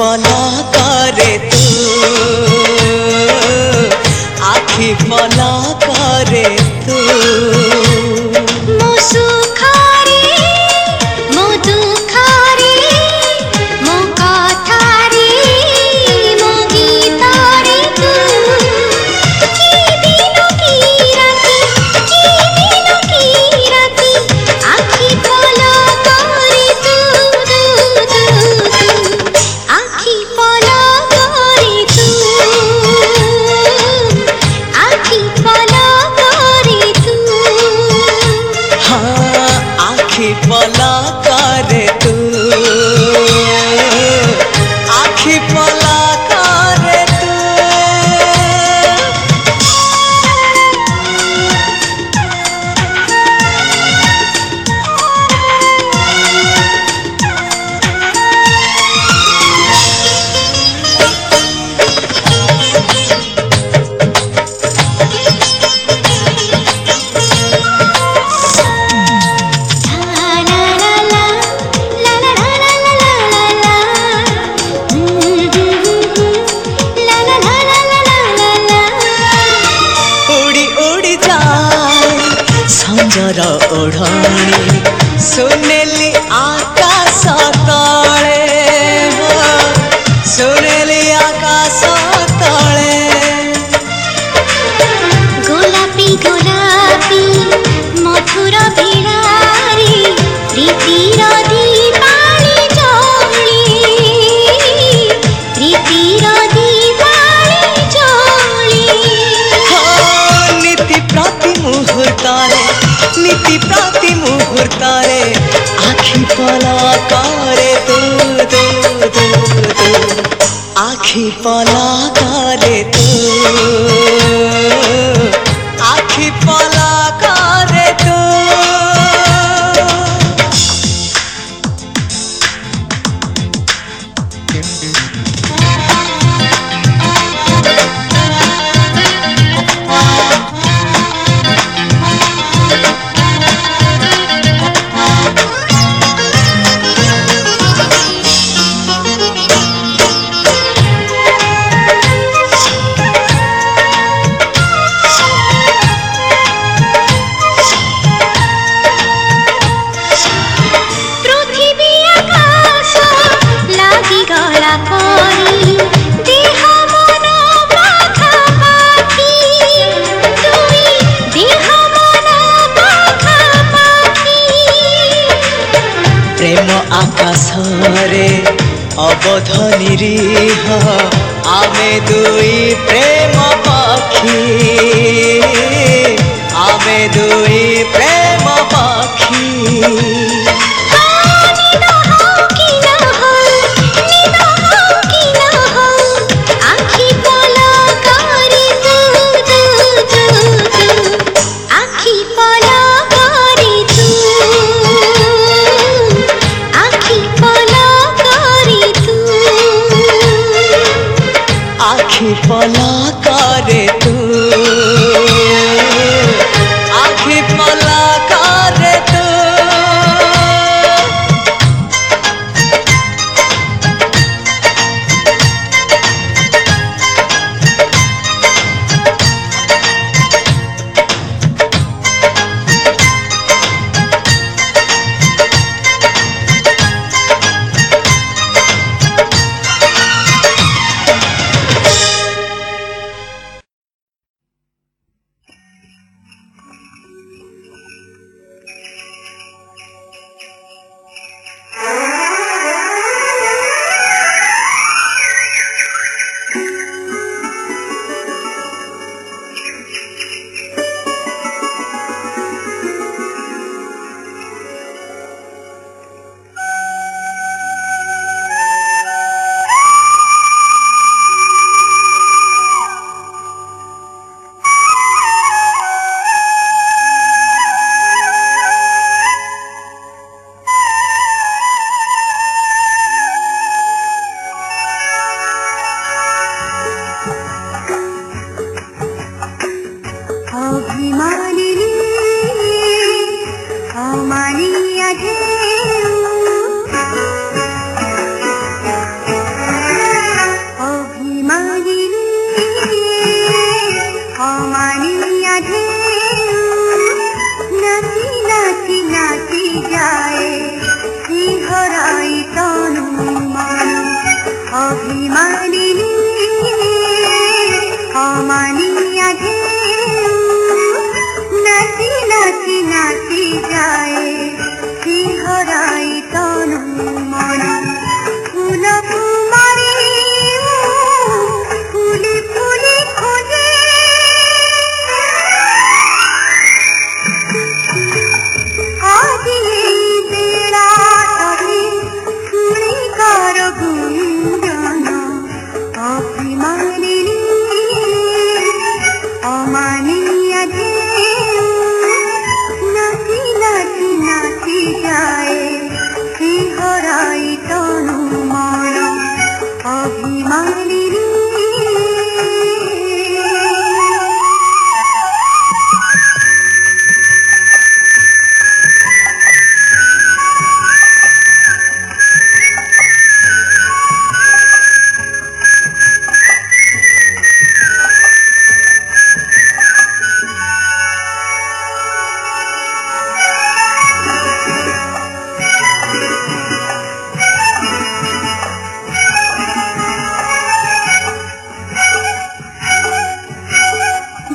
follow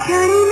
Pretty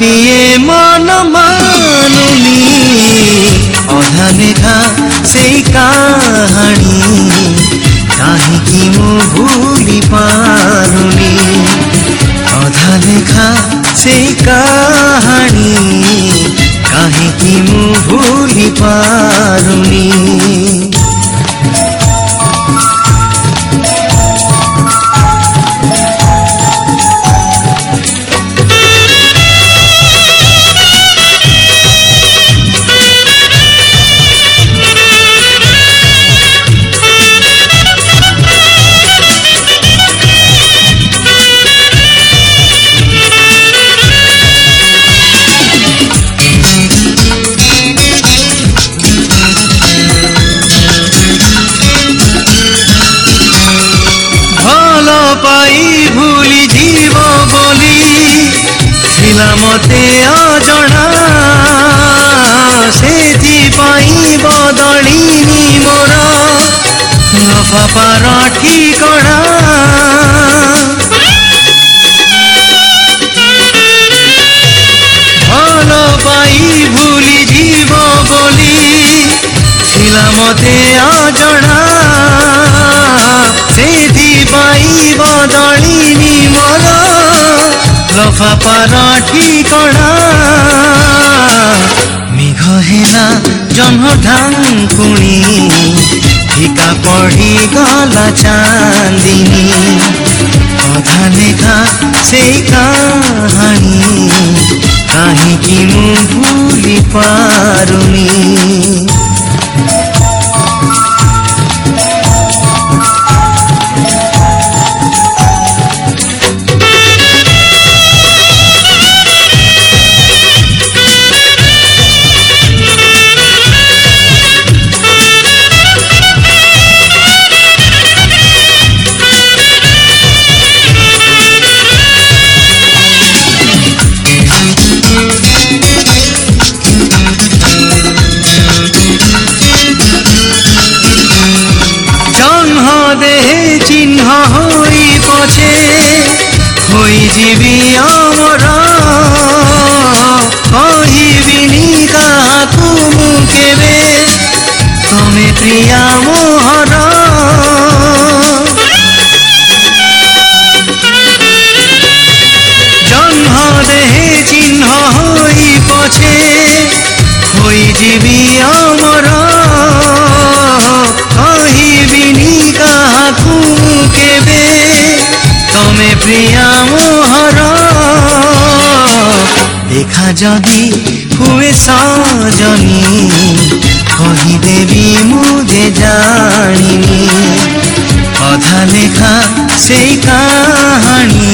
पिए मन मानो ভাপা পাৰৰ ঠিকনা মেঘহেনা জহ্ন ঢাংকুণি ঠিকা পঢ়ি গলা চান্দিনী অধা লেখা সেই কাহানী কাহিকি মু ভুলি পাৰুনি যদি हुए सजनी কহিদেবি মুদে জানিনি অধা লেখা সেই কাহানি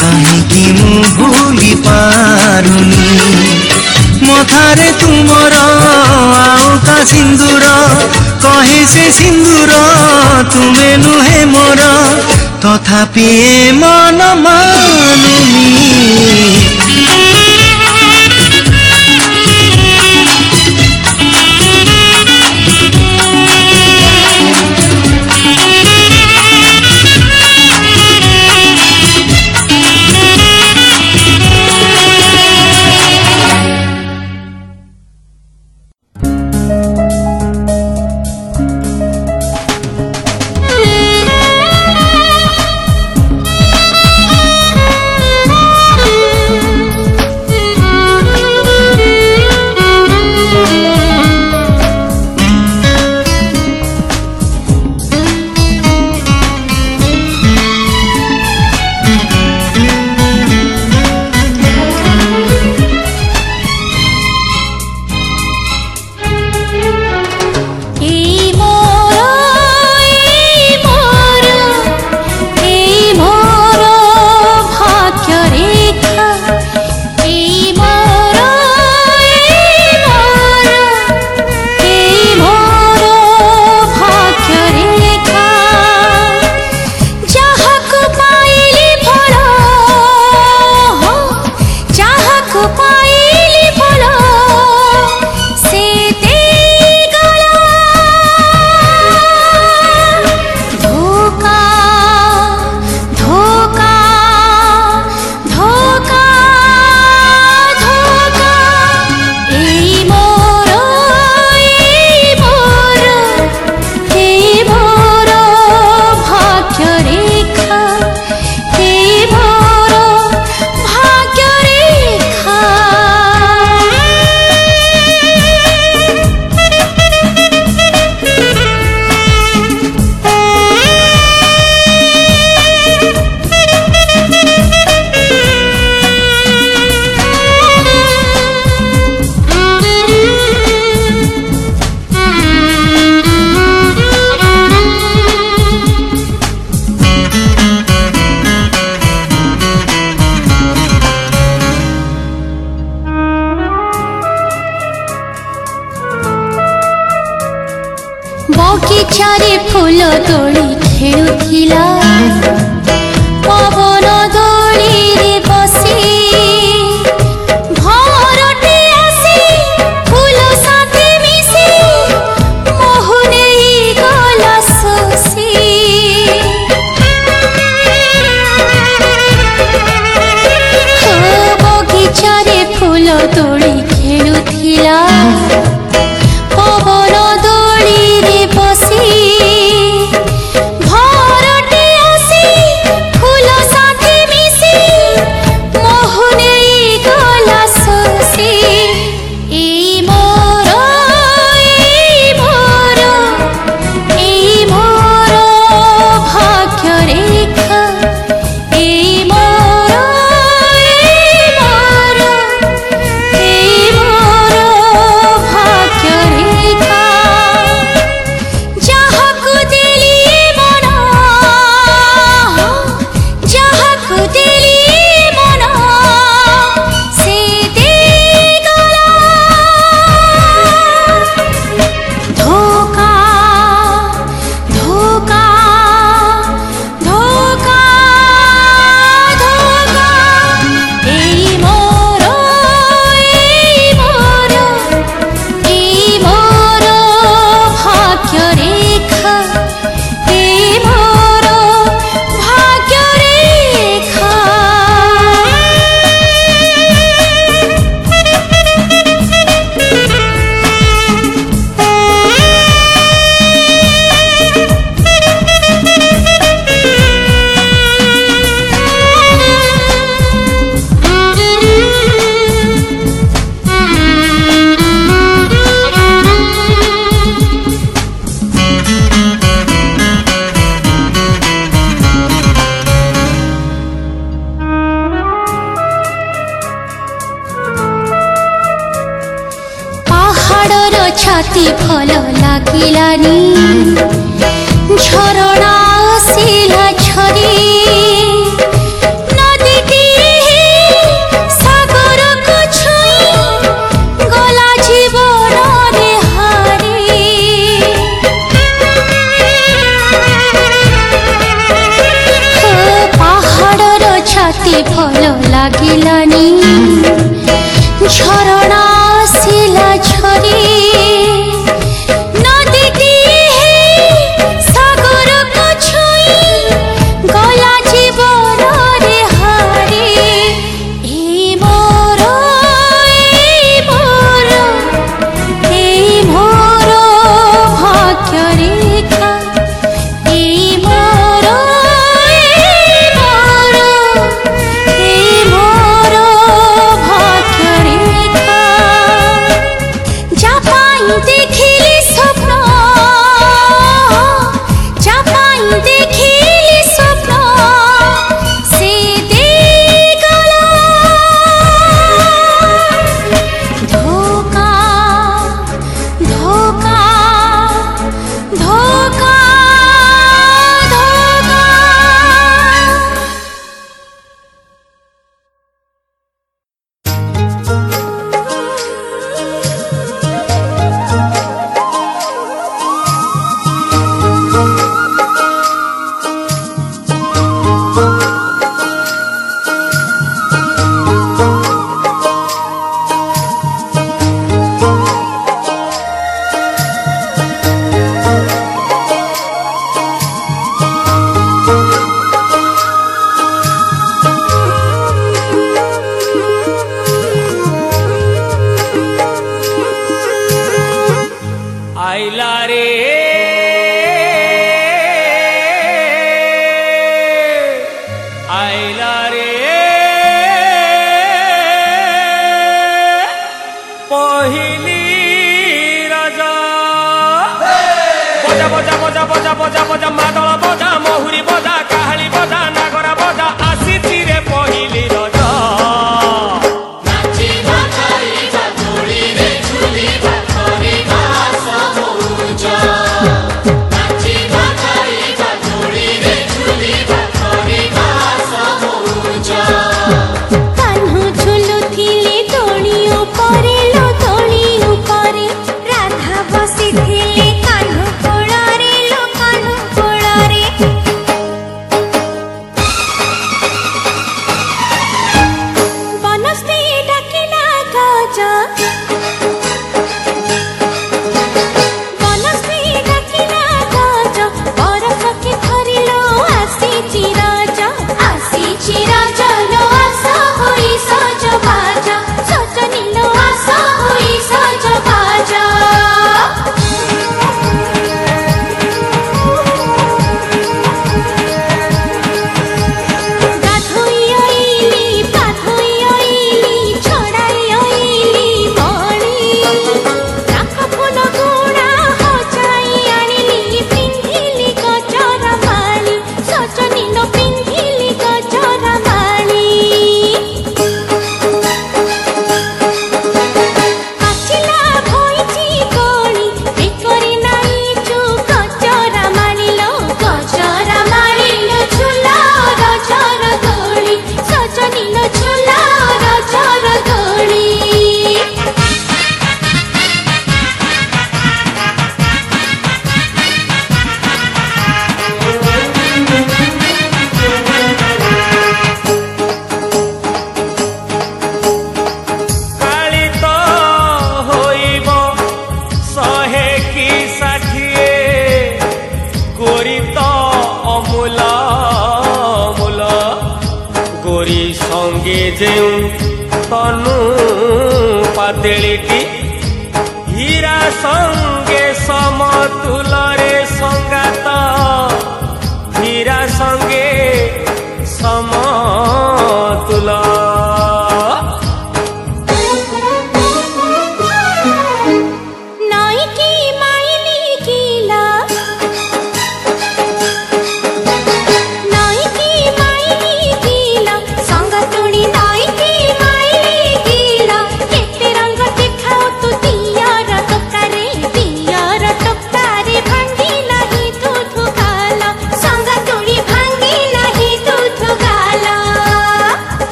কাহিকি মু ভুলি পারুনি মথারে তুমর আউকা সিন্দুর কহে সে সিন্দুর তুমি নুহে মোর তথাপি এ মন মানুনি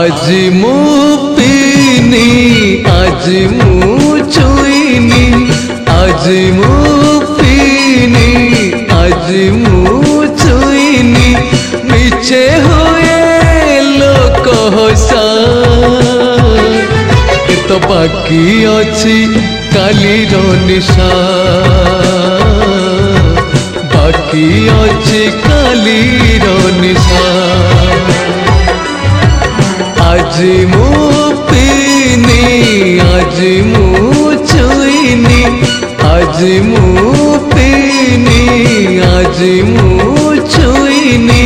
আজ মু পিনি আজ মু চুইনি আজ মু পিনি আজ মু চুইনি মিছে হয়ে লোক হসা তো বাকি অছি কালির নিশা বাকি অছি আলির আজি মু পিনি আজি মু চুইনি আজি মু পিনি আজি মু চুইনি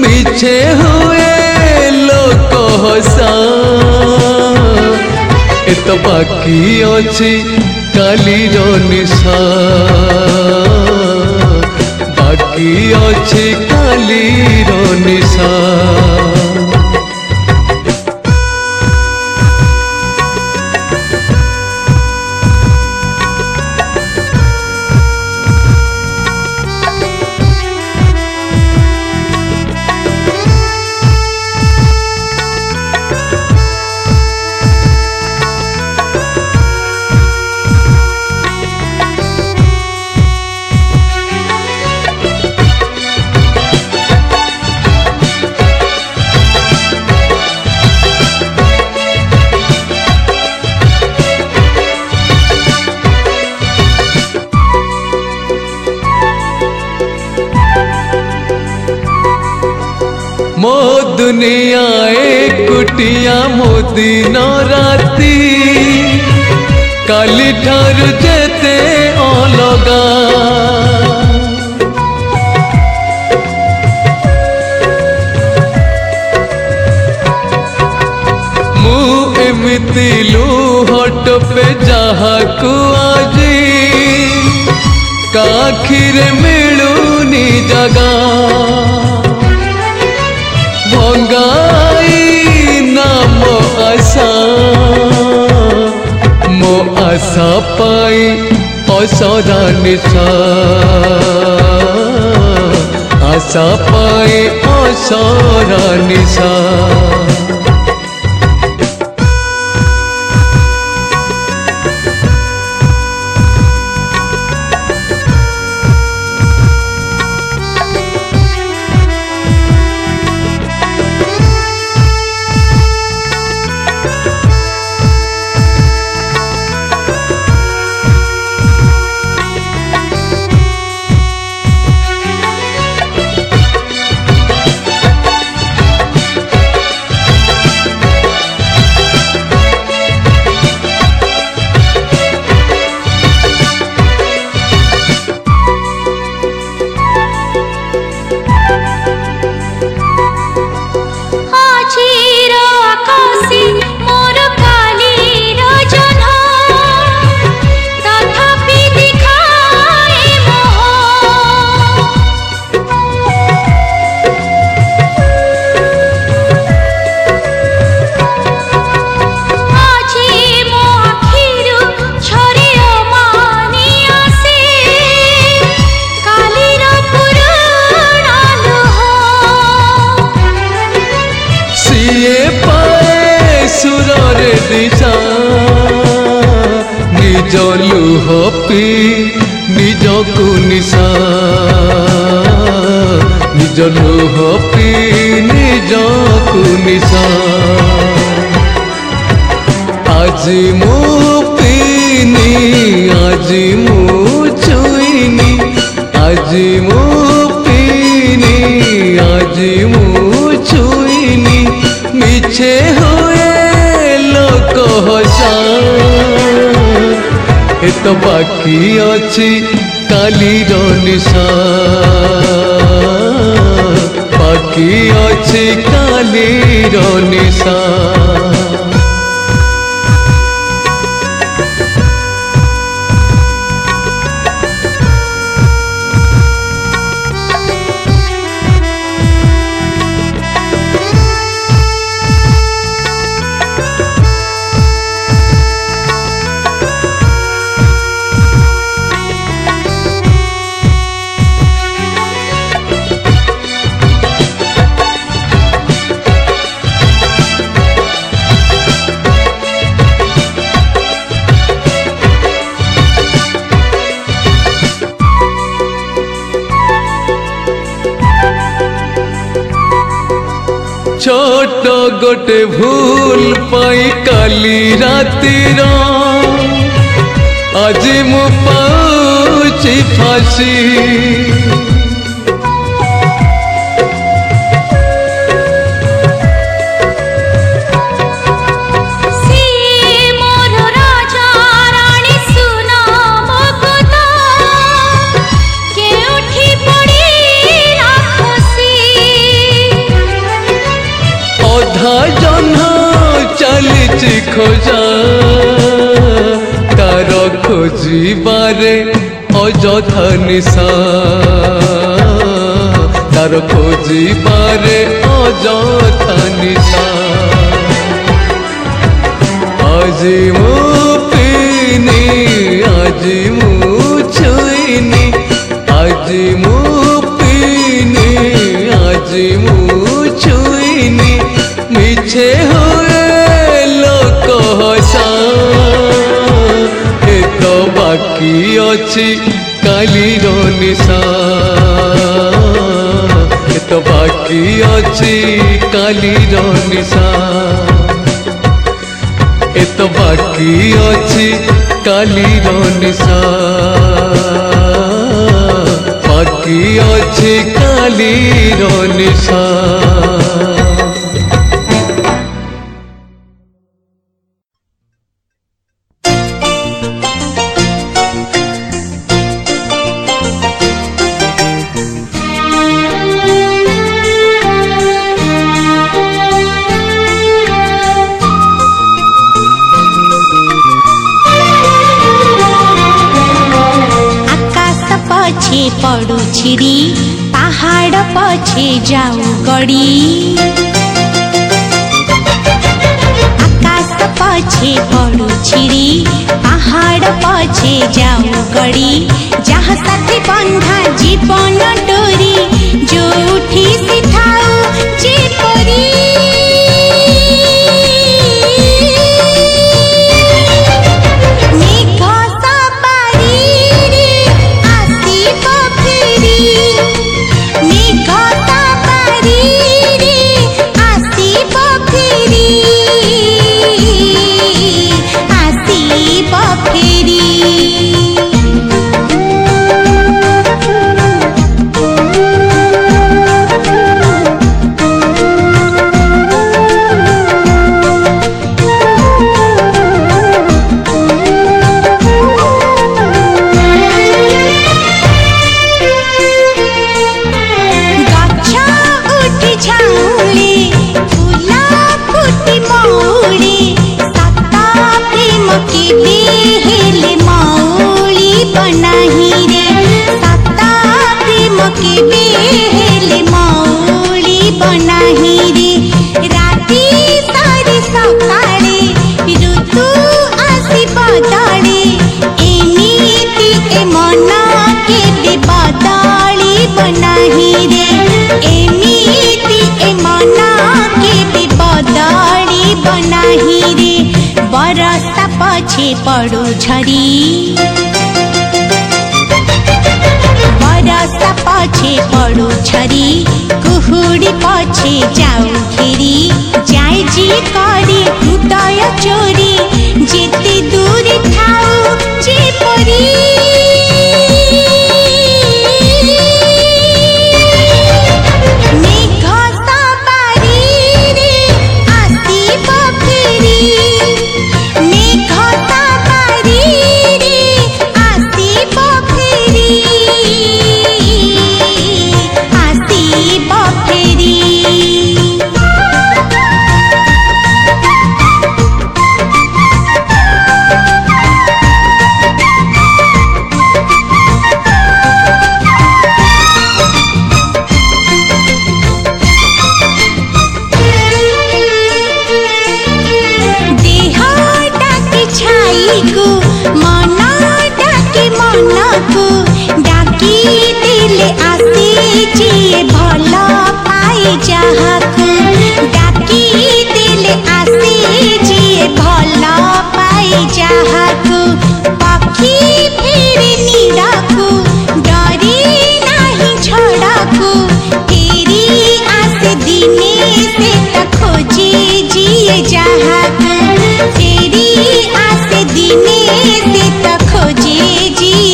মিছে হুয়ে লোক হসা এত বাকি অছি কালির নিশা বাকি আছে কালির নিশা पाई आशा रानेछा आशा पाए आशा रानेछा পড়ো ঝরি রাস্তা পছে পড়ো ঝরি কুহুড়ি পছে যাও ফেরি যাই জি কর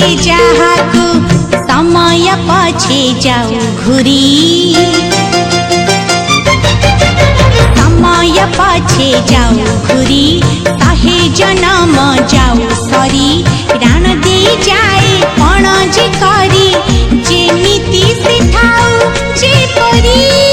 जाहाकु समय पछि जाऊ घुरी समय पछि जाऊ घुरी ताहे जनम जाऊ सरी रान दे जाए पणजी करी जेमिति सिखाऊ जे परी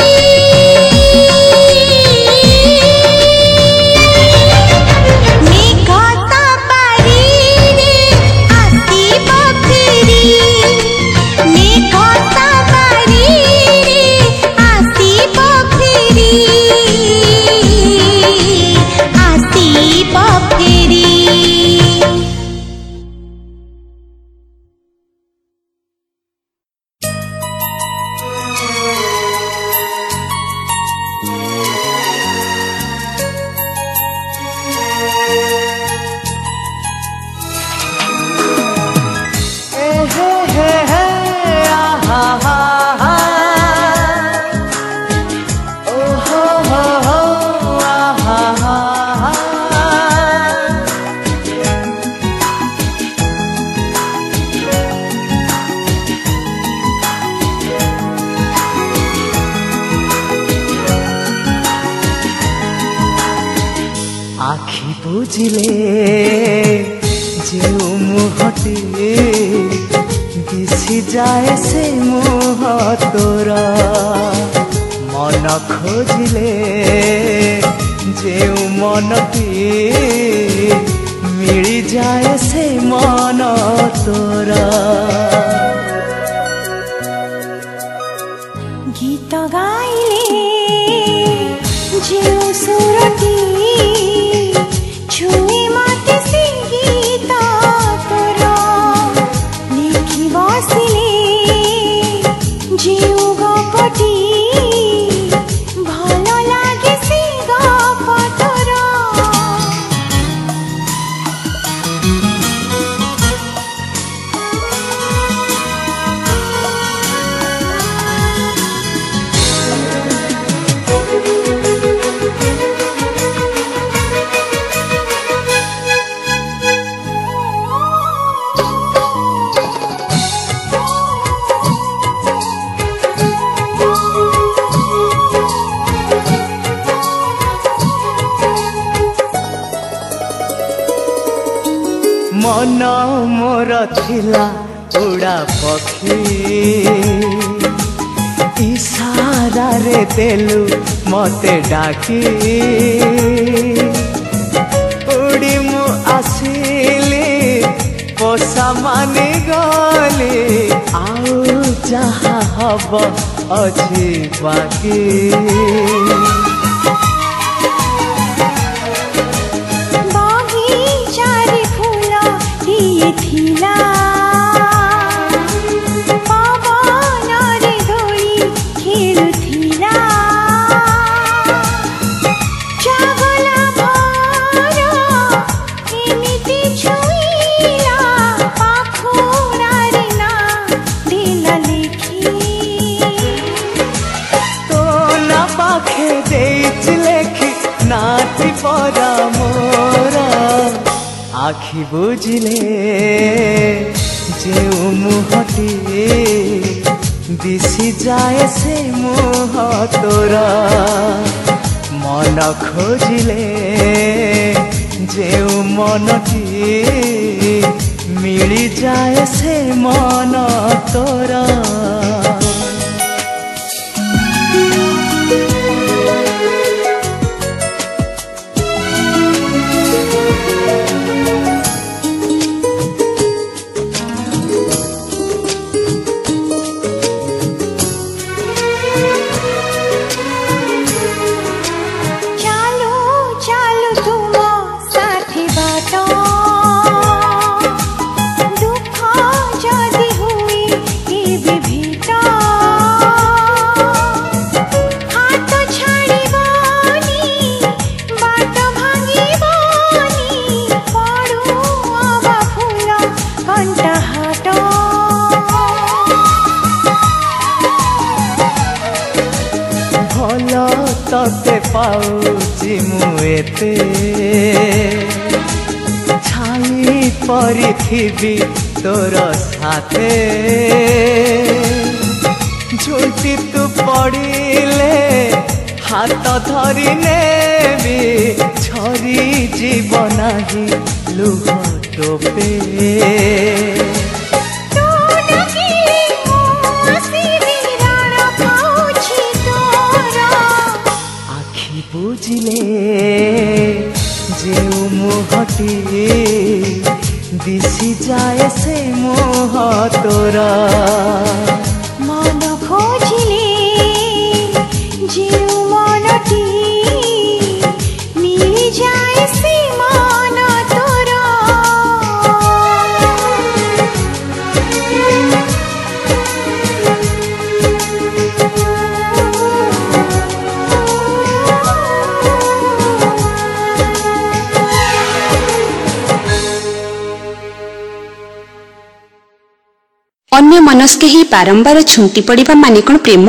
ଅନ୍ୟ ମନସ୍କେ ହେଇ ବାରମ୍ବାର ଛୁଣ୍ଟି ପଡ଼ିବା ମାନେ କ'ଣ ପ୍ରେମ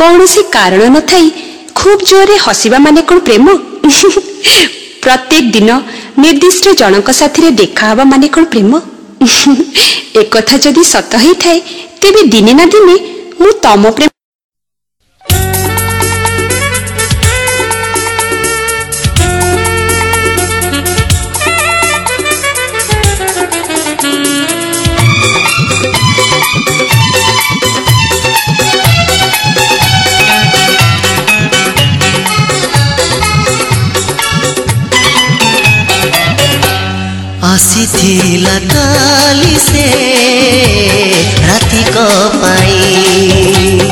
କୌଣସି କାରଣ ନଥାଇ ଖୁବ୍ ଜୋରରେ ହସିବା ମାନେ କ'ଣ ପ୍ରେମ ପ୍ରତ୍ୟେକ ଦିନ ନିର୍ଦ୍ଦିଷ୍ଟ ଜଣଙ୍କ ସାଥିରେ ଦେଖା ହେବା ମାନେ କ'ଣ ପ୍ରେମ ଏକଥା ଯଦି ସତ ହେଇଥାଏ ତେବେ ଦିନେ ନା ଦିନେ ମୁଁ ତମ ପ୍ରେମ ତାଙ୍କ ପାଇଁ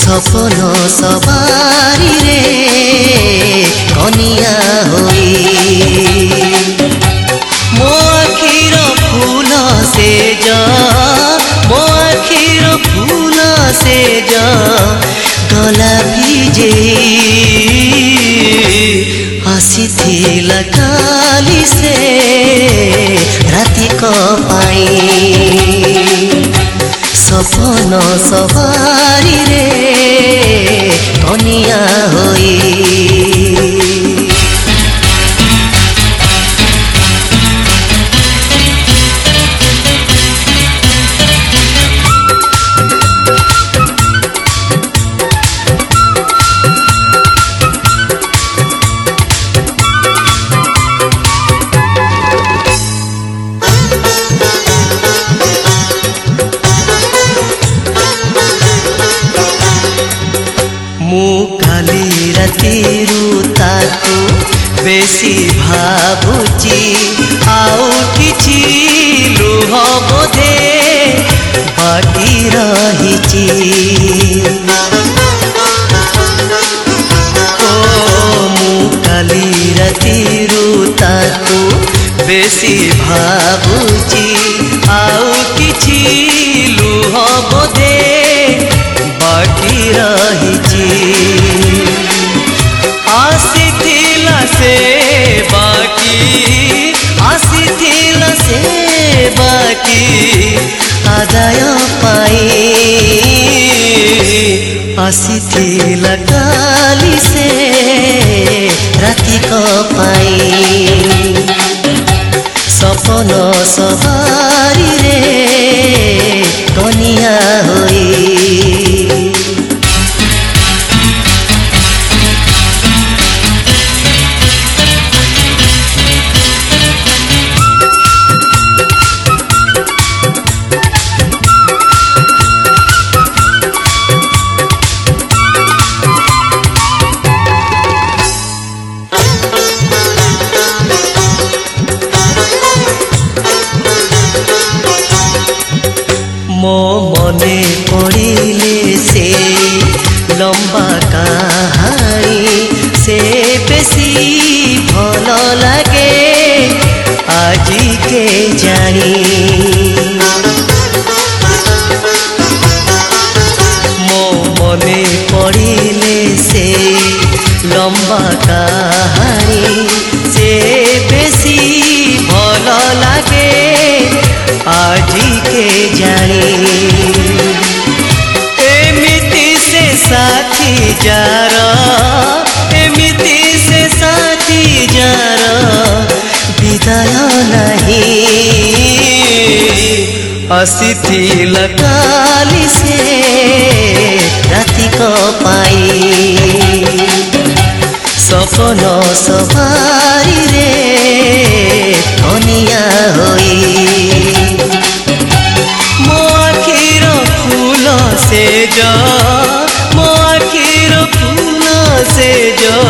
ସପନ ସବାରିରେ କନିଆ ହୋଇ ମୋ ଆଖିର ଫୁଲ ସେ ସେଜ ମୋ ଆଖିର ଫୁଲ ସେଜ ଗଲା ଭିଜେ ধান সবারি রে কনিয়া फाँसी लगाली से राति को पाई सपन सबा फांसी थी लगाली से राति को पाई सपन सवारी रे धनिया होई मो आखिर फूल से जा मो आखिर फूल से जा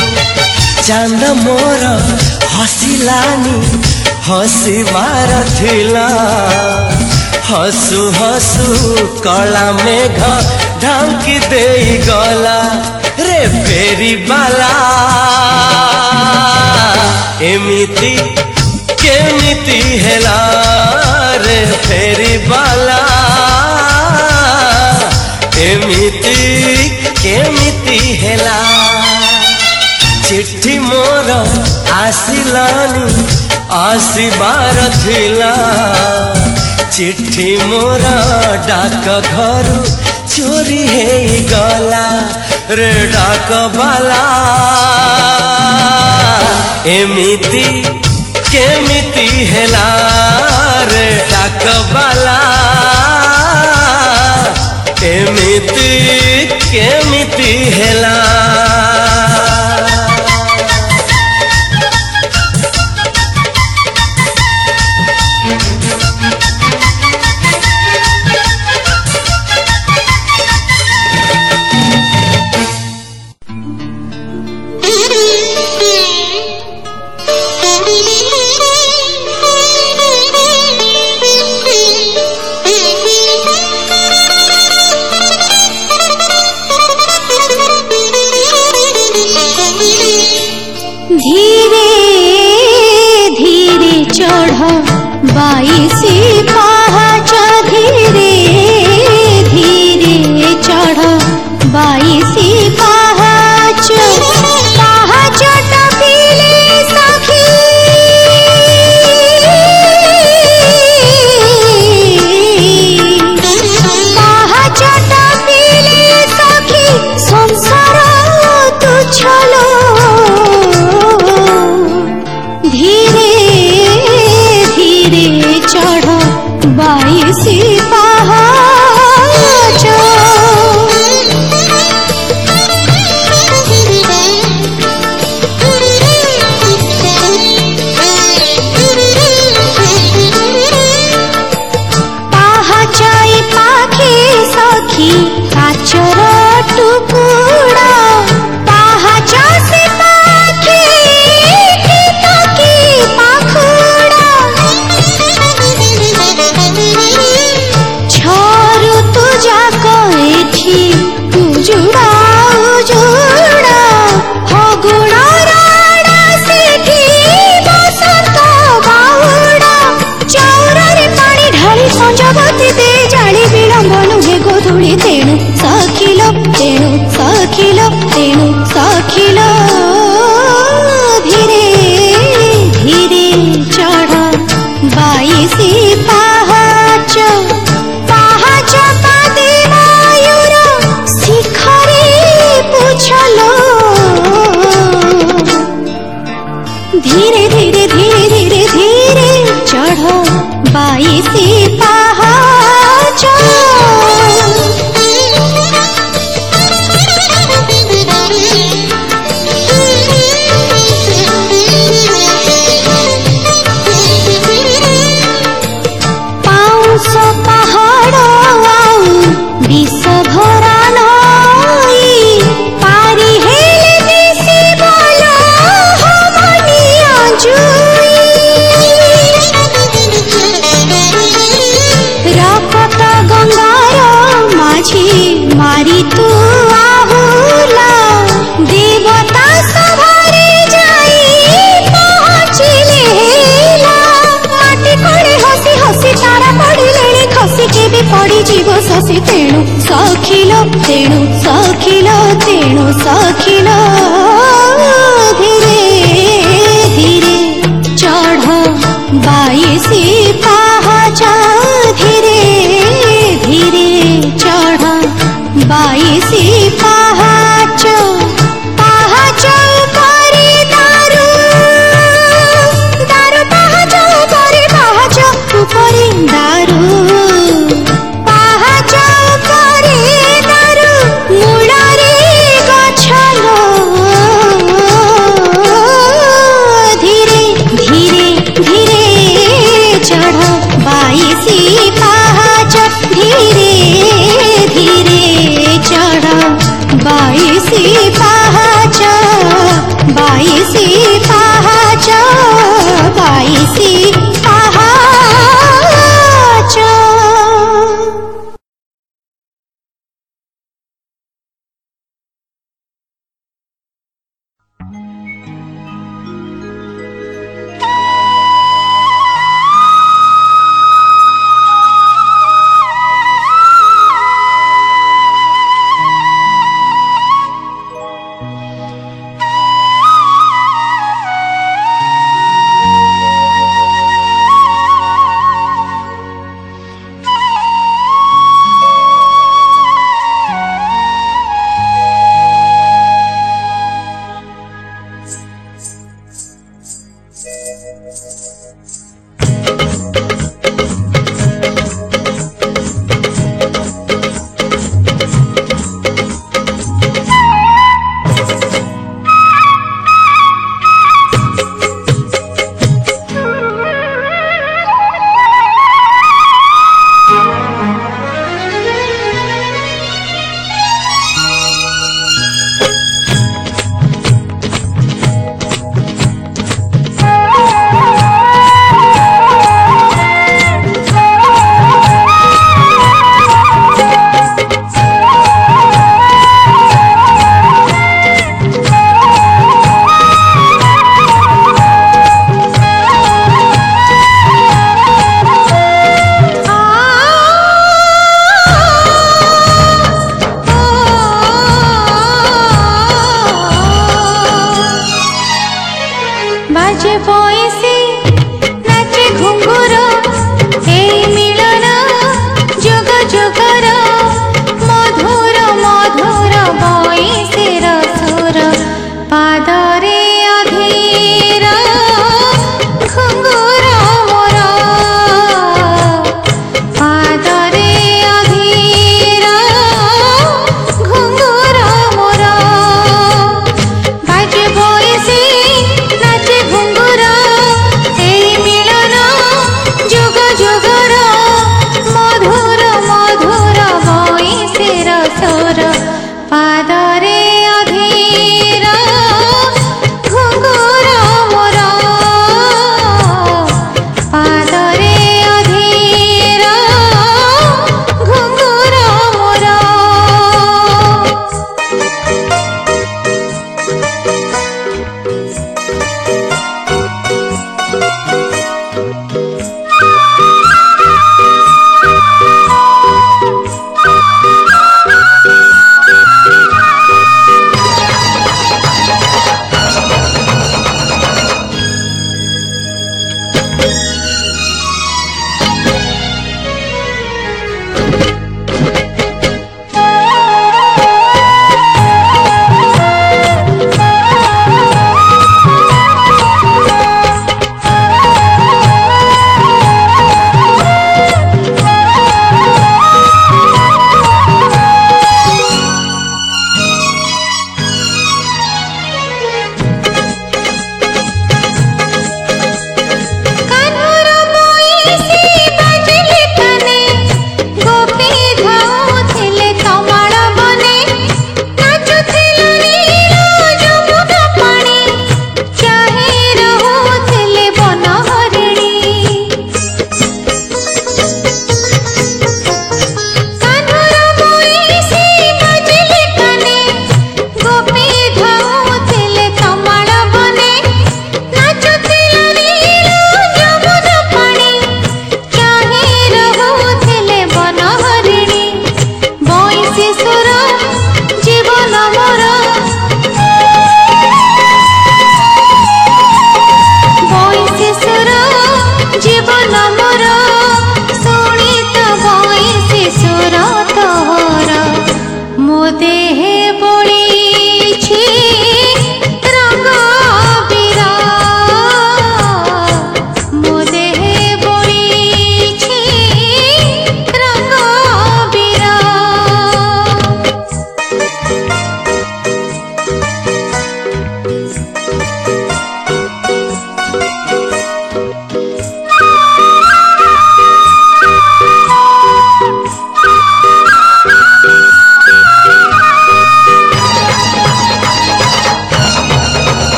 चांद मोर हसिलानी हसिबार थिला हसु हसु कला मेघ ढांकी दे गला रे फेरी बाला एमिति केमिति हेला रे फेरी बाला एमिति केमिति हेला চিঠি মোর আসিলানি আসিবার ছিলা চিঠি মোর ডাক ঘর চোরি হেই গলা রে ডাক বালা এমিতি কেমিতি হেলা রে ডাক বালা এমিতি কেমিতি হেলা ಹೀರೆ ಸಾಖಿಲ ತೇಣು ಸಾಖಿಲ ತೇಣು ಸಾಖಿಲ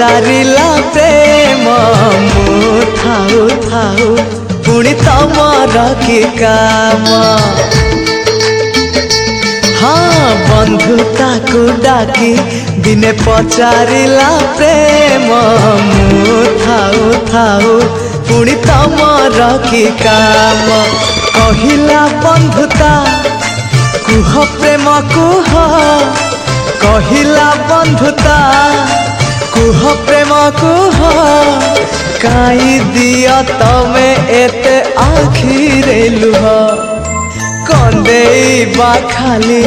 पचारा प्रेम था पुणी तम तो रखि काम हाँ बंधुता को डाक दिने पचारा জানি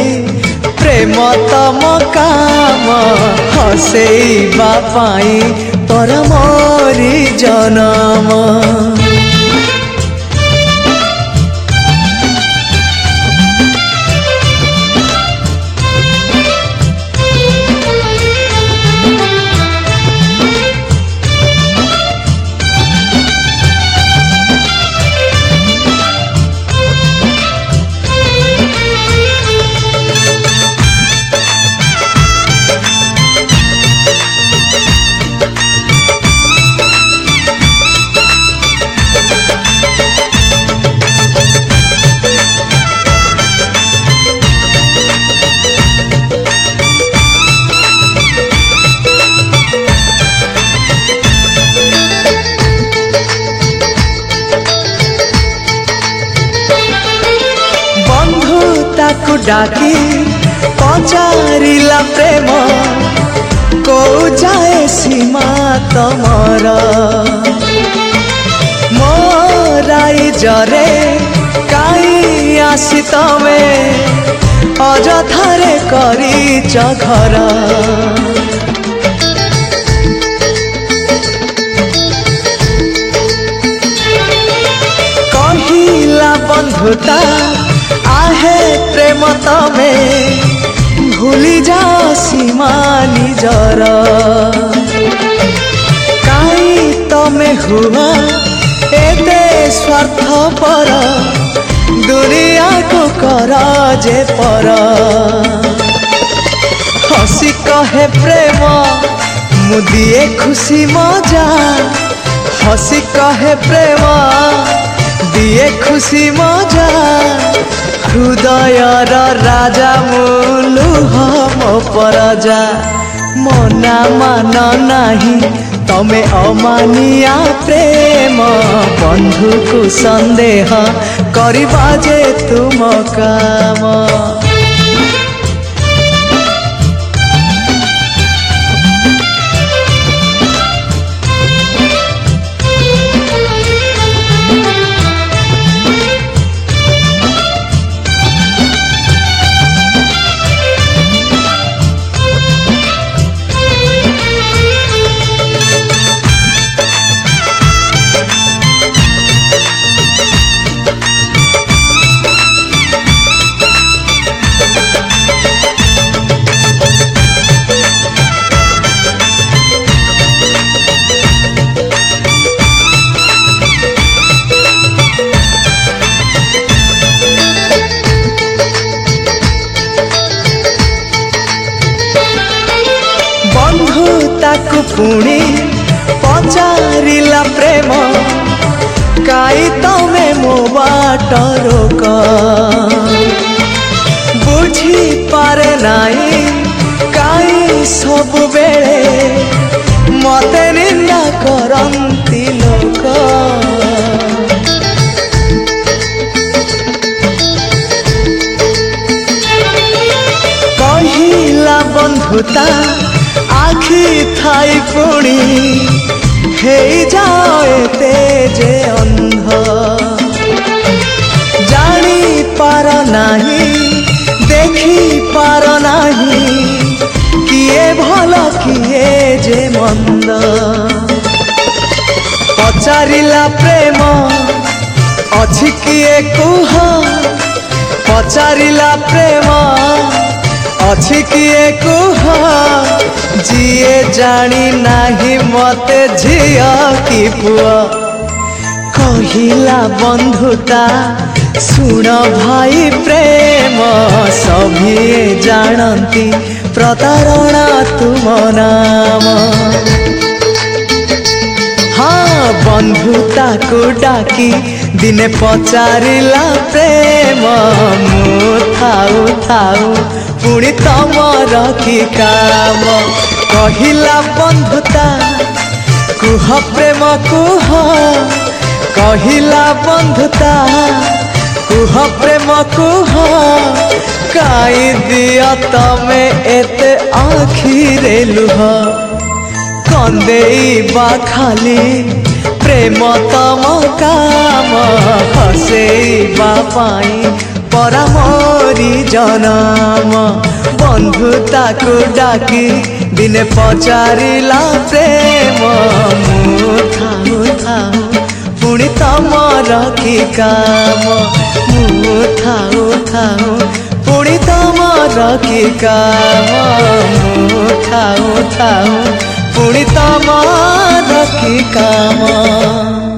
প্রেমতম কাম হসেଇବା ପାଇଁ ତର ମୋରି ଜନମ ডাকি পଚାରିଲା ପ୍ରେମ କୋଉ ଯାଏ ସୀମା ତମର ମୋ ରାଇଜରେ କାହିଁ ଆସି ତମେ ଅଯଥାରେ କରିଛ ଘର କହିଲା ବନ୍ଧୁତା है प्रेमता में भूली जा सीमानी जरा कहीं तमे हुआ एते स्वार्थ पर दुनिया को करा पर हसी कहे प्रेम मु दिए खुशी मजा हसी कहे प्रेम दिए खुशी मजा ହୃଦୟର ରାଜା ମୁଲୁହ ମୋ ପରଜା ମୋ ନା ମାନ ନାହିଁ ତମେ ଅମାନିଆ ପ୍ରେମ ବନ୍ଧୁକୁ ସନ୍ଦେହ କରିବା ଯେ ତୁମ କାମ ପୁଣି ପଚାରିଲା ପ୍ରେମ କାଇ ତମେ ମୋ ବାଟର ବୁଝିପାରେ ନାହିଁ କାଇ ସବୁବେଳେ ମତେ ନିନ୍ଦା କରନ୍ତି ଲୋକ କହିଲା ବନ୍ଧୁତା বৃথাই পুণি হেই যাও এতে যে অন্ধ জানি পার নাহি দেখি পার নাহি কিয়ে ভাল কিয়ে যে মন্দ পচারিলা প্রেম ଅଛି କିଏ କୁହ ପଚାରିଲା ପ୍ରେମ ଅଛି କିଏ କୁହ ଯିଏ ଜାଣି ନାହିଁ ମତେ ଝିଅ କି ପୁଅ କହିଲା ବନ୍ଧୁତା ଶୁଣ ଭାଇ ପ୍ରେମ ସଭିଏ ଜାଣନ୍ତି ପ୍ରତାରଣା ତୁମ ନାମ ହଁ ବନ୍ଧୁତାକୁ ଡାକି ଦିନେ ପଚାରିଲା ପ୍ରେମ ମୁଁ ଥାଉ ଥାଉ ପୁଣି ତମର କି କାମ କହିଲା ବନ୍ଧୁତା କୁହ ପ୍ରେମ କୁହ କହିଲା ବନ୍ଧୁତା କୁହ ପ୍ରେମ କୁହ କାଇ ଦିଅ ତମେ ଏତେ ଆଖିରେ ଲୁହ କନ୍ଦେଇବା ଖାଲି ପ୍ରେମ ତମ କାମ ହସେଇବା ପାଇଁ ପରା ମୋରି ଜନମ ବନ୍ଧୁ ତାକୁ ଡାକି ଦିନେ ପଚାରିଲା ପ୍ରେମ ମୁଁ ଥାଉ ଥାଉ ପୁଣି ତମର କି କାମ ମୁଁ ଥାଉ ଥାଉ ପୁଣି ତମର କି କାମ ମୁଁ ଥାଉ ଥାଉ ପୁଣି ତମର କି କାମ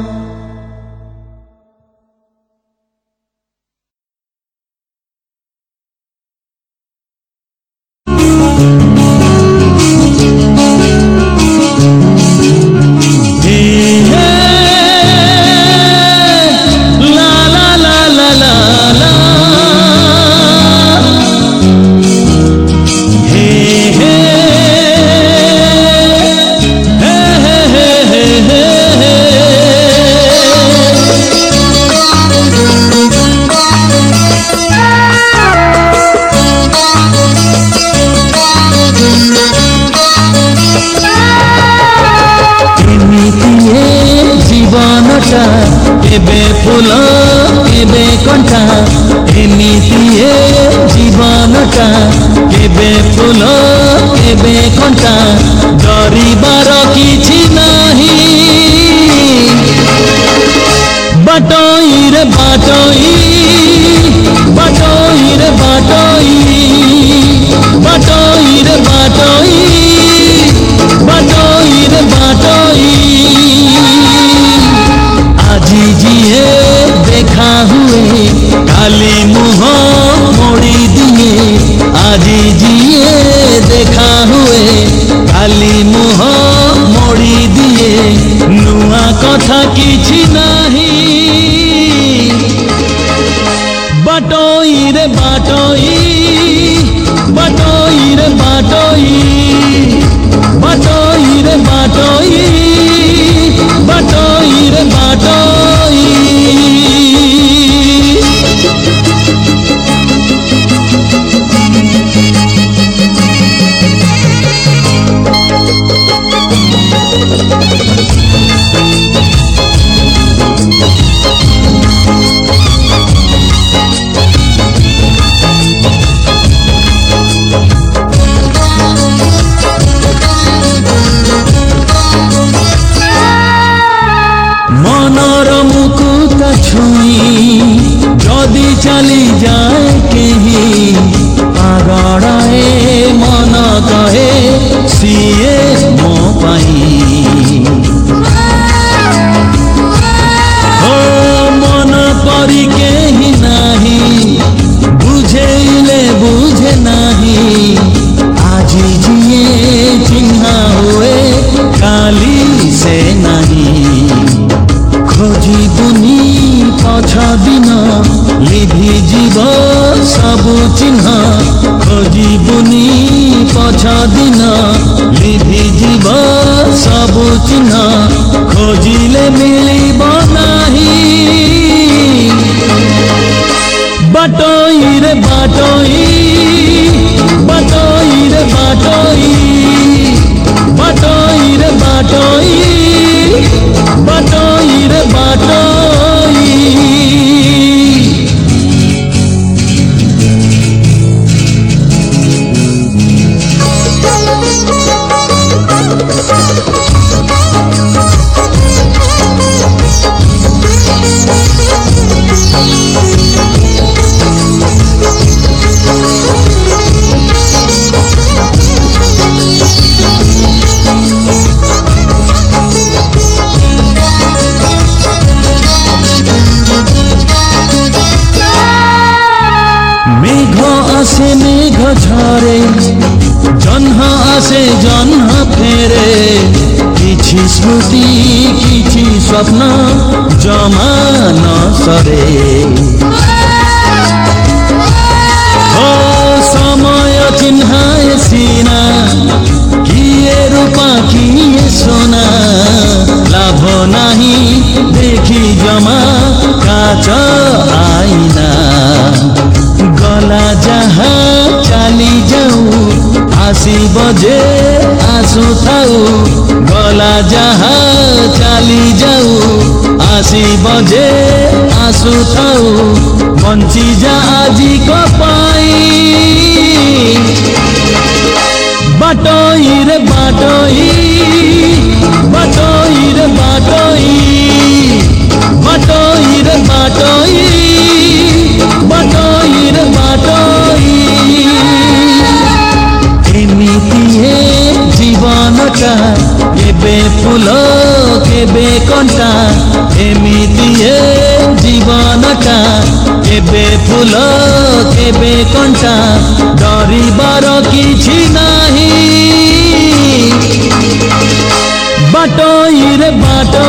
ବଞ୍ଚିଯା ଆଜିକ ପାଇଁ ବାଟୋଇରେ ବାଟୋଇ ବାଟୋଇରେ ବାଟୋଇ ବାଟୋଇରେ ବାଟୋଇ ବାଟୋଇରେ ବାଟୋଇ ଏମିତି ହେ ଜୀବନଟା ଏବେ ଫୁଲ କେବେ କଣ୍ଟା ଏମିତି ହେ ମନଟା କେବେ ଫୁଲ କେବେ କଞ୍ଚା ଡରିବାର କିଛି ନାହିଁ ବାଟୋଇରେ ବାଟ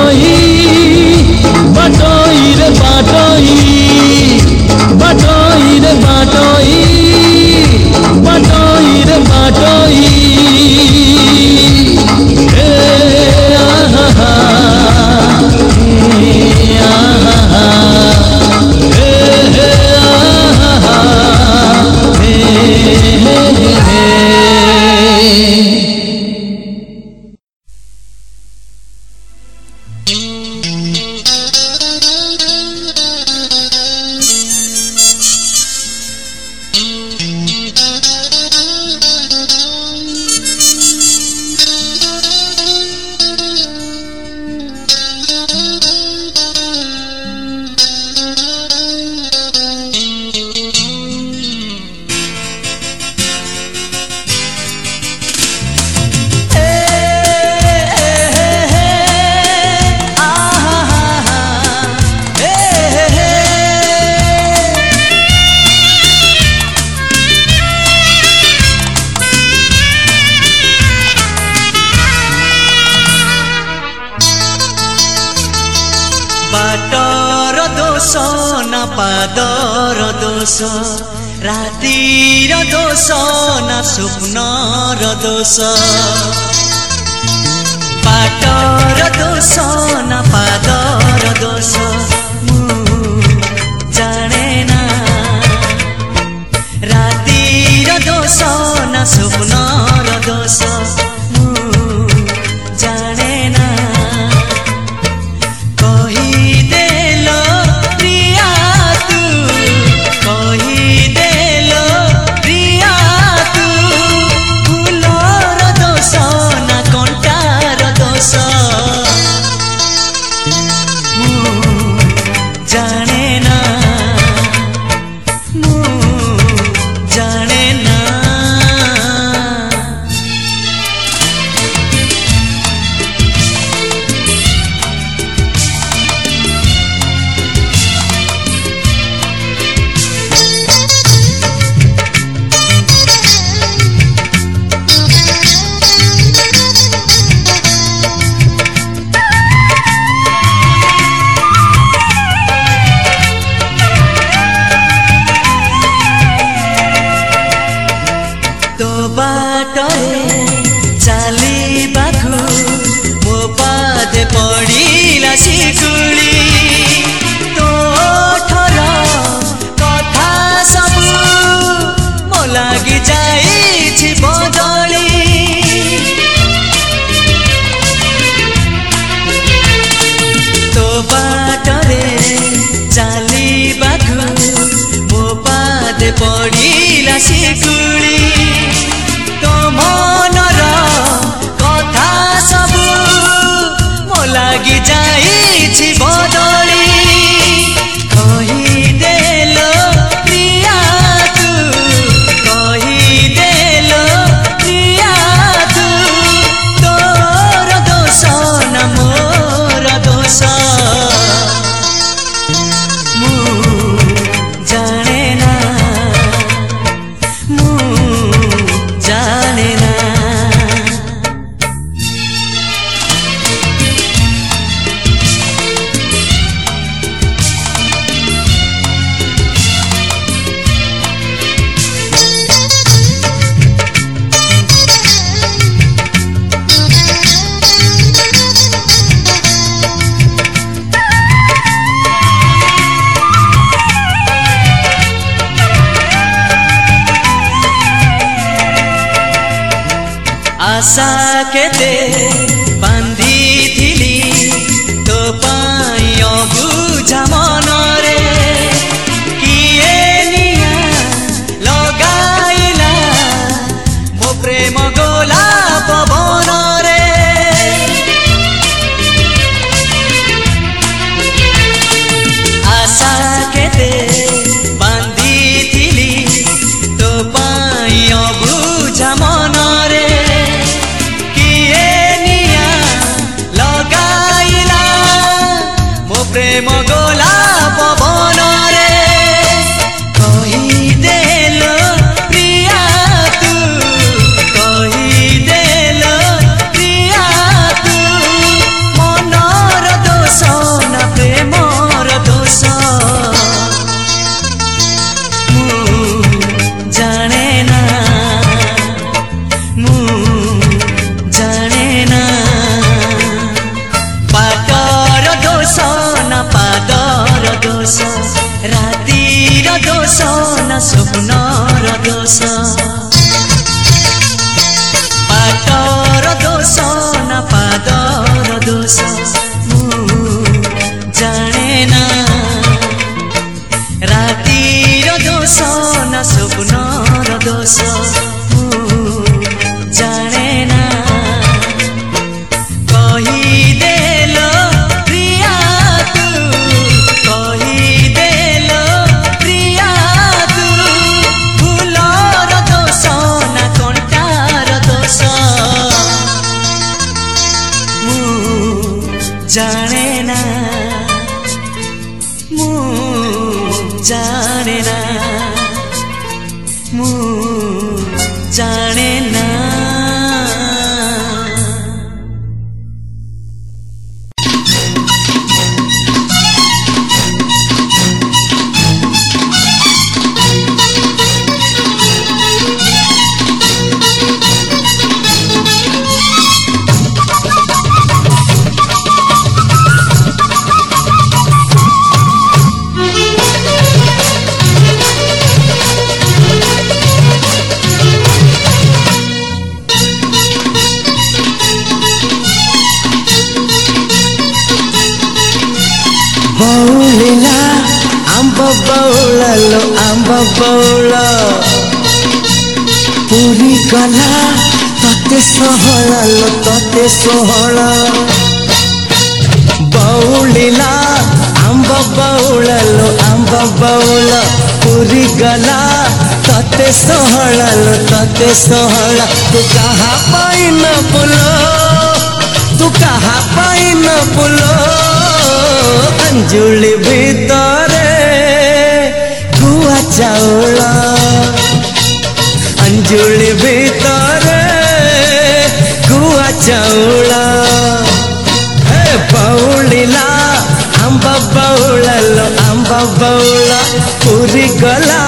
पूरी गला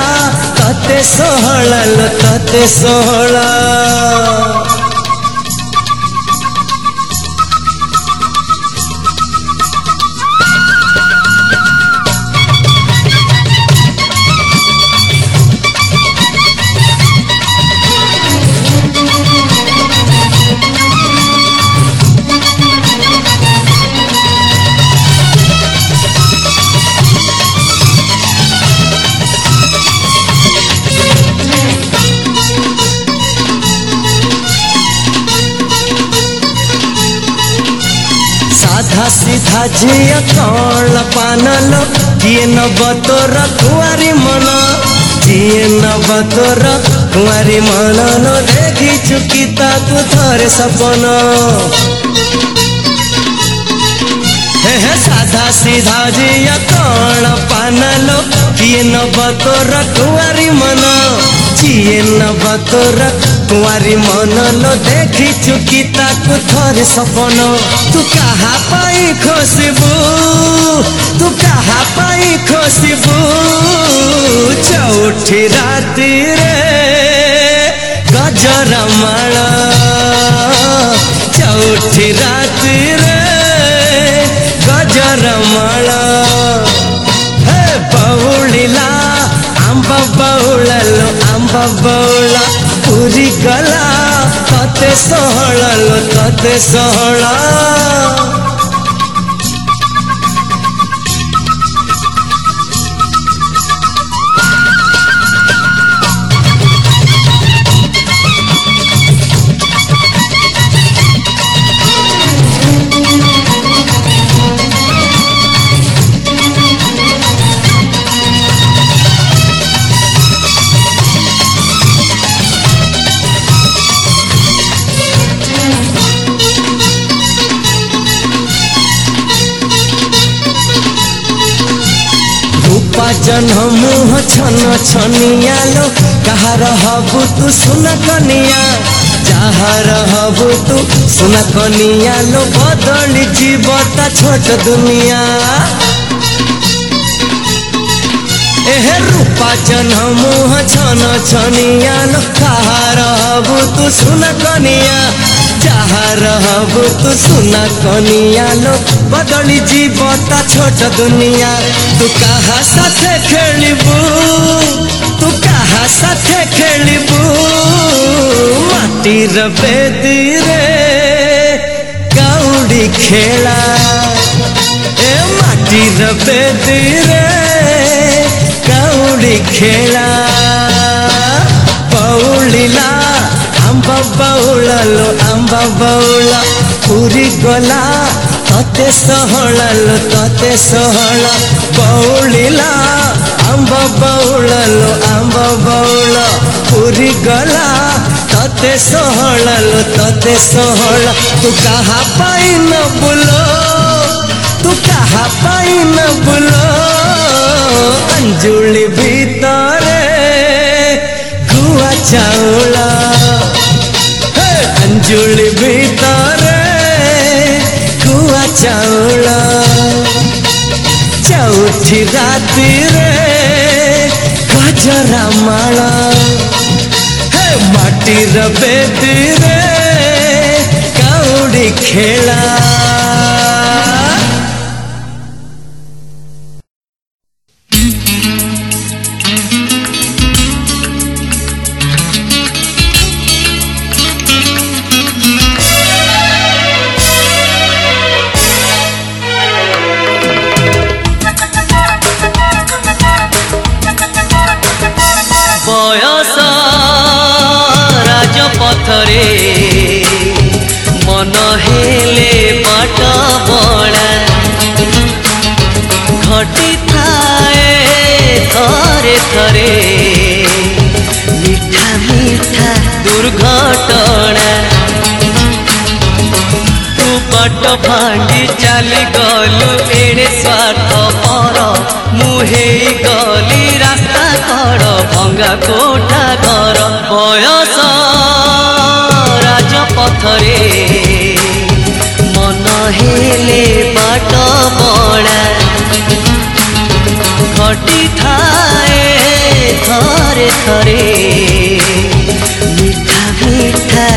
कते सोहळल कते सोहळा ଝିଅ କଣ ପାନଲ କିଏ ନବ ତୋର କୁଆରୀ ମନ ଯିଏ ନବ ତୋର କୁଆରୀ ମନନ ଦେଖିଛୁ କି ତାକୁ ଥରେ ସପନ ହେ ସାଧା ସିଧା ଝିଅ କଣ ପାନଲ କିଏ ନବ ତୋର କୁଆରୀ ମନ ଯିଏ ନବ ତୋର कुंवारी मन लो देखी चुकी ताकू थोरे सपन तू कहा पाई खुशबू तू कहा पाई खुशबू चौठी रात रे गजर माल चौठी राती रे गजर हे बउलिला आंब बउललो आंब बउला ಉರಿಗಲ ತತೆ ಸೊಹಳಲು ತತೆ ಸೊಹಳ जन्म छन छनिया लो कहा रहबू तू सुन कनिया जहाँ रहबू तू सुन कनिया लो बदल जीवता छोट दुनिया एहे रूपा जन्म छन छनिया लो कहा रहबू तू सुन कनिया जहाँ रहन कनि बदली जी ब छोट दुनियाँ तु कहाँ साथे खेलबु तु कहाँ साथे खेलबु माटी र बेदीरे कौडी खेलाटी र रे कौडी खेला पौडी ला बौलालो आम्ब बौला पुरी गोला तते सहलालो तते सहला बौलिला आम्ब बौलालो आम्ब बौला पुरी गोला तते सहलालो तते सहला तू कहाँ पाइन बुलो तू कहाँ पाइन बुलो अंजुली भीतरे गुआ चाउला अंजुल भीतर कुआ चाउल चौठी राती रे कजरा माला हे माटी रे बेदी रे कौड़ी खेला ଗୋଟା କୋଟା ଘର ବୟସ ରାଜପଥରେ ମନ ହେଲେ ବାଟ ବଳା ଘଟିଥାଏ ଥରେ ଥରେ ମିଠା ମିଠା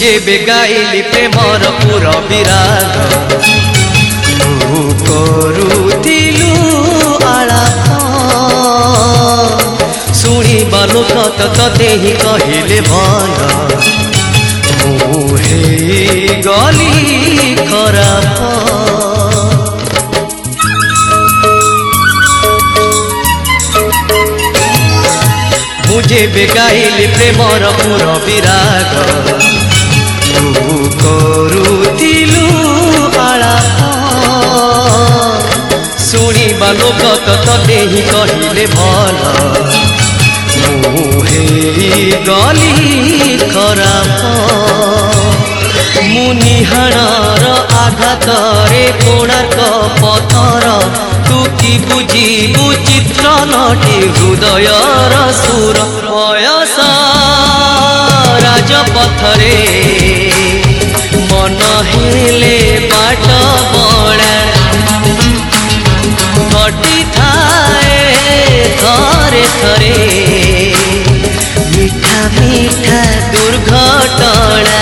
ଯେବେ ଗାଇଲି ପ୍ରେମର ପୁର ବିରାଗ ତୁ କରୁଥିଲୁ ଆଳାପ ଶୁଣିବା ଲୋକ ତ ତତେ ହିଁ କହିଲେ ଭଲ ମୁଁ ହେଇଗଲି ଖରାପ যেবে গাইলি প্রেমর পুর বিরাগ ुला शुवा लोक तेही त केही मुहे भइगली खराब मुनिहाण र आधातरे पोडाक पतर তুকি বুঝি চিত্র নটি হৃদয়র সুর বয়স রাজপথরে মন হেলে বাট বড়া ঘটি থায়ে ঘরে থরে মিঠা মিঠা দুর্ঘটনা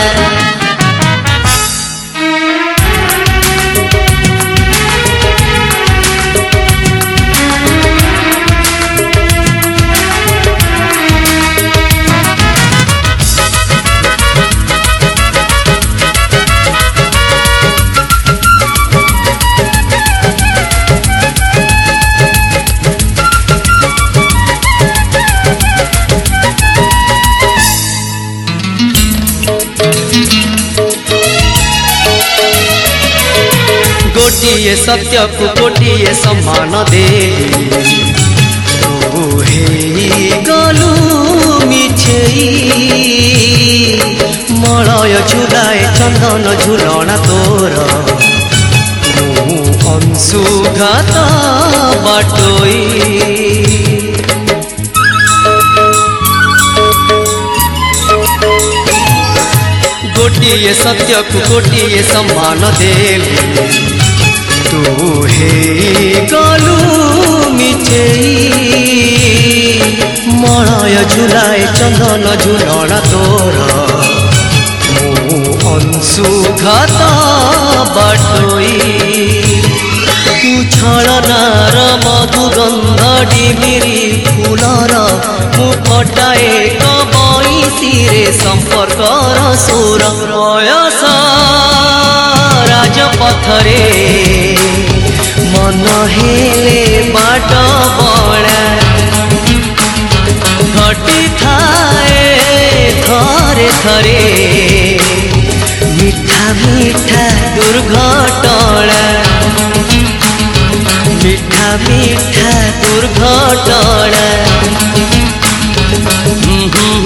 कोटिए सत्यक कोटिए सम्मान दे रोहे गलु मलय चुदाए चंदन झुलना तोर अंशुघात बाटोई गोटे सत्य को गोटिए सम्मान दे দোহে গলু মিচেই মরয় ঝুলায় চন্দন ঝুলনা তোর মু অংশুঘাত বাটই তু ছলনার মধুগন্ধ ডিমিরি ফুলর মু ফটায়ে কবইতিরে সম্পর্কর সুর বয়স নিজ পথরে মন হেলে বাট বড়া ঘটি থায়ে থরে থরে মিঠা মিঠা দুর্ঘটনা মিঠা মিঠা দুর্ঘটনা হুম হুম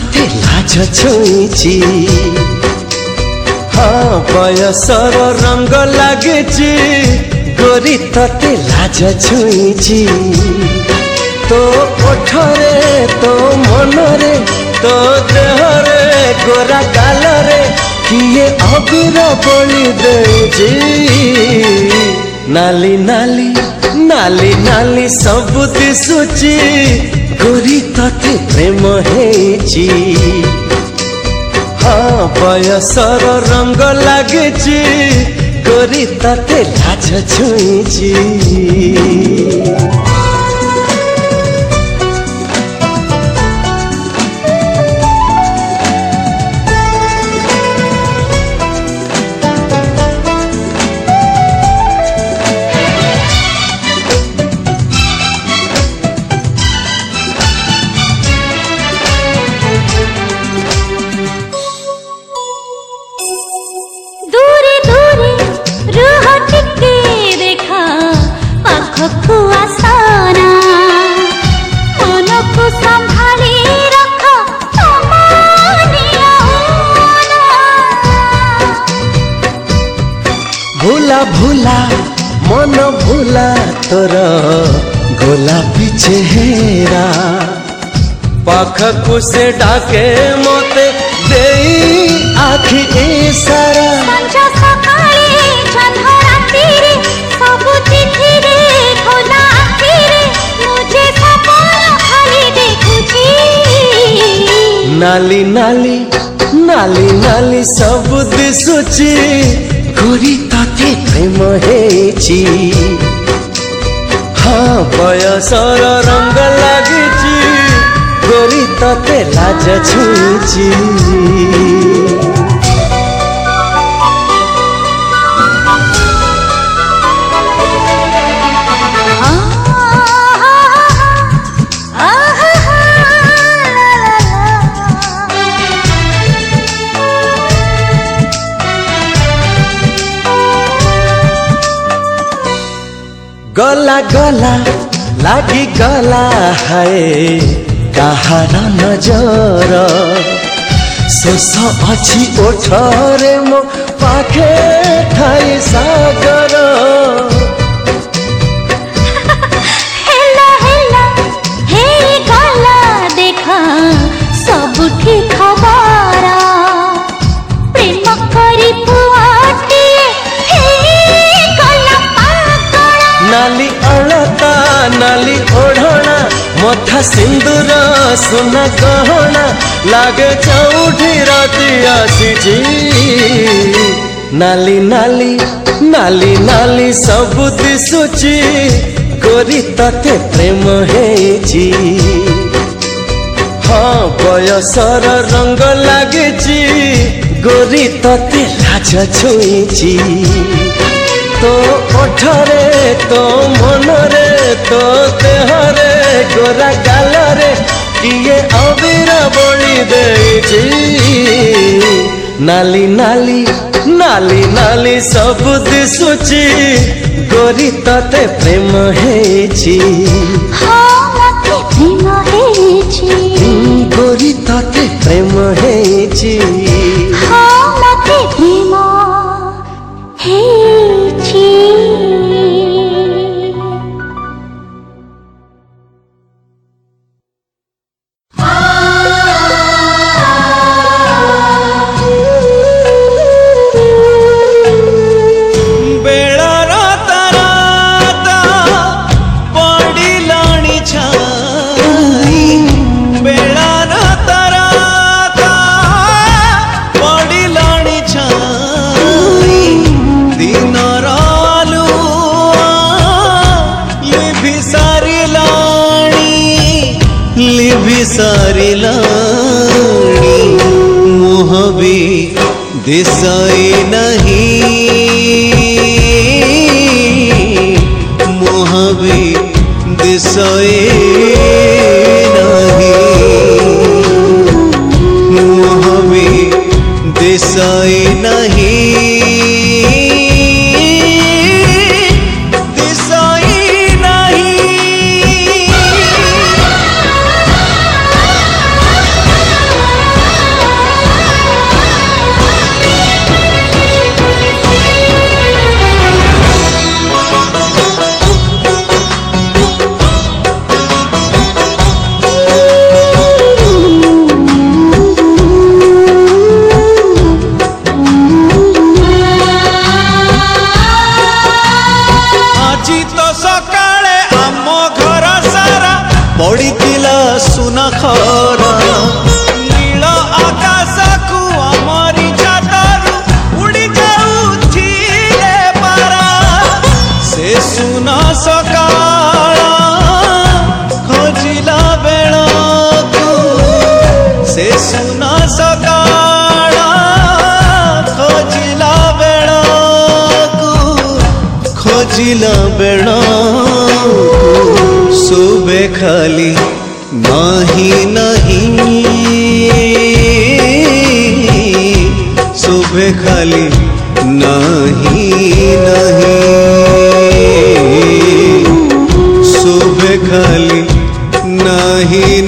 হাতে লাজ ଛୁଇଁଛି ହଁ ବୟସର ରଙ୍ଗ ଲାଗିଛି ଗୋରି ତତେ ଲାଜ ଛୁଇଁଛି ତୋ ଓଠରେ ତୋ ମନରେ ତୋ ଦେହରେ ଗୋରା କାଲରେ କିଏ ଅବିର ବଳି ଦେଇଛି ନାଲି ନାଲି ନାଲି ନାଲି ସବୁ ଦିଶୁଛି করি তাতে প্রেম হেছি ହଁ ବୟସର ରଙ୍ଗ ଲାଗିଛି କରି ତତେ ଲାଜ ଛୁଇଁଛି তোর গোলাপি চেহেরা পাখকু সে ডাকে মতে দেই আখি ইশারা নালি নালি নালি নালি সব দিশুচি ঘুরি তাতে প্রেম হেছি पय असर रङ्ग लागिछि गरिता ते लाज छुछि गला गला लागी गला है कहाँ ना नजर सोस अच्छी उठारे मो पाखे थाई सागर সোনালি ওঢଣା মথা সিন্দুর সোনা গহଣା লাগে চৌঠি রাতি আসিছি নালি নালি নালি নালি সবু দিশুচি করি ততে প্রেম হেইছি ହଁ ବୟସର ରଙ୍ଗ ଲାଗିଛି ଗୋରି ତତେ ଲାଜ ଛୁଇଁଛି ତୋ ଓଠରେ ତୋ ମନରେ তো দেহরে গোরা গালরে কিয়ে অবির বলি দেইছি নালি নালি নালি নালি সবু দিশুছি গোরি ততে প্রেম হেছি গোরি ততে প্রেম হেছি হ্যাঁ माही नहीं सुबह खाली नहीं नहीं सुबह खाली नहीं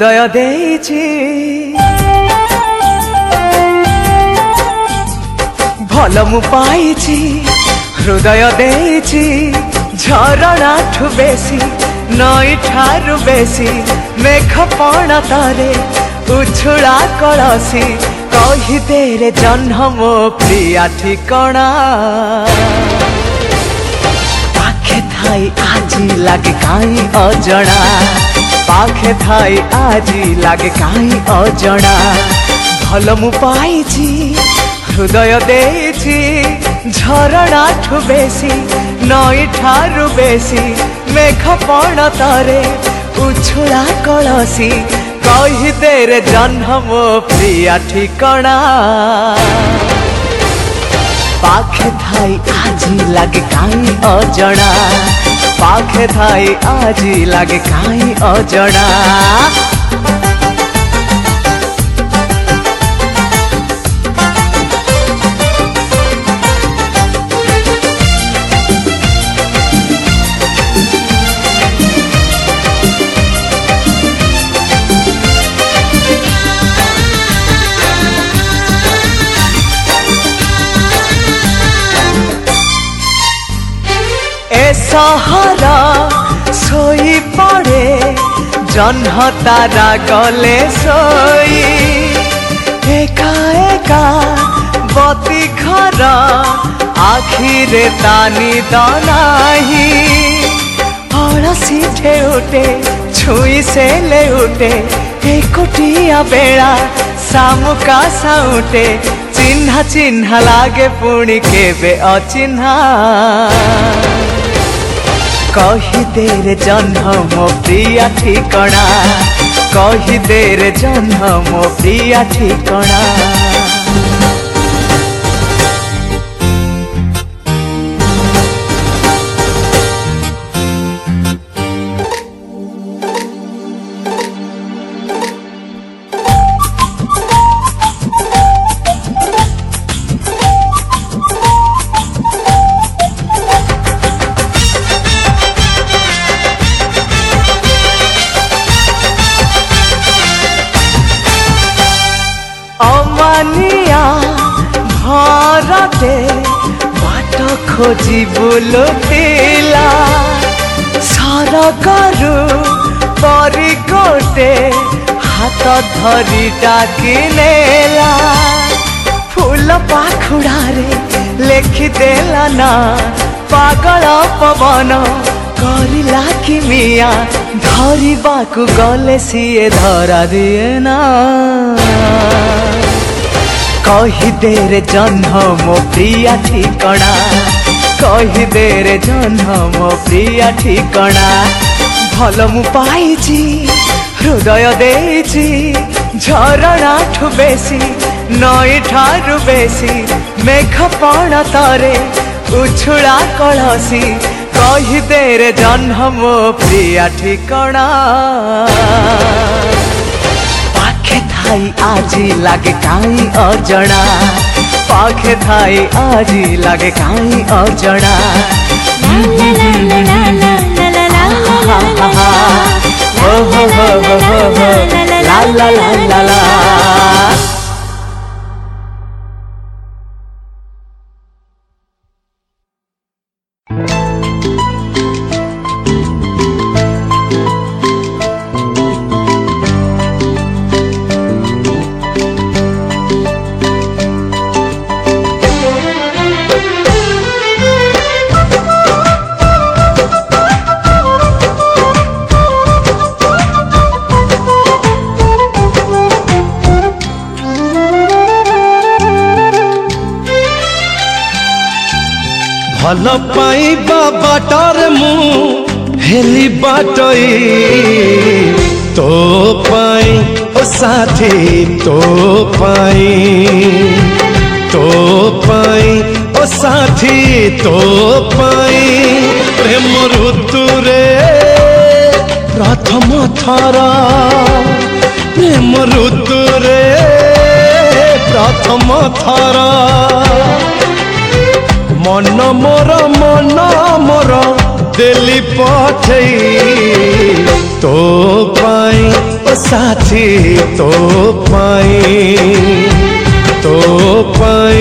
హృదయ దేచి ଭଲମୁ ପାଇଛି ହୃଦୟ ଦେଇଛି ଝରଣାଠୁ ବେଶୀ ନଈଠାରୁ ବେଶୀ ମେଘ ପଣ ତରେ ଉଛୁଳା କଳସୀ କହିଦେରେ ଜହ୍ନ ମୋ ପ୍ରିୟା ଠିକଣା ପାଖେ ଥାଇ ଆଜି ଲାଗେ କାହିଁ ଅଜଣା ପାଖେ ଥାଇ ଆଜି ଲାଗେ କାହିଁ ଅଜଣା ଭଲ ମୁଁ ପାଇଛି ହୃଦୟ ଦେଇଛି ଝରଣାଠୁ ବେଶୀ ନଈଠାରୁ ବେଶୀ ମେଘ ପଣତରେ ଉଛୁଳା କଳସୀ କହିଦେ ରେ ଜହ୍ନ ମୋ ପ୍ରିୟା ଠିକଣା পাখে থাই আজি লাগে কাই অজনা पाखे थाई आज लागे काई अजड़ा বেচহৰা চৈ পৰে জন্ম তাৰা গলে চৈ একা একা বতি ঘৰ আখিৰে টানি দনাহি অলসি ঢেউতে ছুঁইছে লেউতে একোটিয়া বেড়া সামুকা সাউটে চিহ্না চিহ্না লাগে পুনি কেবে অচিহ্না कही देर जन्म प्रिया ठिकणा कही देर जन्म प्रिया ठिकणा বুলো পিলা ସରକାରୁ ପରି ଗୋଟେ ହାତ ଧରି ଡାକି ନେଲା ଫୁଲ ପାଖୁଡ଼ାରେ ଲେଖିଦେଲା ନା ପାଗଳ ପବନ କରିଲା କି ମିଆ ଧରିବାକୁ ଗଲେ ସିଏ ଧରା ଦିଏ ନା କହିଦେରେ ଜହ୍ନ ମୋ ପ୍ରିୟା ଠିକଣା कही दे रे जन्म प्रिया ठिकणा भल मु पाई हृदय दे झरणा ठु बेसी नई ठारु बेसी मेघ पण तरे उछुला कलसी कही दे रे जन्म प्रिया ठिकणा पाखे थाई आजी लागे काई अजणा पाखे थाई आज लगे कहीं और जड़ा ला ভাল পাইবা বাটর মু হেলি বাটই তো পাই ও সাথে তো পাই তো পাই ও সাথে তো পাই প্রেম ঋতুরে প্রথম থর প্রেম ঋতুরে প্রথম থর মন মোর মন মোর দেলি পঠেই তো পাই সাথী তো পাই তো পাই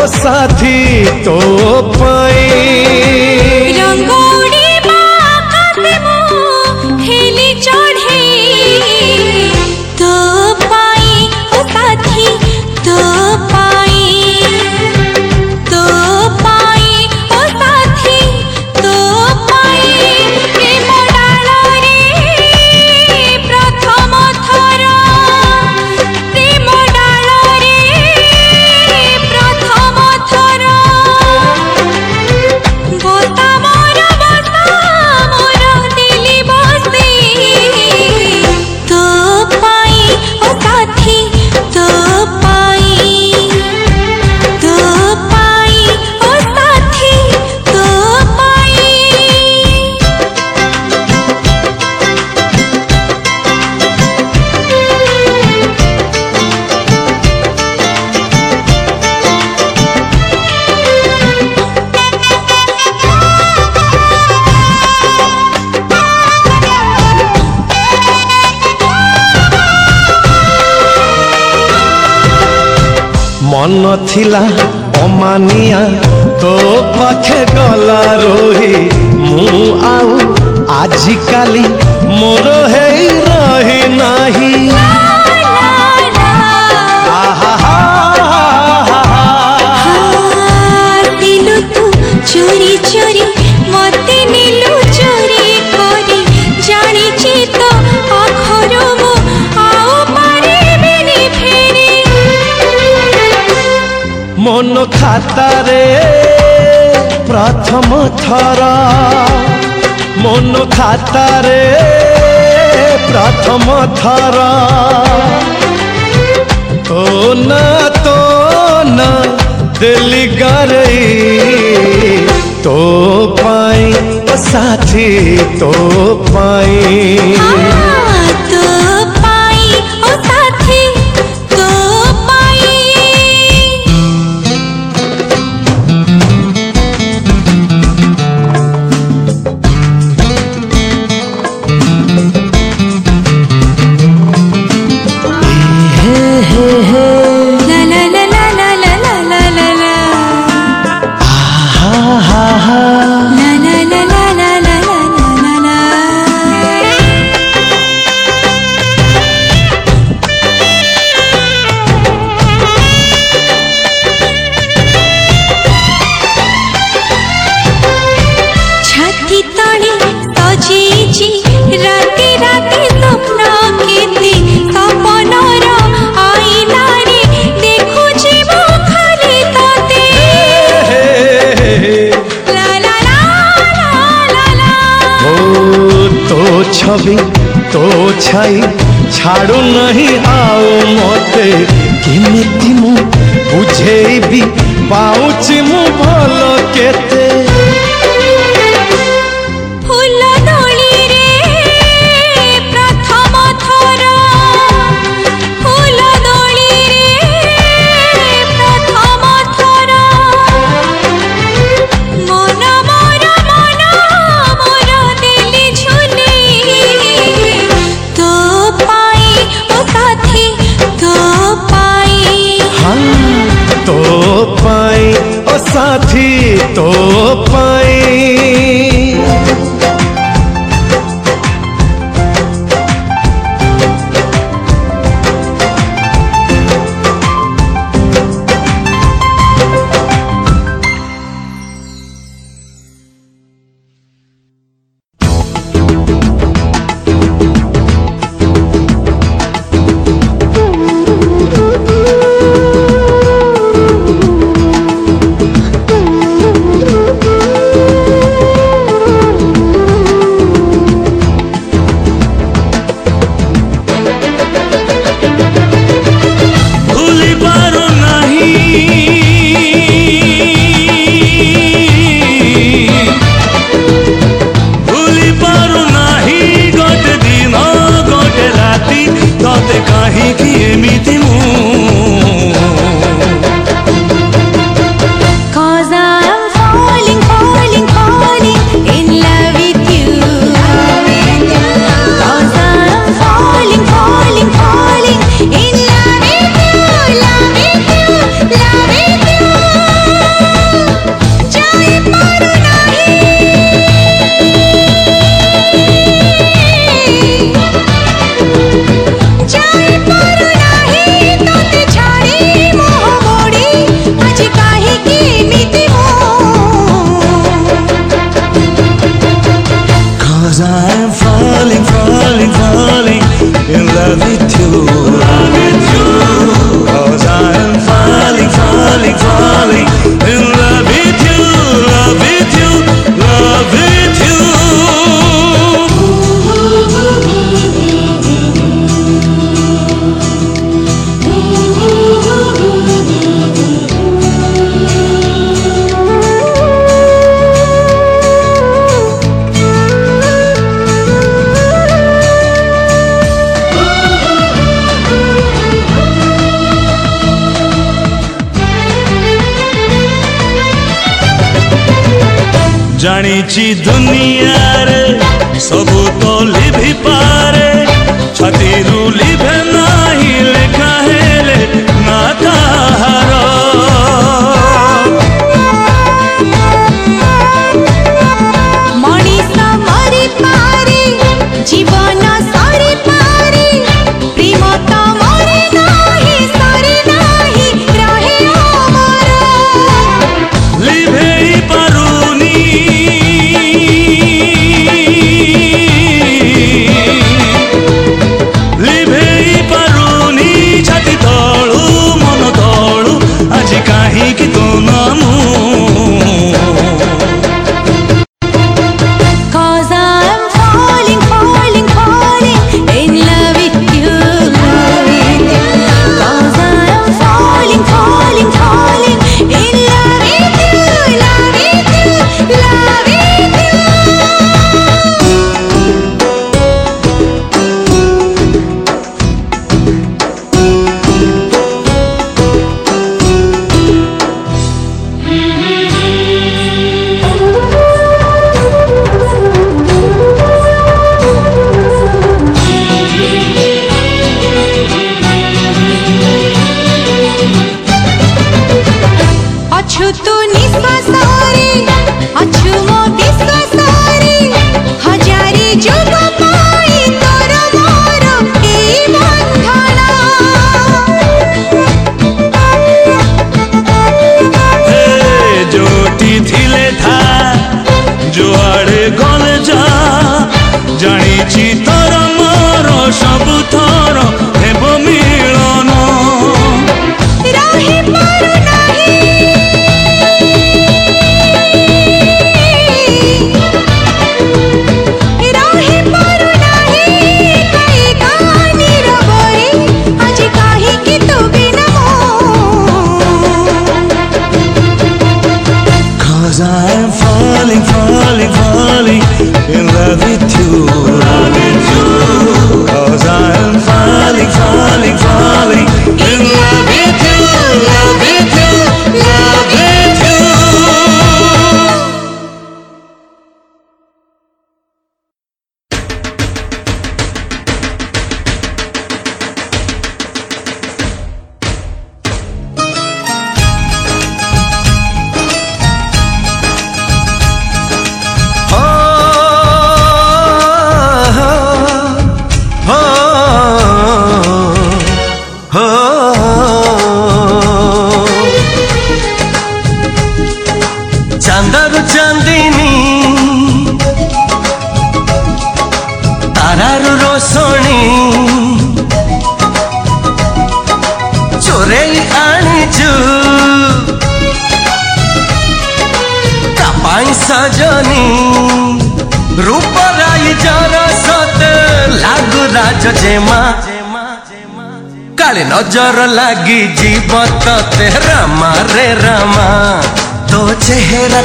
ও সাথী তো পাই রঙ্গ মন ছিলা অমানিয়া তো পাখে গলা রহি মু আউ আজিকালি মোর হেই খাতারে প্রথম থর মন খাতারে প্রথম থর তো না তো না দিল্লি গরই তো পাই সাথী তো পাই তো ছবি তো ছাই ছাড়ু ନାହିଁ ଆଉ ମୋତେ କେମିତି ମୁଁ ବୁଝେଇବି ପାଉଛି ମୁଁ ଭଲ କେତେ todo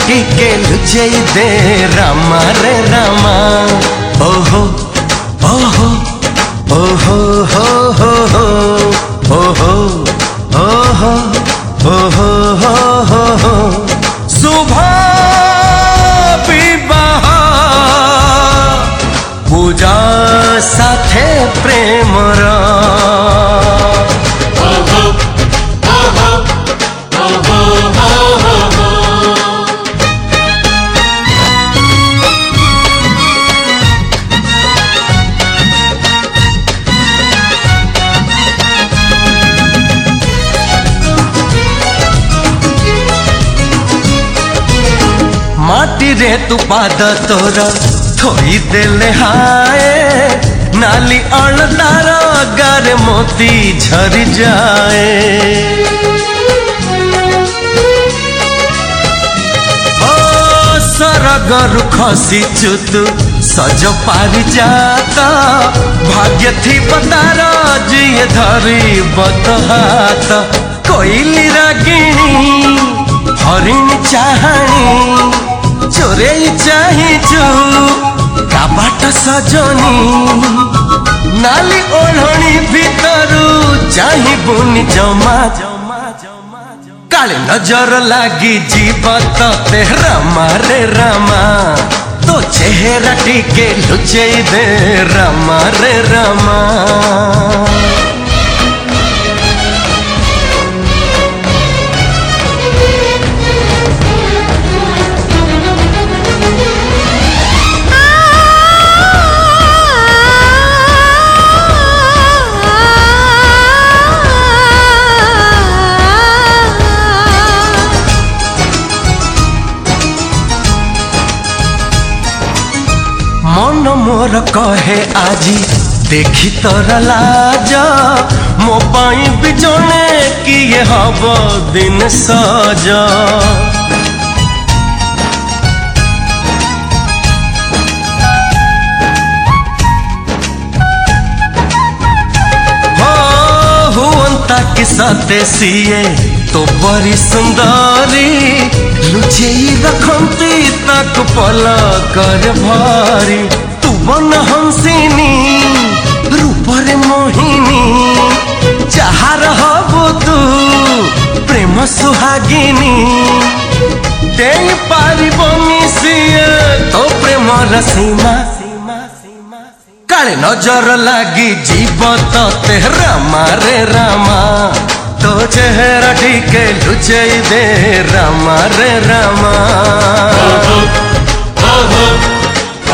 ಟಿಕೆಲು ಜೈದೆ ರಾಮ ರೇ ರಾಮ ಓಹೋ पाद तोरा थोई देले हाय नाली अणदार गार मोती झर जाए ओ सरगरु खसिचु तु सज जाता भाग्य थी तार जिए धरी बत कोई कोइली रागिणी हरिणी चाहनी रे चाहिचु কাবাট সজনি নালি ওঢ়ণি ভিতরু চাহিবুনি জমা কালে নজর লাগি জীব তে রামা রে রামা তো চেহারা টিকে লুচেই দে রামা রে রামা मोर कहे आज देखी तर लाज मो पाई बिजने किए हब दिन सज साते सीए तो बड़ी सुंदरी लुचे रखती तक पल कर भारी বনহংসিনী রূপরে মোহিনী যাহার হব তু প্রেম সুহাগিনী দেই পারিবনি সিয়ে তো প্রেমর সীমা কালে নজর লাগি জীব তে রামা রে রামা তো চেহারাটিকে লুচাই দে রামা রে রামা Oh, oh, oh, oh.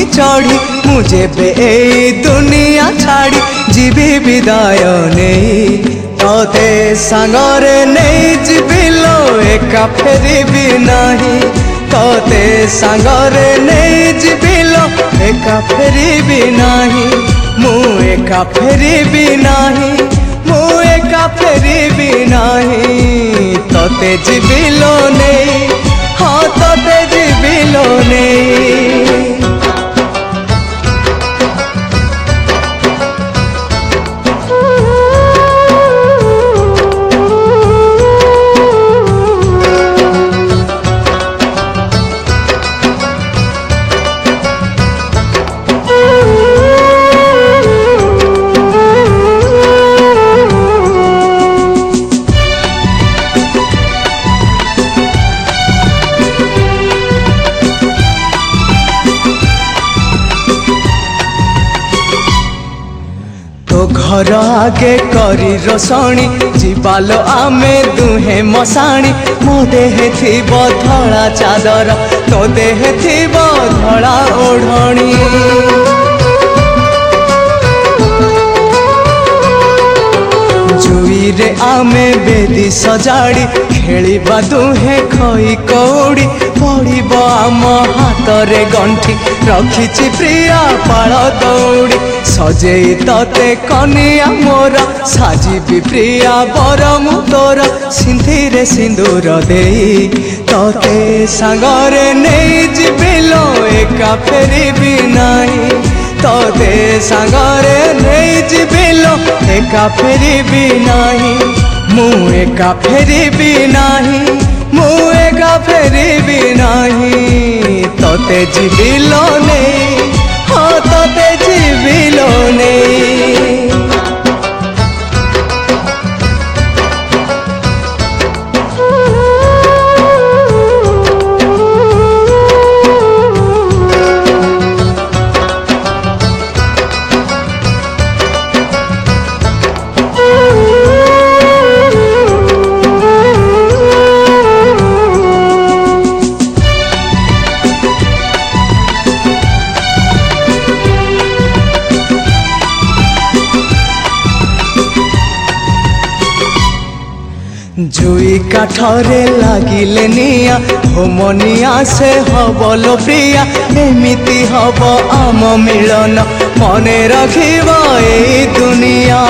আমি চড়ি মুঝে পে এই দুনিয়া ছাড়ি ଯିବି ବିଦାୟ ନେଇ ତତେ ସାଙ୍ଗରେ ନେଇ ଯିବି ଲୋ ଏକା ଫେରିବି ନାହିଁ ତତେ ସାଙ୍ଗରେ ନେଇ ଯିବି ଲୋ ଏକା ଫେରିବି ନାହିଁ ମୁଁ ଏକା ଫେରିବି ନାହିଁ ମୁଁ ଏକା ଫେରିବି ନାହିଁ ତତେ ଯିବି ଲୋ ନେଇ ହଁ ତତେ ଯିବି ଲୋ ନେଇ ଘର ଆଗେ କରି ରୋଷଣୀ ଯିବାଲ ଆମେ ଦୁହେଁ ମଶାଣି ମୋ ଦେହେ ଥିବ ଧଳା ଚାଦର ତୋ ଦେହେ ଥିବ ଧଳା ଓଢ଼ଣୀ ଖଇରେ ଆମେ ବେଦି ସଜାଡ଼ି ଖେଳିବା ଦୁହେଁ ଖଇ କଉଡ଼ି ପଡ଼ିବ ଆମ ହାତରେ ଗଣ୍ଠି ରଖିଛି ପ୍ରିୟା ପାଳ ଦୌଡ଼ି ସଜେଇ ତତେ କନି ଆମର ସାଜିବି ପ୍ରିୟା ବର ମୁଁ ତୋର ସିନ୍ଧିରେ ସିନ୍ଦୁର ଦେଇ ତତେ ସାଙ୍ଗରେ ନେଇଯିବି ଲୋ ଏକା ଫେରିବି ନାହିଁ ତୋତେ ସାଙ୍ଗରେ ନେଇଛି ବିଲ ଏକା ଫେରିବି ନାହିଁ ମୁଁ ଏକା ଫେରିବି ନାହିଁ ମୁଁ ଏକା ଫେରିବି ନାହିଁ ତୋତେ ଯିବିଲ ନେଇ ହଁ ତୋତେ ଯିବିଲ ନେଇ দুই কাঠরে লাগিলে নিয়া হোমনিয়া সে হবল প্রিয়া এমিতি হব আম মিলন মনে রাখিব এই দুনিয়া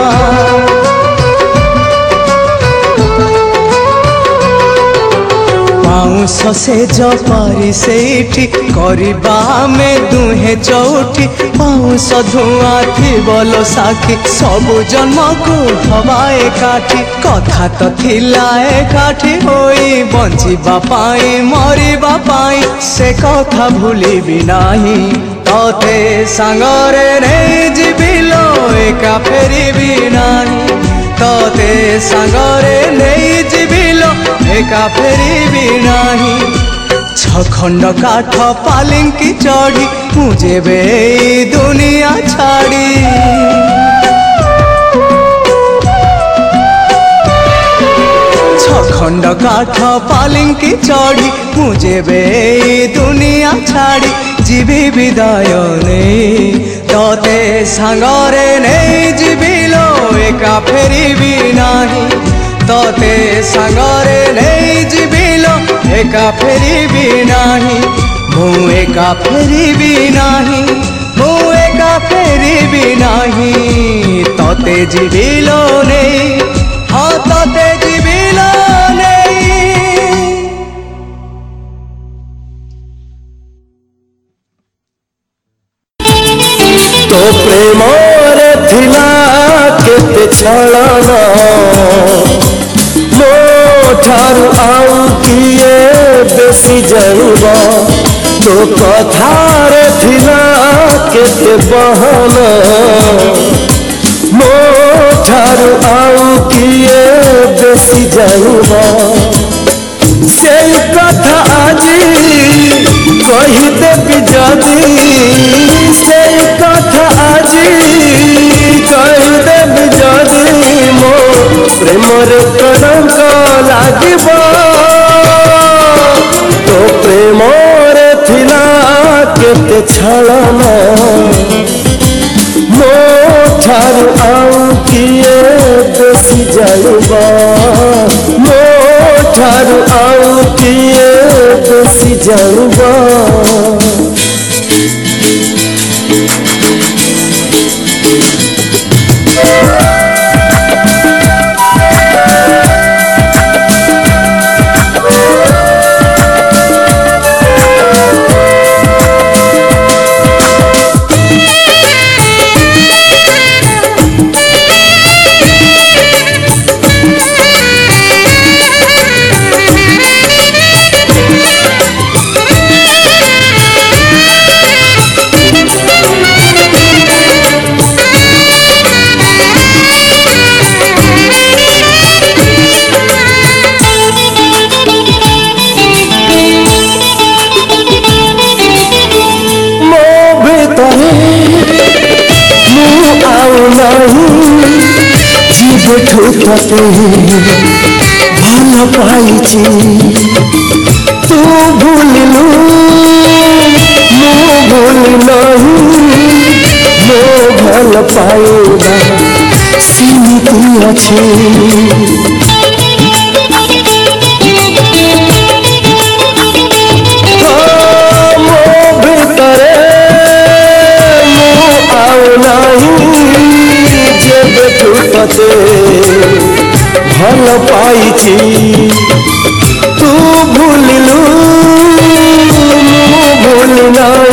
পাউঁশ সেজ পারি সেইটি କରିବା ଆମେ ଦୁହେଁ ଚଉଠି ପାଉଁଶ ଧୂଆଁ ଥିବଲ ସାକ୍ଷୀ ସବୁ ଜନ୍ମକୁ ହବା ଏକାଠି କଥା ତ ଥିଲା ଏକାଠି ହୋଇ ବଞ୍ଚିବା ପାଇଁ ମରିବା ପାଇଁ ସେ କଥା ଭୁଲିବି ନାହିଁ ତତେ ସାଙ୍ଗରେ ନେଇ ଯିବି ଲୋ ଏକା ଫେରିବି ନାହିଁ ତତେ ସାଙ୍ଗରେ ନେଇ ଯିବି ଲୋ ଏକା ଫେରିବି ନାହିଁ ছখণ্ড কাঠ পালিঙ্কি চড়ি পুঁজেবে দুনিয়া ছাড়ি ছখণ্ড কাঠ পালিঙ্কি চড়ি পুঁজেবে দুনিয়া ছাড়ি ଯିବି ବିଦାୟ ନେଇ ତତେ ସାଙ୍ଗରେ ନେଇ ଯିବି ଲୋ ଏକା ଫେରିବି ନାହିଁ ତତେ ସାଙ୍ଗରେ ନେଇ ଯିବିଲ ଏକା ଫେରିବି ନାହିଁ ମୁଁ ଏକା ଫେରିବି ନାହିଁ ମୁଁ ଏକା ଫେରିବି ନାହିଁ ତତେ ଯିବିଲ ନେଇ ହଁ ତତେ ଯିବିଲ ନେଇ ତୋ ପ୍ରେମରେ ଥିଲା କେତେ ଛଳନା ওঠার আউকিয়ে বেশি জানিব তো কথার থিলা কেতে বহন মোঠার আউকিয়ে বেশি জানিব সেই কথা আজি কহিদেবি যদি সেই কথা আজি কহিদেবি যদি মো প্রেমরে কলঙ্ক লাগিব তো প্রেমরে থিলা কেতে ছাড়না মো ঠারু আউ কিয়ে বেশি যাইবা মো ଠାରୁ ଆଉ କିଏ ବେଶି ଜାଣିବ Yeah. পাই জীব ঠোকাতে ভালো পাইছি তো ভুলিল মো ভুল নহি মো ভাল পাইবা সিমিতি আছে ভিতরে মো আও নাহি কাছে ভালো পাইছি তু ভুলিলু মো ভুলি নাই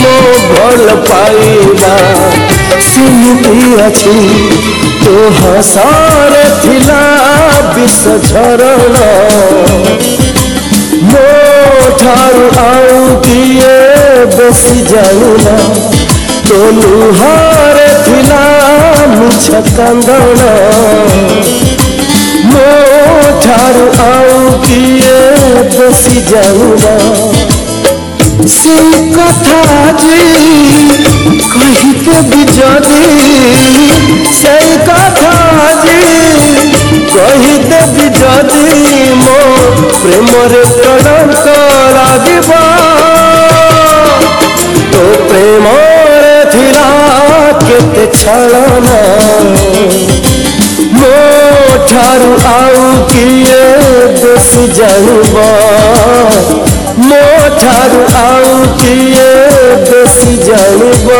মো ভাল পাইবা সিমিতি আছি তো হাসার থিলা বিষ ঝরণ মো ঠারু আউ কিয়ে বেশি জানি না তো লুহার থিলা ମୁଛ କାନ୍ଦଣ ମୋ ଠାରୁ ଆଉ କିଏ ବସି ଯାଉନ ସେ କଥା ଆଜି କହିଦେବି ଯଦି ସେଇ କଥା ଆଜି କହିଦେବି ଯଦି ମୋ ପ୍ରେମରେ କଳଙ୍କ ଲାଗିବ ତୋ ପ୍ରେମ ফিরা কেতে ছাড়া না মোঠারু আউ কিয়ে বেশি জানুবা মোঠারু আউ কিয়ে বেশি জানুবা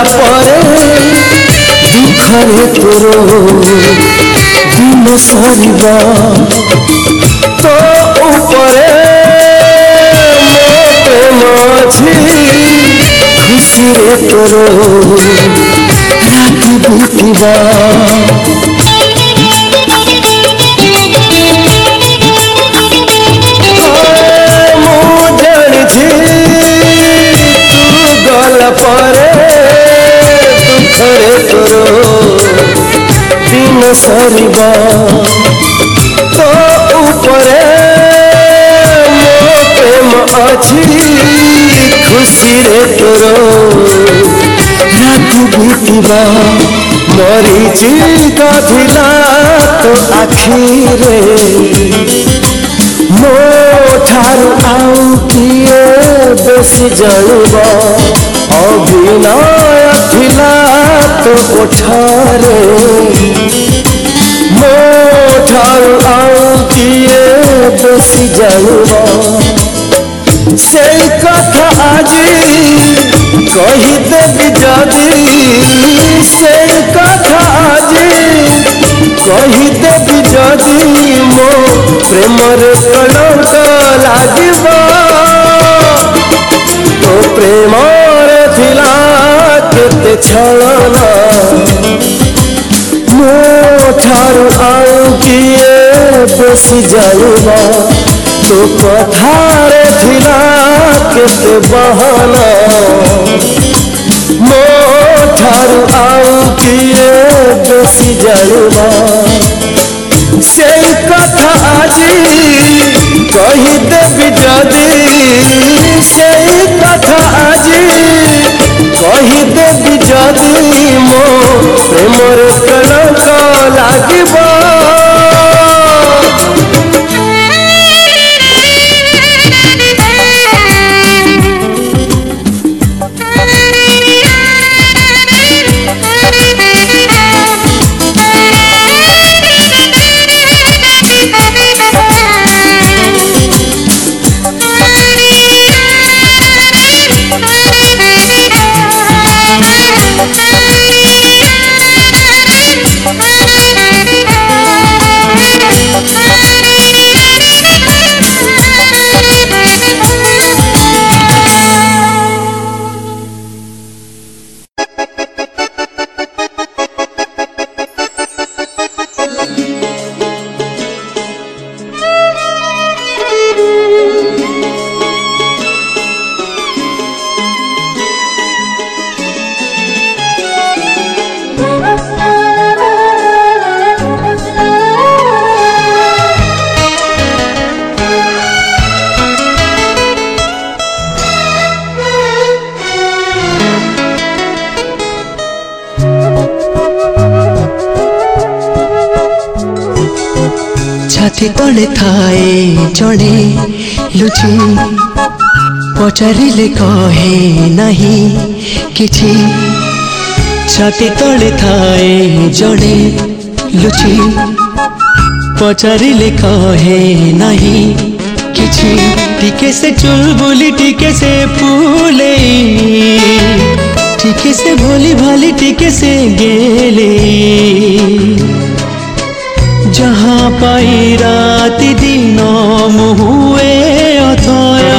না পরে দুঃখরে তোর দিন সরিব তো উপরে প্রেম খুশিরে তোর রাখি বিতিবা पर ତୋର ଦିନ ସରିବ ତୋ ଉପରେ ମୋ ପ୍ରେମ ଅଛି ଖୁସିରେ ତୋର ରାତି ବିତିବ ମରିଛି ଥିଲା ତୋ ଆଖିରେ ମୋ ଠାରୁ ଆଉ କିଏ বেশি জানব অভিনয় থিলা তোর কোঠারে মোঠাল আংটিয়ে বেশি যাইব সেই কথা আজি কহিদেবি যদি সেই কথা আজি কহিদেবি যদি মো প্রেমর কলঙ্ক লাগিব তো প্রেমরে থিলা করে ছলনা মো ঠারু আউ কিয়ে বেশি যাইবা তো কথারে থিলা কেতে বাহানা মো ঠারু আউ কিয়ে বেশি যাইবা সেই কথা আজি কহিদেবি যদি সেই কথা আজি କହିଦେବି ଯଦି ମୋ ପ୍ରେମରେ କଳଙ୍କ ଲାଗିବ पचारे कहे नहीं कि छाती तले थाए जड़े लुचि पचारे कहे नहीं ठीक से चुलबुली ठीक से फूले ठीक से भोली भाली टिके से गेले जहाँ पाई रात दिन मुहुए अथया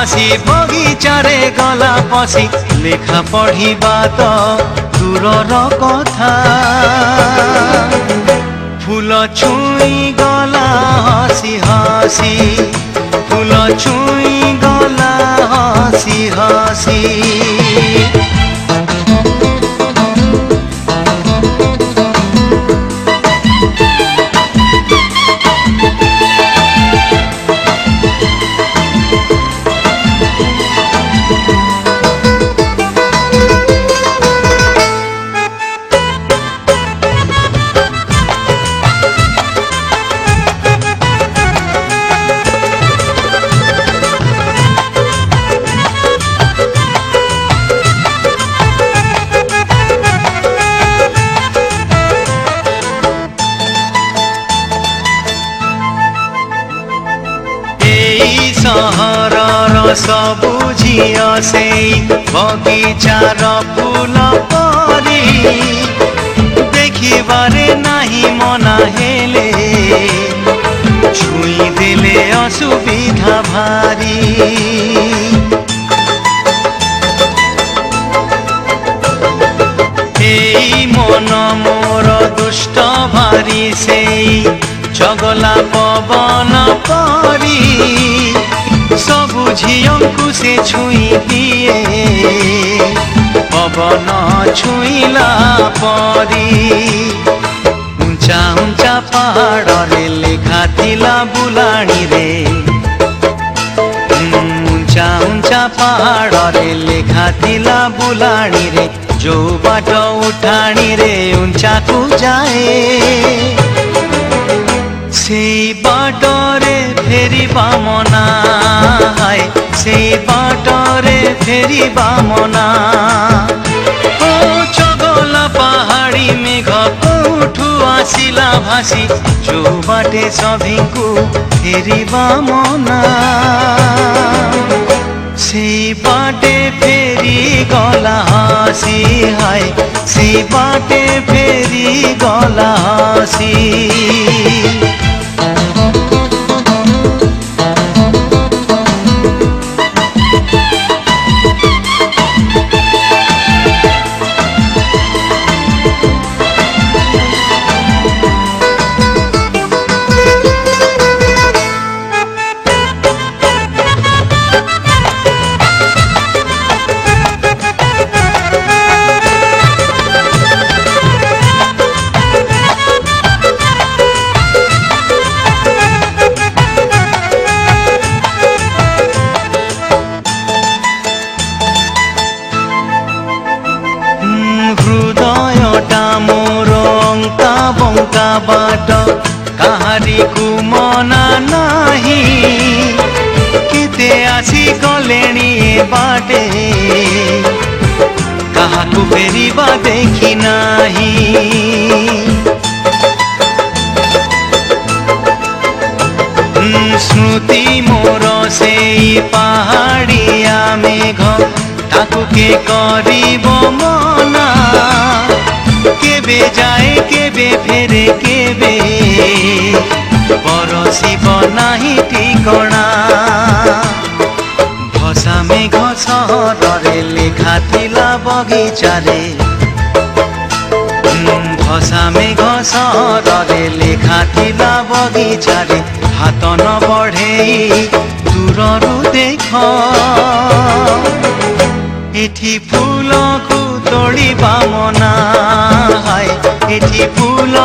বাসি বগিচারে গলা পশি লেখা পঢ়িবা তো দূরর কথা ফুল ছুঁই গলা হসি হসি ফুল ছুঁই গলা হসি হসি প্রিয় সেই বগিচার ফুল পরি দেখিবারে নাহি মনা হেলে ছুঁই দেলে অসুবিধা ভারী এই মন মোর দুষ্ট ভারি সেই জগলা পবন পরি সবু ঝিয়ঙ্ক ঘুষে ছুঁই দিয়ে পবন ছুঁইলা পরি উঁচা উঁচা পাহাড়রে লেখা থিলা বুলাণীরে উঁচা উঁচা পাহাড়রে লেখা থিলা বুলাণীরে ଯୋଉ ବାଟ ଉଠାଣିରେ ଉଞ୍ଚାକୁ ଯାଏ ସେଇ ବାଟ ফেরি বামনা হয় সেই বাটরে ফেরি বামনা ও চগলা পাহাড়ি মেঘ উঠু আসিলা ভাসি চৌবাটে সভিঙ্কু ফেরি বামনা সেই বাটে ফেরি গলা হাসি হয় সেই বাটে ফেরি গলা হাসি लेनी बाटे कहा तू फेरी बा देखी नाही স্মৃতি মোর সেই পাহাড়িয়া মেঘ তাকুকে করিব মনা কেবে যায় কেবে ফেরে কেবে বরসিব নাহি ঠিকনা मेघ छ र दले घातिला बगीचाले लम फसा मेघ छ र दले घातिला बगीचाले हात न बढेय दूर रु देखौ तिथी फूल कु तोडी बामना हाय एति फूल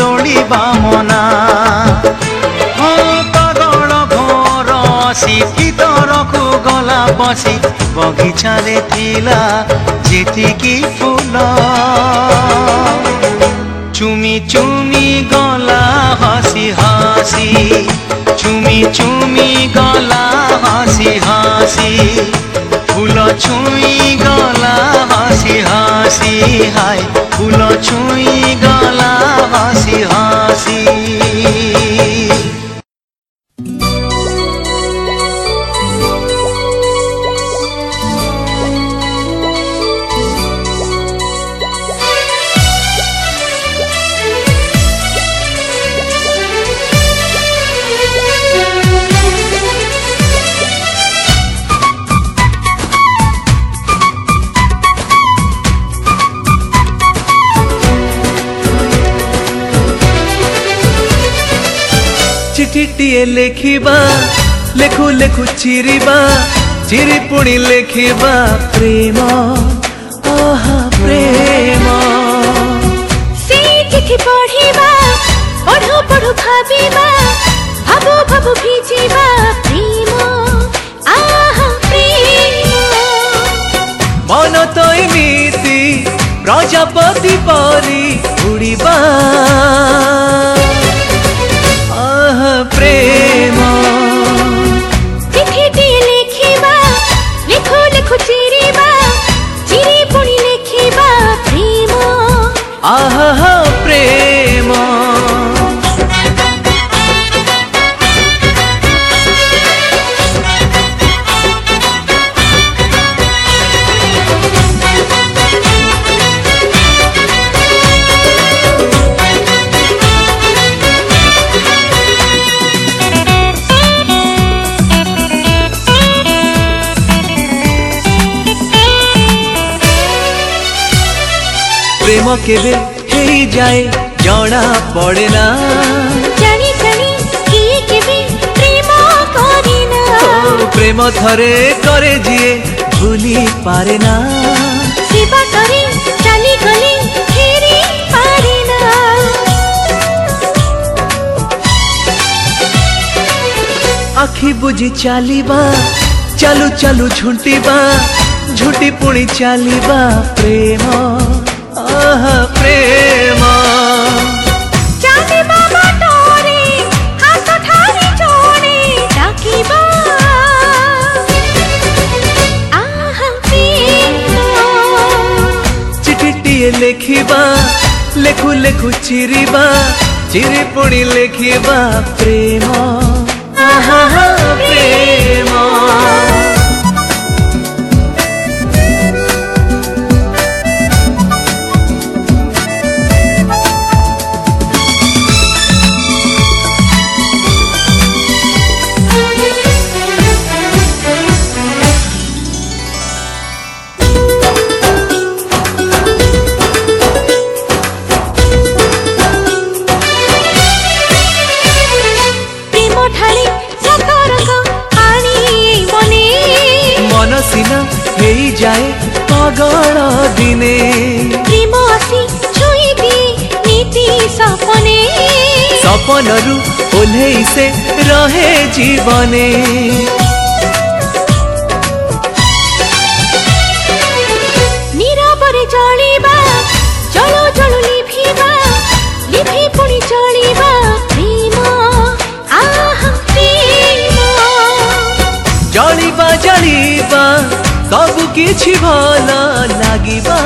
तोडी बामना ବସି ଭିତରକୁ ଗଲା ବସି ବଗିଚାରେ ଥିଲା ଯେତିକି ଫୁଲ চুমি চুমি গলা হাসি হাসি চুমি চুমি গলা হাসি হাসি ফুল ছুঁই গলা হাসি হাসি হাই ফুল ছুঁই গলা হাসি হাসি দিয়ে লেখিবা লেখু লেখু চিরিবা চিরি পুଣି লেখিবা প্রেম আহা প্রেম সেই চিঠি পড়িবা পড়ু পড়ু ভাবিবা ভাবু ভাবু ভিজিবা প্রেম আহা প্রেম মন তো এমিতি প্রজাপতি পরি উড়িবা आह प्रेम प्रेम केवे যায় জড়া পড়ে না জানি জানি কি কেবে প্রেম করে না প্রেম থরে করে যিয়ে ভুলি পারে না সেবা করে চালি গলে ফেরি পারে না আখি বুঝি চালিবা চালু চালু ঝুঁটিবা ঝুঁটি পুଣି চালিবা প্রেম ଲେଖିବା ଲେଖୁ ଲେଖୁ ଚିରିବା ଚିରି ପୁଣି ଲେଖିବା ପ୍ରେମ ପ୍ରେମ মনরু ওলেই সে রহে জীবনে নীরবরে চলিবা চলো চলো লিভিবা লিভি পুনি চলিবা জলিবা জলিবা সবু কিছু ভাল লাগিবা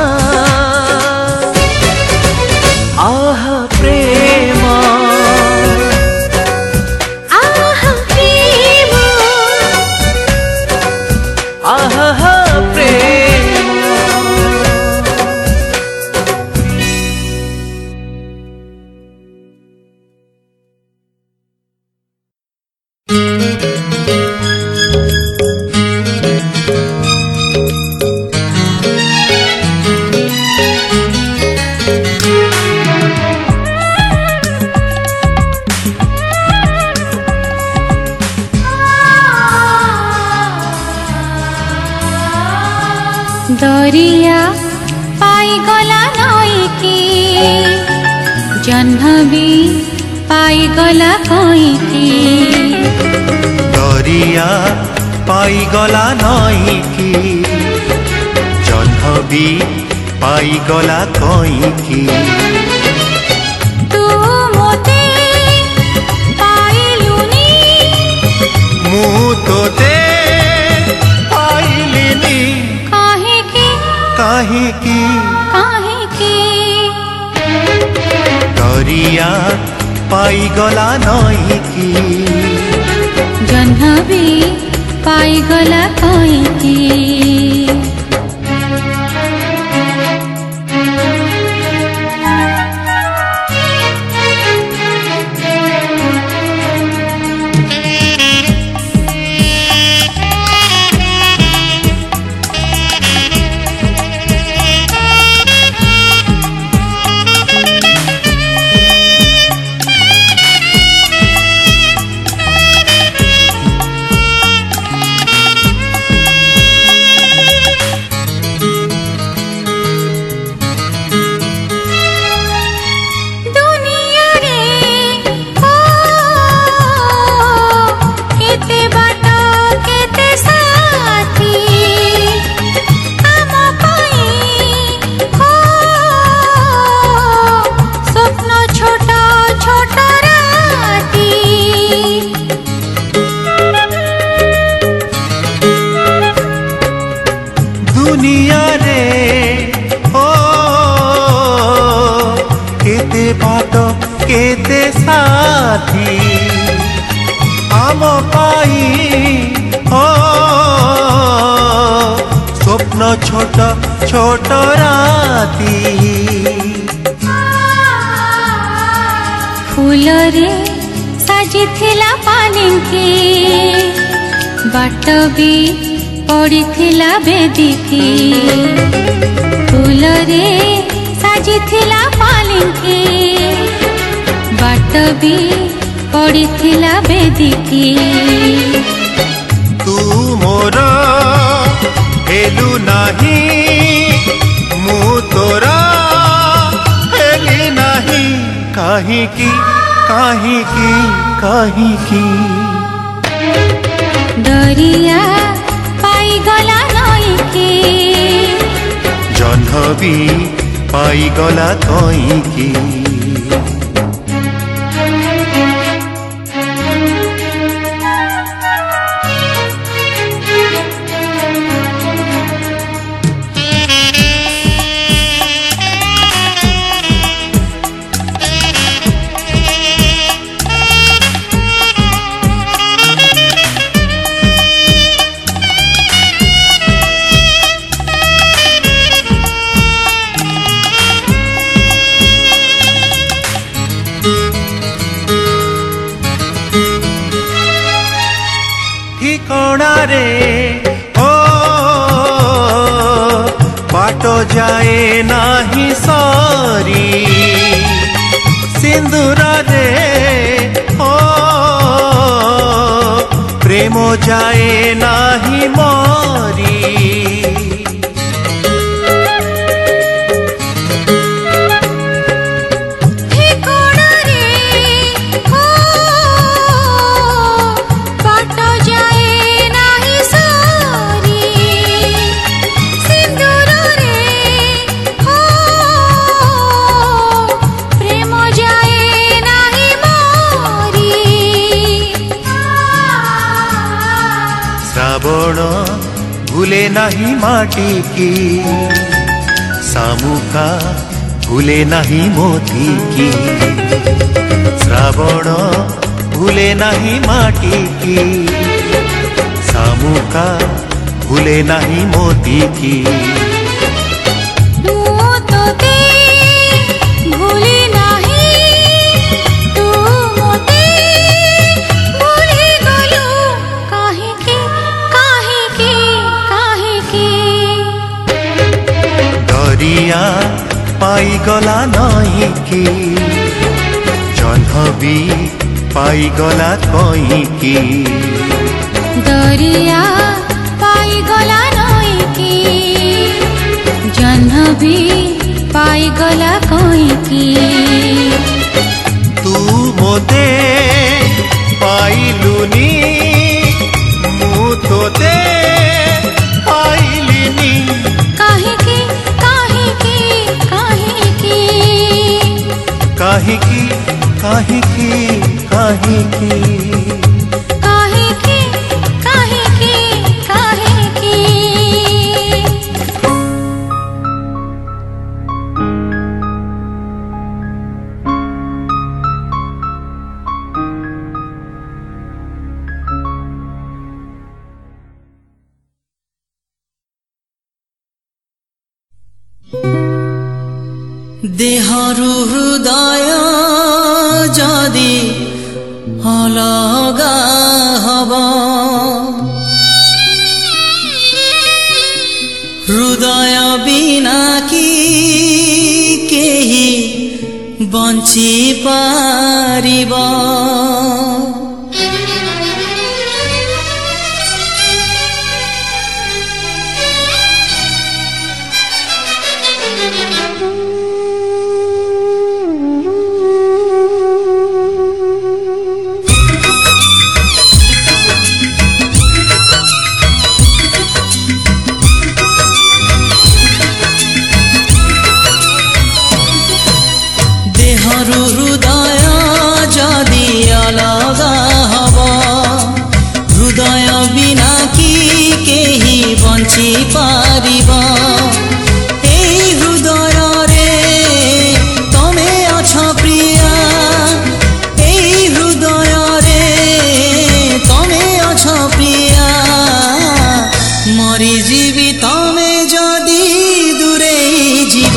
जीव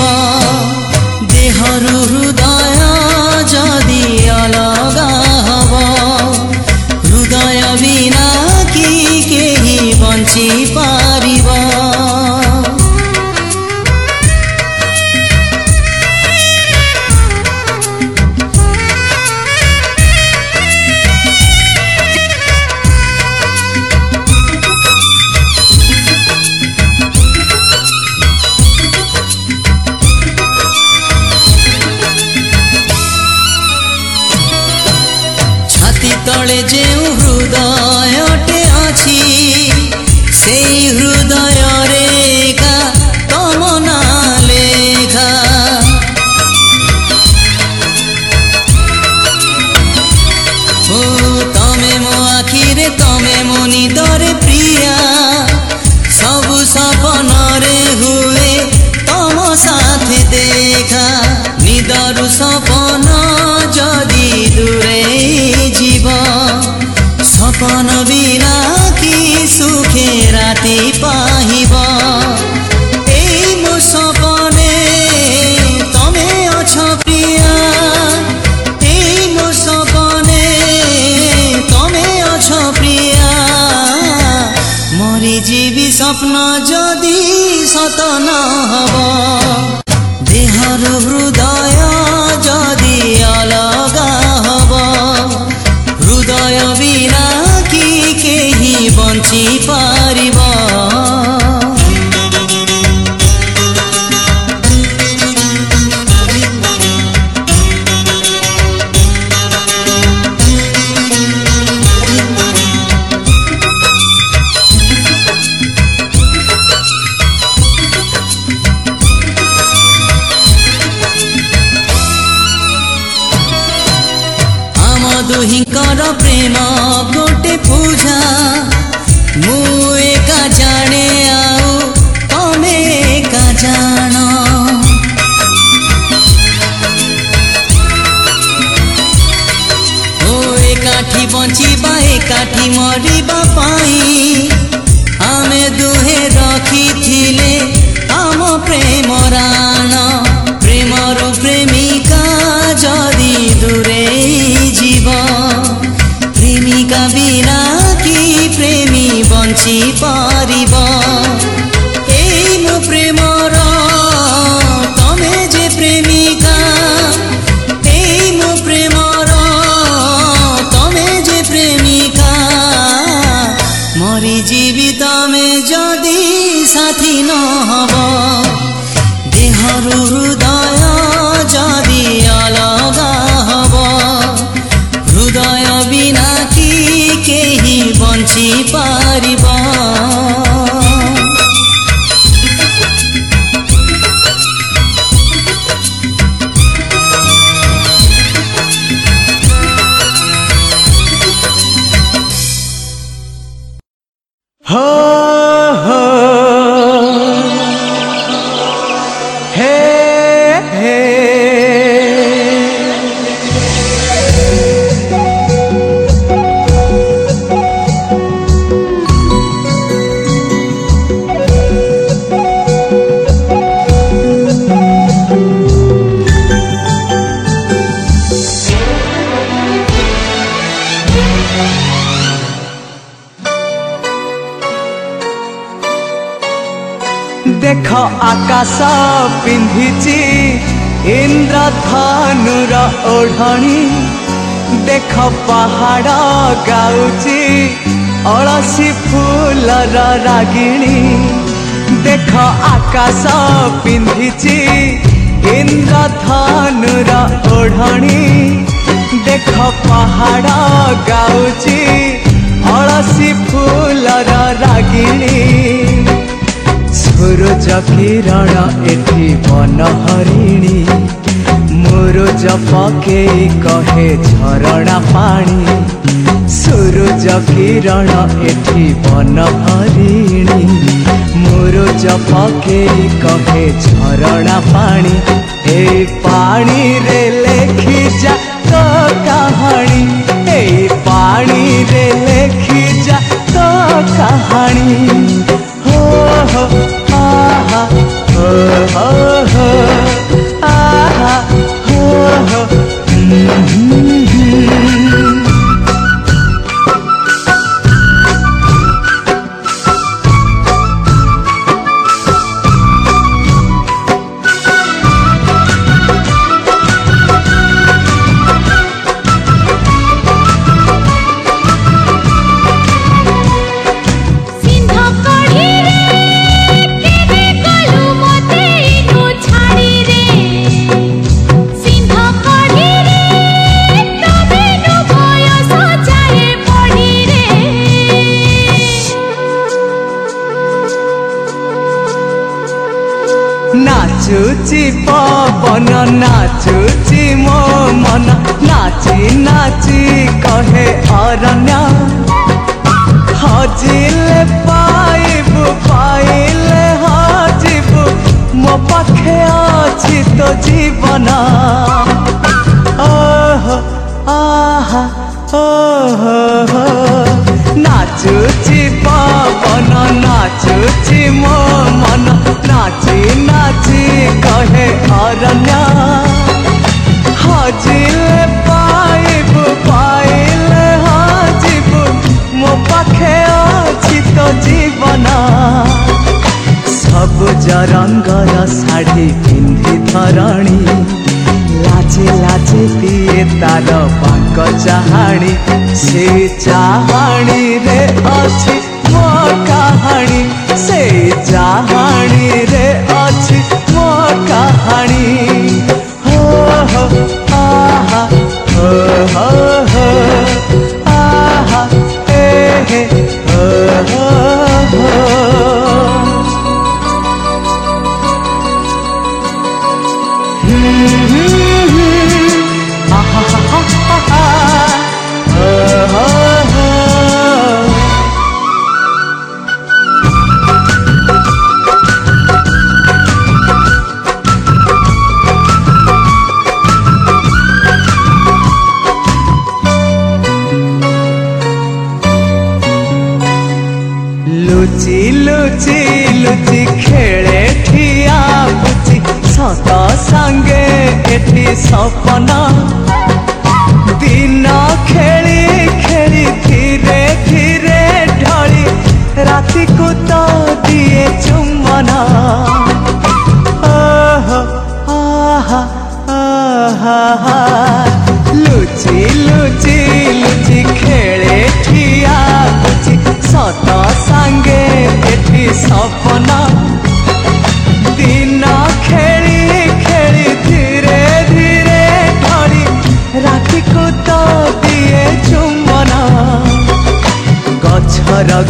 देहरू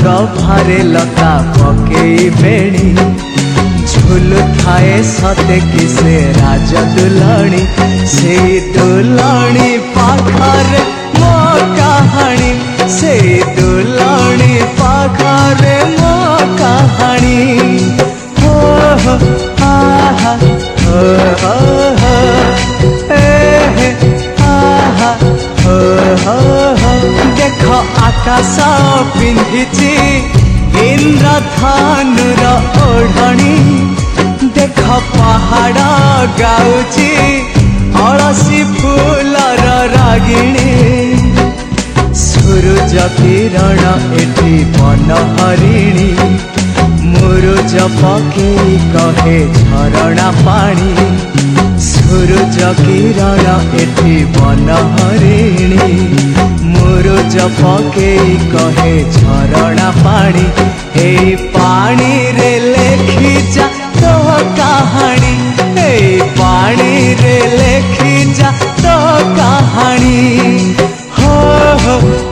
गभारे लता पकई बेणी झूल थाए सते कि से राज दुलाणी से दुलाणी पाखर मो कहानी से दुलाणी पाखरे सा ପିନ୍ଧିଛି ଇନ୍ଦ୍ରଧନୁର ଓଢ଼ଣୀ ଦେଖ ପାହାଡ଼ ଗାଉଛି ଅଳସୀ ଫୁଲର ରାଗିଣୀ ସୂରୁଜ କିରଣ ଏଠି ବନ ହରିଣୀ ମୁରୁଜ ପକେଇ କହେ ଝରଣା ପାଣି ସୂରୁଜ କିରଣ ଏଠି ବନ ହରିଣୀ मोर जप के कहे झरणा पाणी हे पाणी रे लेखी जा तो कहानी ए पानी रे लेखी जा तो कहानी हो, हो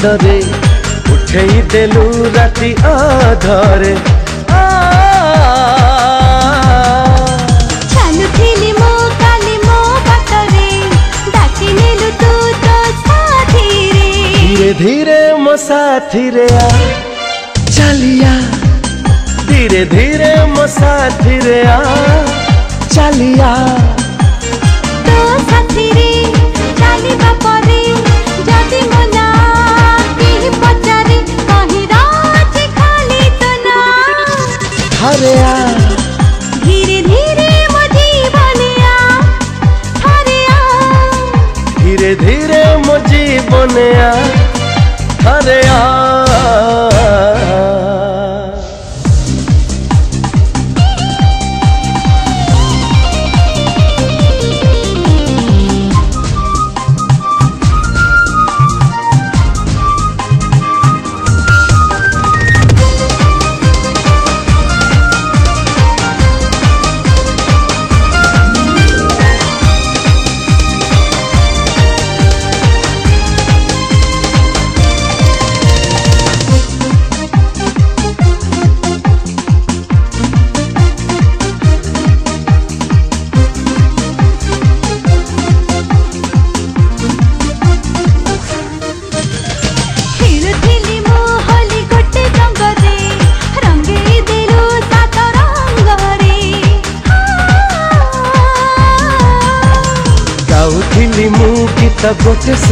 ଚାନ୍ଦରେ ଉଠେଇ ଦେଲୁ ରାତି ଅଧରେ ଧୀରେ ମୋ ସାଥିରେ ଆ মনে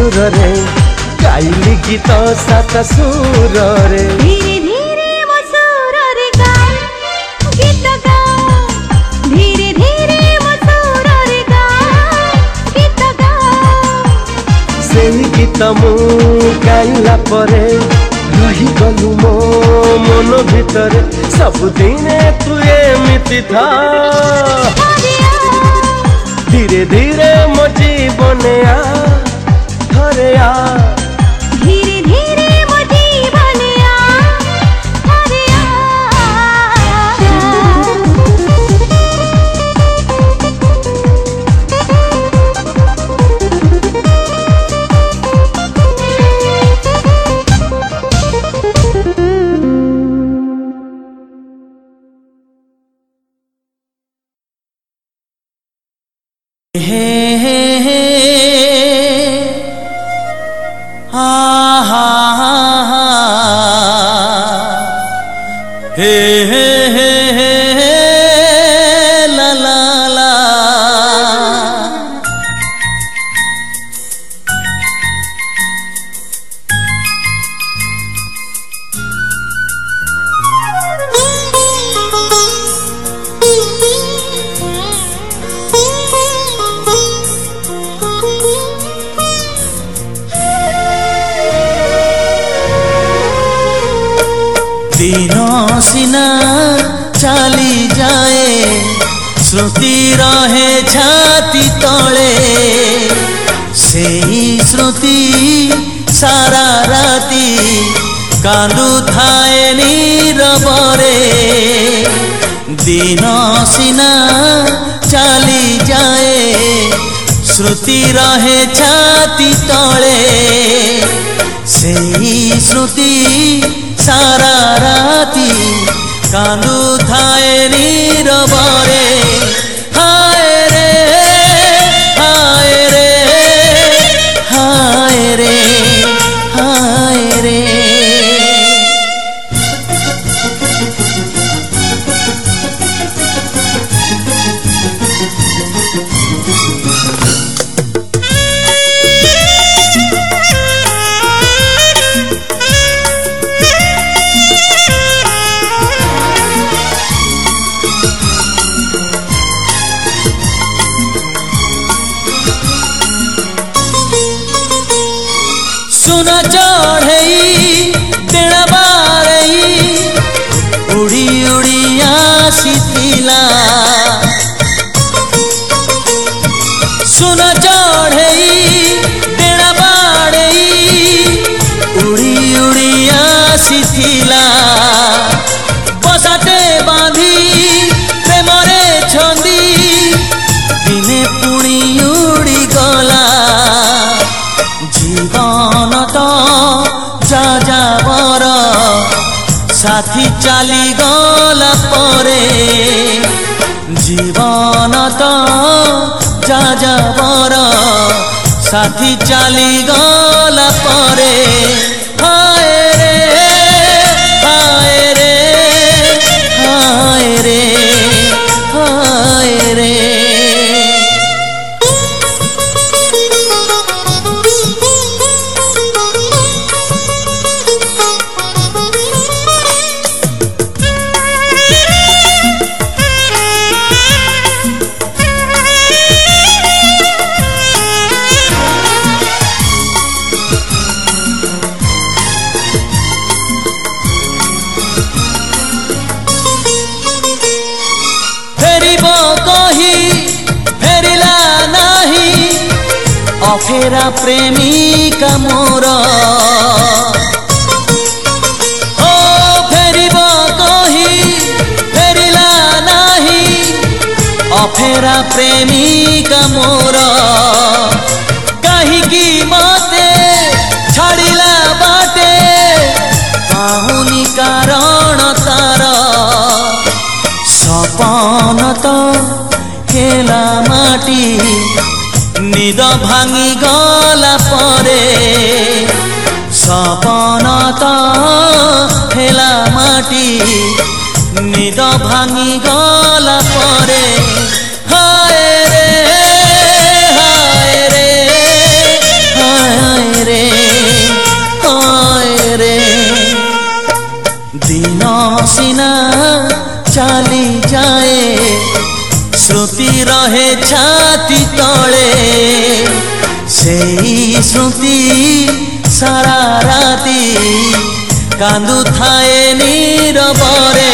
ମଧୁରରେ ଗାଇଲି ଗୀତ ସାତ ସୁରରେ ଧୀରେ ଧୀରେ ମୋ ସୁରରେ ଗାଏ ଗୀତ ଗାଏ ଧୀରେ ଧୀରେ ମୋ ସୁରରେ ଗାଏ ଗୀତ ଗାଏ ସେଇ ଗୀତ ମୁଁ ଗାଇଲା ପରେ ରହିଗଲୁ ମୋ ମନ ଭିତରେ ସବୁଦିନେ ତୁ ଏମିତି ଥା ଧୀରେ ଧୀରେ ମୋ ଜୀବନେ ଆ रे यार লালি গলা পরে জীবন তো যা যা বড় সাথী চালি গলা ଆଶା ମୋର ଓ ଫେରିବ କହି ଫେରିଲା ନାହିଁ ଅଫେରା ପ୍ରେମିକା ମୋର କାହିଁକି ମତେ ଛାଡ଼ିଲା ବାଟେ ପାହୁନି କାରଣ ତାର ସପନ ତ ହେଲା ମାଟି নিদ ভাঙি গল মাতা খেলা মাটি নিদ ভাঙি গলা পরে হায় রে হায় রে হায় রে হায় রে দিন সিনা চালি যায় শ্রুতি রহে ছাতি তলে সেই শ্রুতি সারা কান্দু থায়ে নিরবরে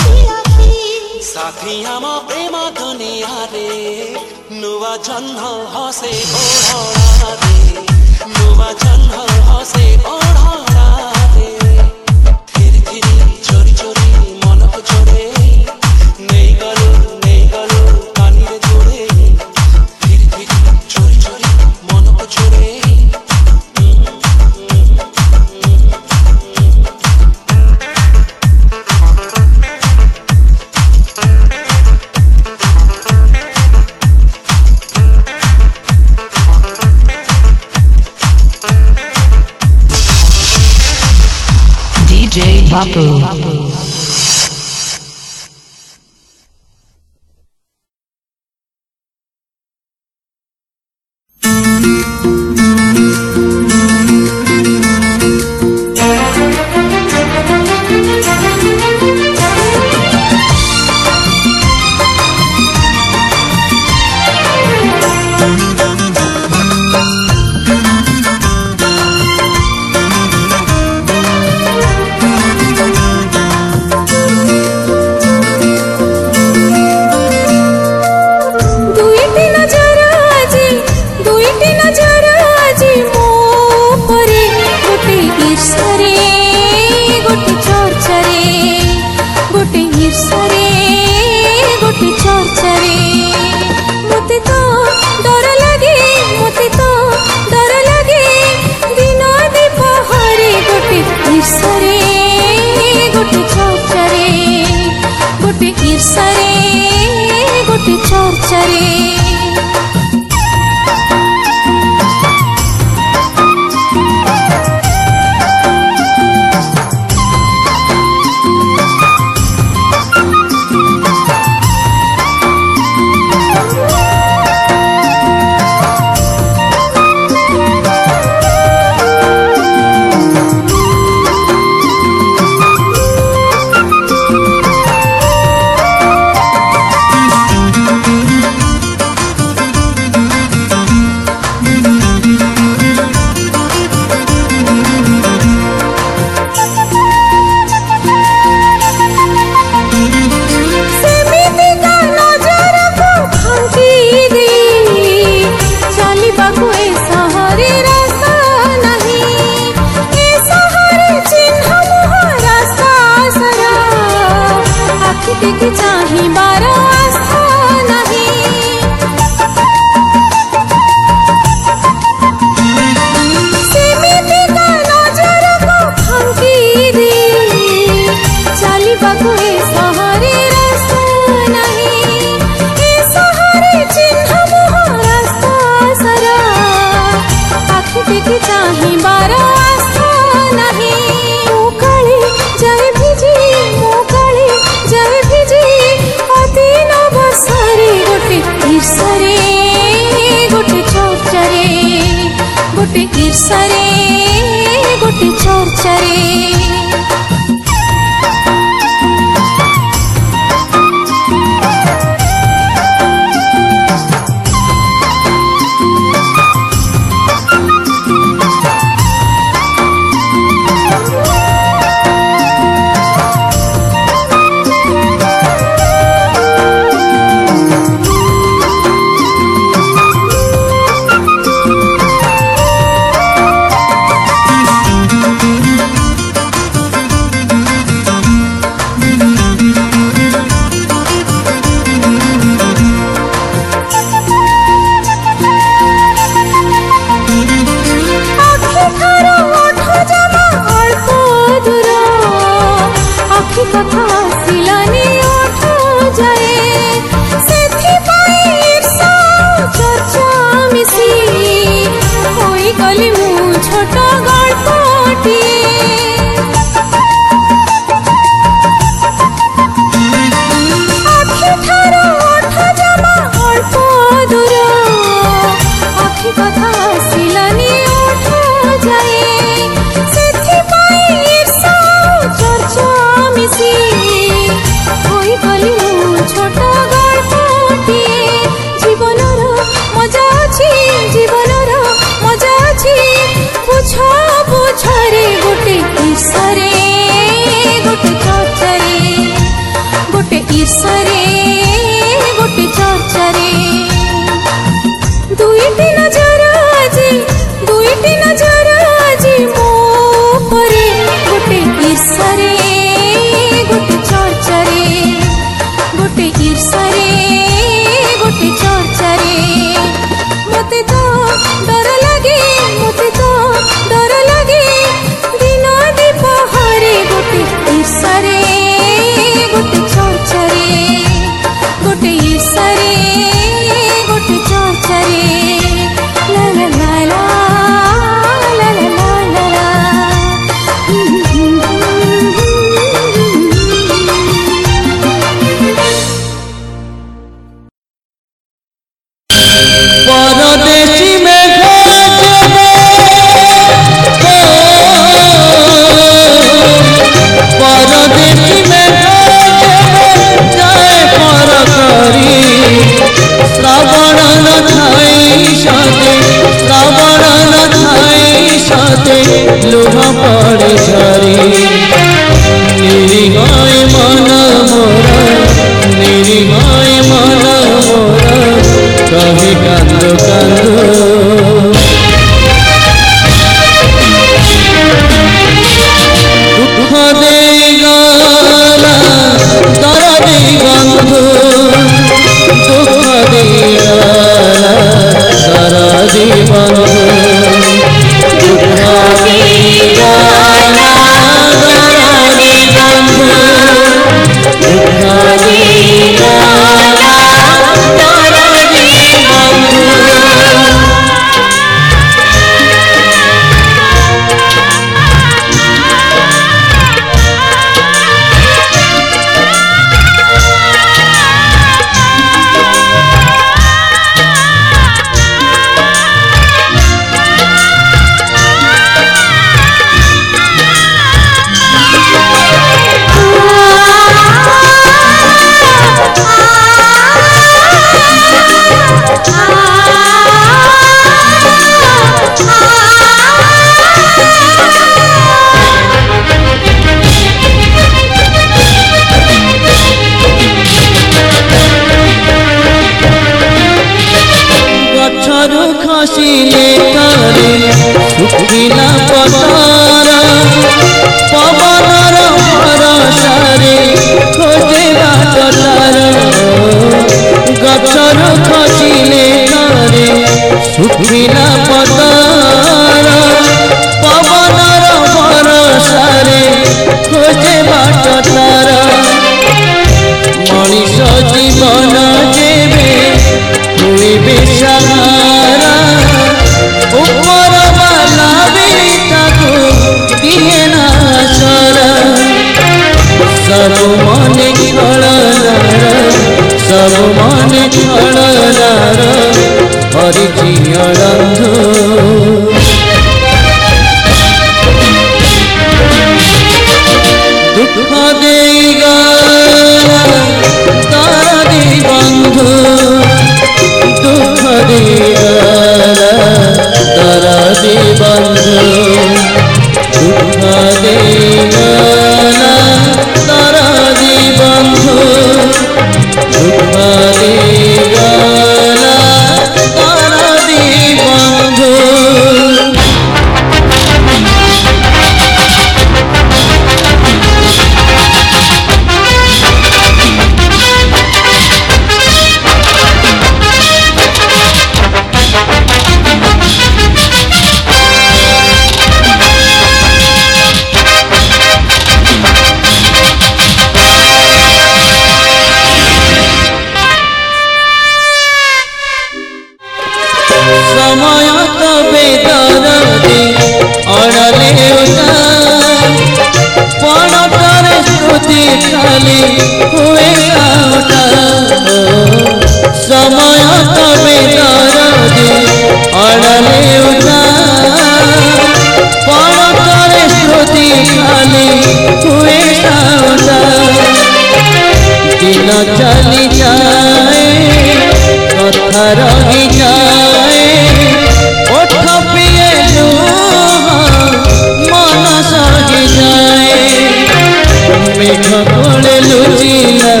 ঘোড়ে লুচিলাম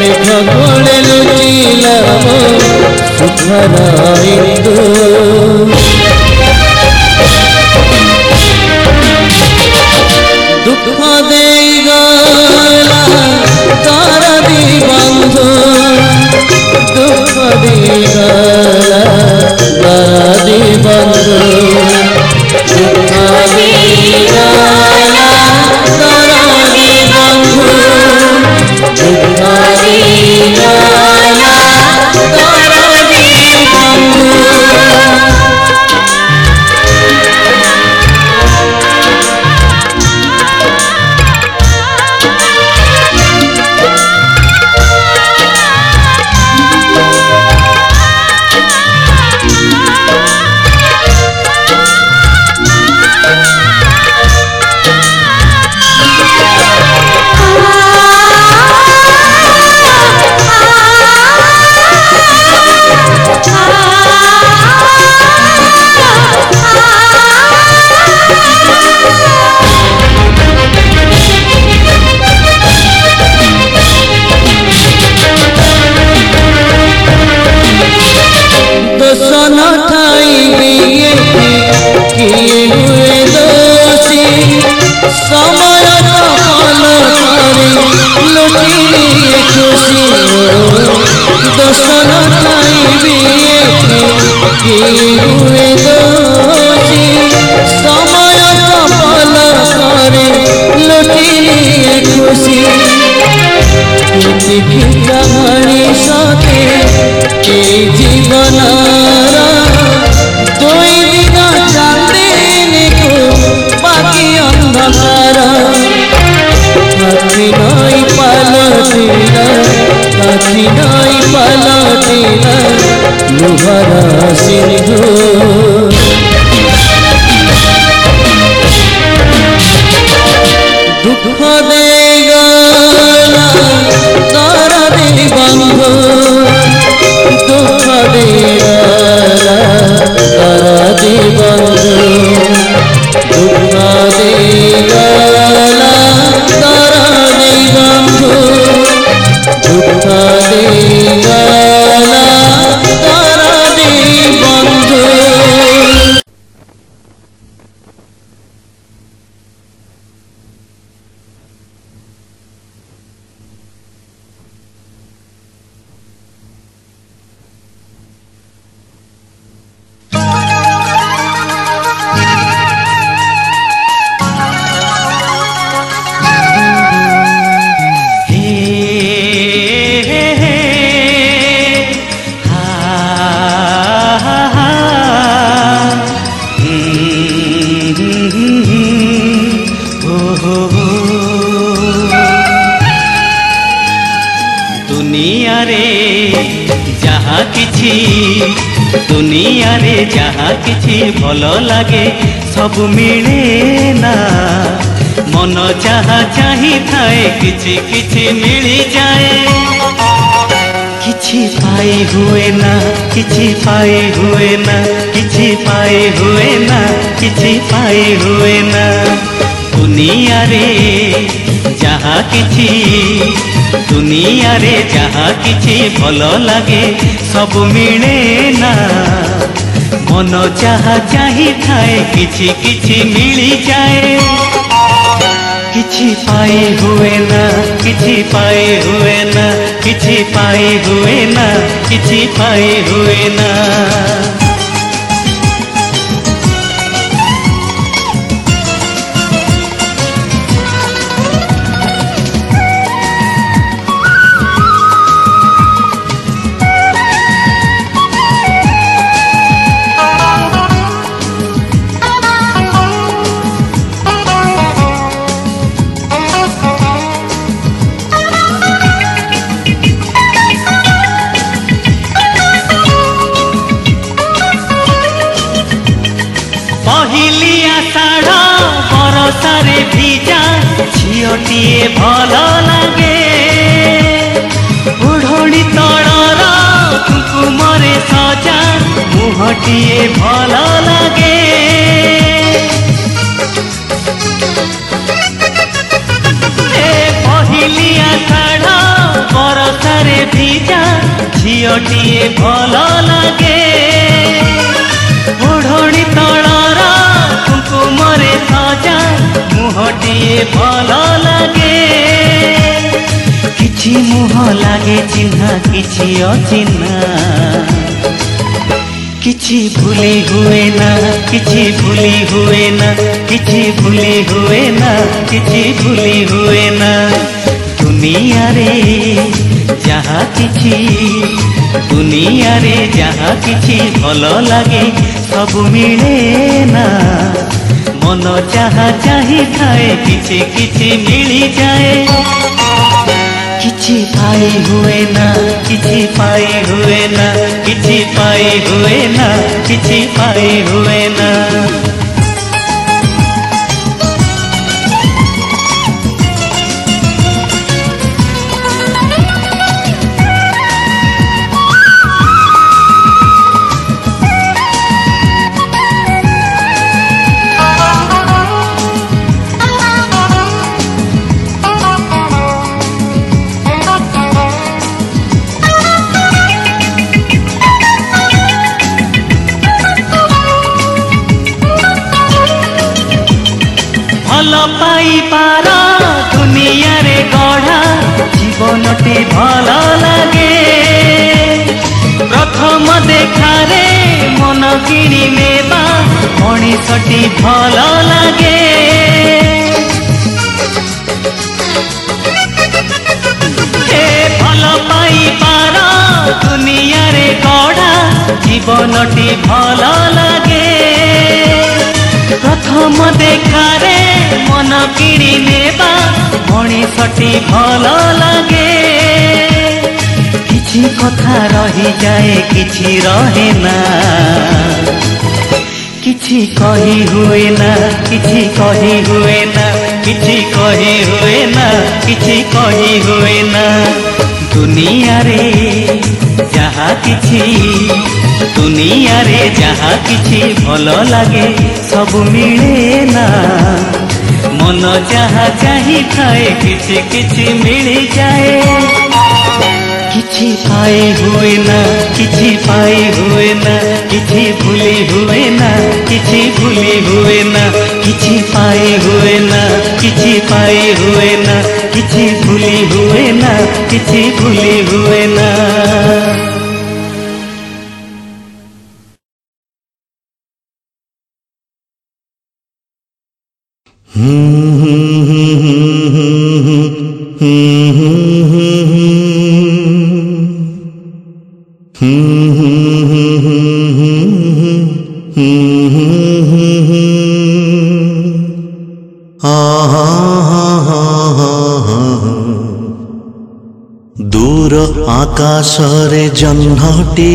মেঘ ঘোড়ে লুচিলাম সুধরাই দুঃখ দেই গলা তারা দি বন্ধ দুঃখ দেই গলা দুঃখ দেই व्रीमा इनला সবু মিলে না মন যাহা চাহি থাকে কিছু কিছু মিলি যায় কিছু পাই হুয়ে না কিছু পাই হুয়ে না কিছু পাই হুয়ে না কিছু পাই হুয়ে না অচেনা କିଛି ଭୁଲି ହୁଏ ନା କିଛି ଭୁଲି ହୁଏ ନା କିଛି ଭୁଲି ହୁଏ ନା କିଛି ଭୁଲି ହୁଏ ନା ଦୁନିଆରେ ଯାହା କିଛି ଦୁନିଆରେ ଯାହା କିଛି ଭଲ ଲାଗେ ସବୁ ମିଳେ ନା ମନ ଯାହା ଚାହିଁଥାଏ କିଛି କିଛି ମିଳିଯାଏ किसी पाए हुए ना किसी पाए हुए ना किसी पाए हुए ना किसी पाए हुए ना କିଣିନେବା ମଣିଷଟି ଭଲ ଲାଗେ ଭଲ ପାଇପାର ଦୁନିଆରେ ଗଢ଼ା ଜୀବନଟି ଭଲ ଲାଗେ ପ୍ରଥମ ଦେଖାରେ ମନ କିଣିନେବା ମଣିଷଟି ଭଲ ଲାଗେ କିଛି କଥା ରହିଯାଏ କିଛି ରହେ ନା କିଛି କହି ହୁଏ ନା କିଛି କହି ହୁଏ ନା କିଛି କହି ହୁଏ ନା କିଛି କହି ହୁଏ ନା ଦୁନିଆରେ ଯାହା କିଛି ଦୁନିଆରେ ଯାହା କିଛି ଭଲ ଲାଗେ ସବୁ ମିଳେ ନା ମନ ଯାହା ଚାହିଁଥାଏ କିଛି କିଛି ମିଳିଯାଏ किसी पाए हुए ना किसी पाए हुए ना किसी भूले हुए ना किसी भूले हुए ना किसी पाए हुए ना किसी पाए हुए ना किसी भूले हुए ना किसी भूले हुए ना आकाशरे जन्मटी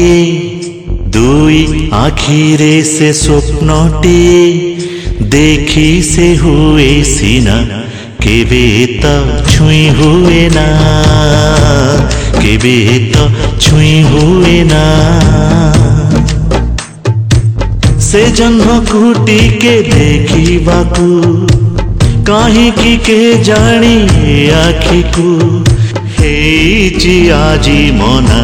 दुई आखिरे से स्वप्नटी देखी से हुए सीना केबे त छुई हुए ना केबे त छुई हुए ना से जन्म कुटी के देखी बाकू कहीं की के जानी आखी ହେଇଛି ଆଜି ମନା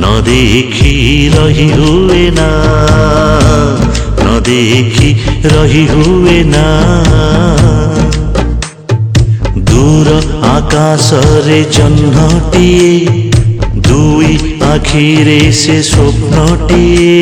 ନ ଦେଖି ରହି ହୁଏ ନା ନ ଦେଖି ରହି ହୁଏ ନା ଦୂର ଆକାଶରେ ଜହ୍ନଟିଏ ଦୁଇ ଆଖିରେ ସେ ସ୍ୱପ୍ନଟିଏ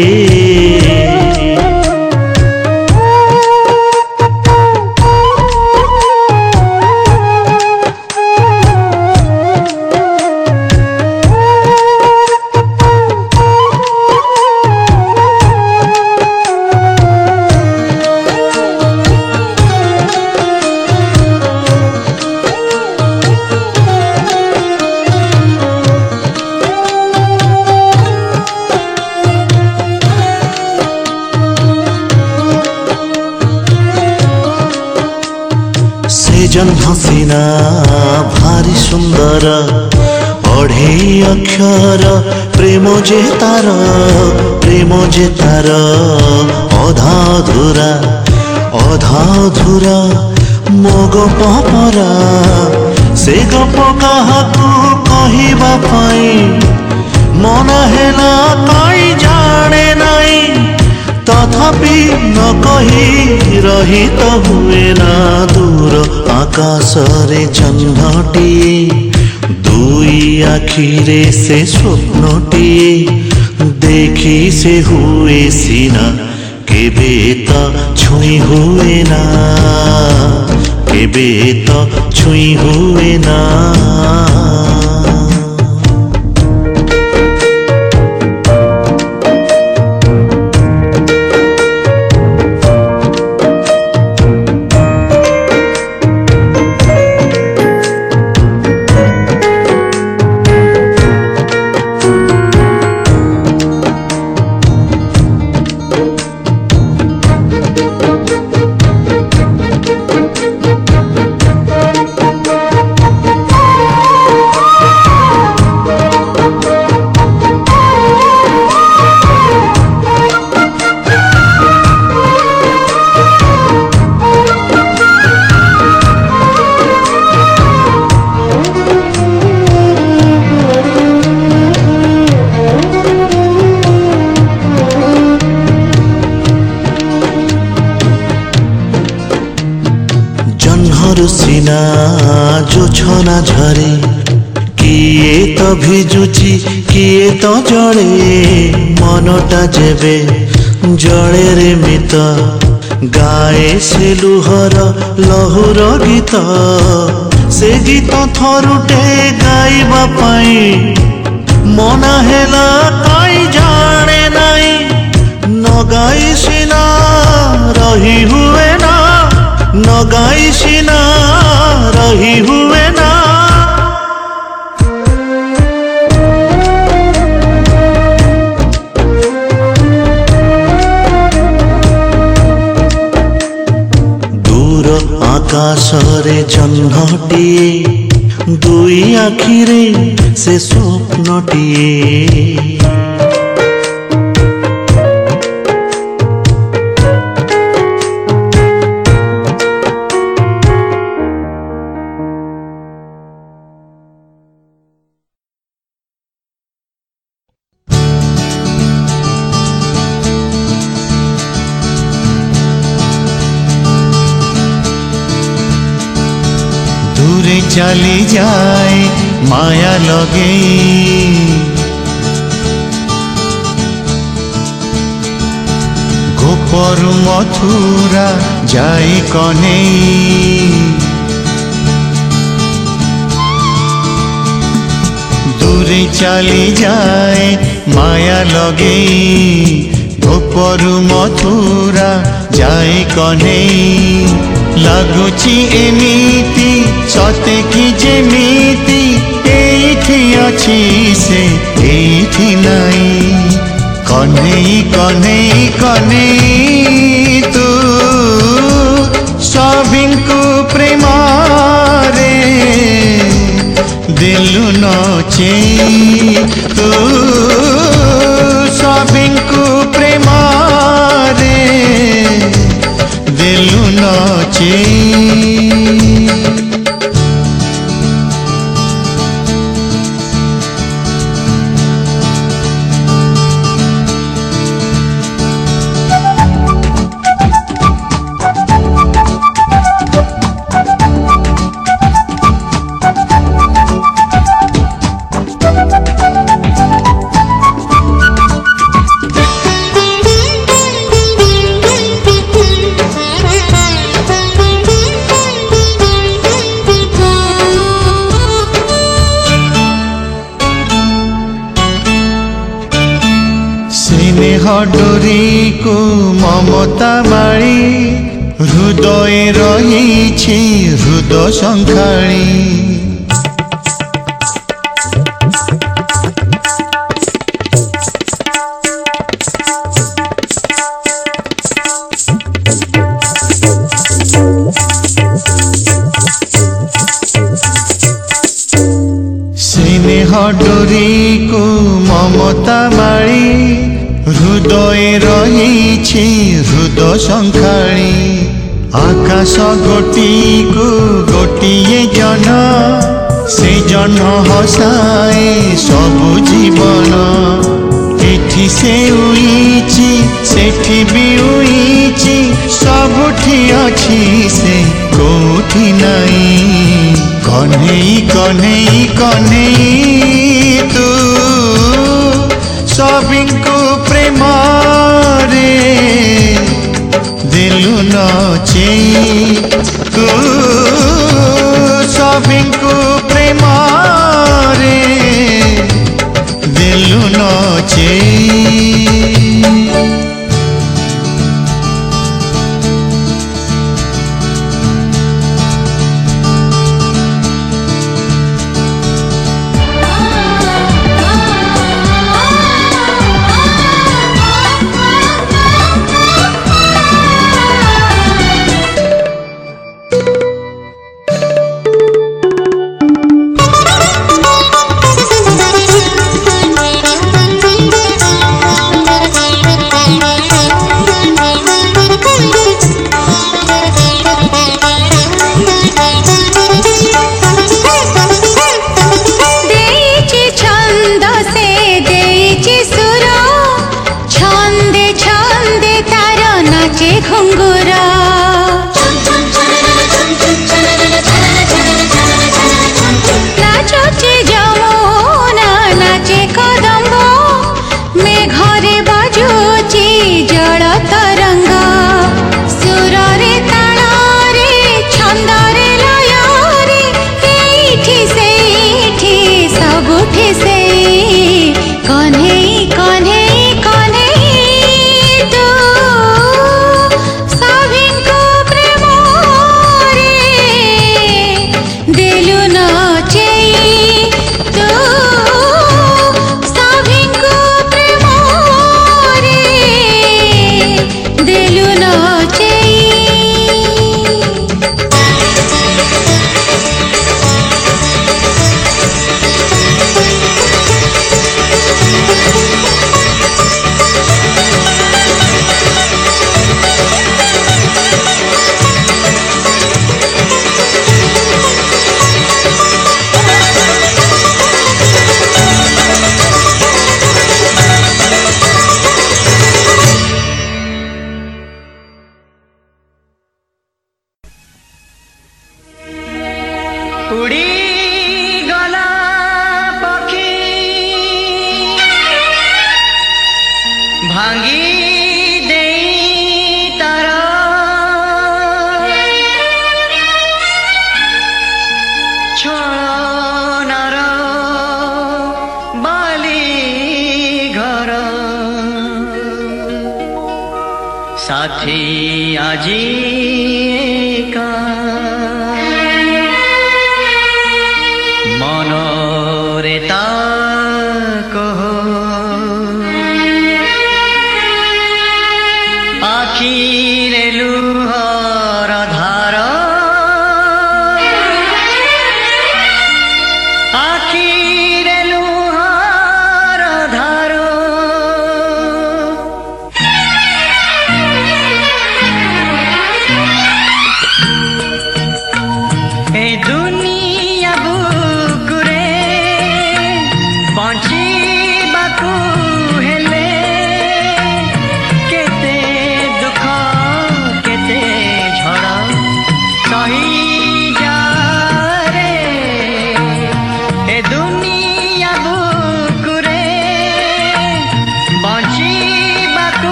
রহিত হুয়ে না দূর আকাশরে জহ্নটিয়ে দুই আখিরে সে স্বপ্নটিয়ে দেখি সে হুয়ে সিনা কেবে তা ছুঁই হুয়ে না কেবে তা ছুঁই হুয়ে না মিত জড়ে মনটা যেবে জড়ের মিত গায়ে সে লুহর লহুর গীত সে গীত থরুটে গাইবা পাই মন হেলা কাই জানে নাই নগাই সিনা রহি হুয়ে না নগাই সিনা রহি হুয়ে না আসরে জন্মটি দুই আখিরে সে স্বপ্নটিয়ে কোথায় কনে দূরে চালি যায় মায়া লগে গোপরু মথুরা যায় কনে লাগুছি এমিতি সতে কি যেমিতি এইঠি আছি সে ଏଇଠି নাই কনেই কনেই কনেই 心的。ବସାଏ ସବୁ ଜୀବନ ଏଠି ସେ ଉଇଛି ସେଠି ବି ଉଇଛି ସବୁଠି ଅଛି ସେ କୋଉଠି ନାହିଁ କହ୍ନେଇ କହ୍ନେଇ କହ୍ନେଇ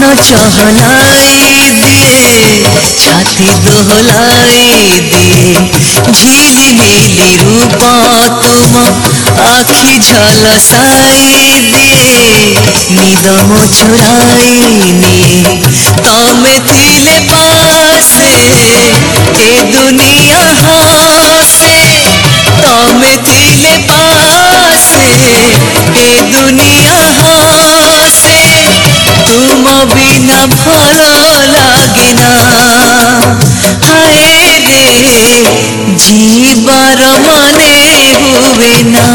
ঘন চহলাই দিয়ে ছাতি দোহলাই দিয়ে ঝিলিমিলি রূপ তুম আখি ঝলসাই দিয়ে নিদম ছুড়াই নিয়ে তমে থিলে পাশে এ দুনিয়া হাসে তমে থিলে পাশে এ দুনিয়া তুম বিনা ভালো লাগে না হায় রে জীবর মনে ভুবে না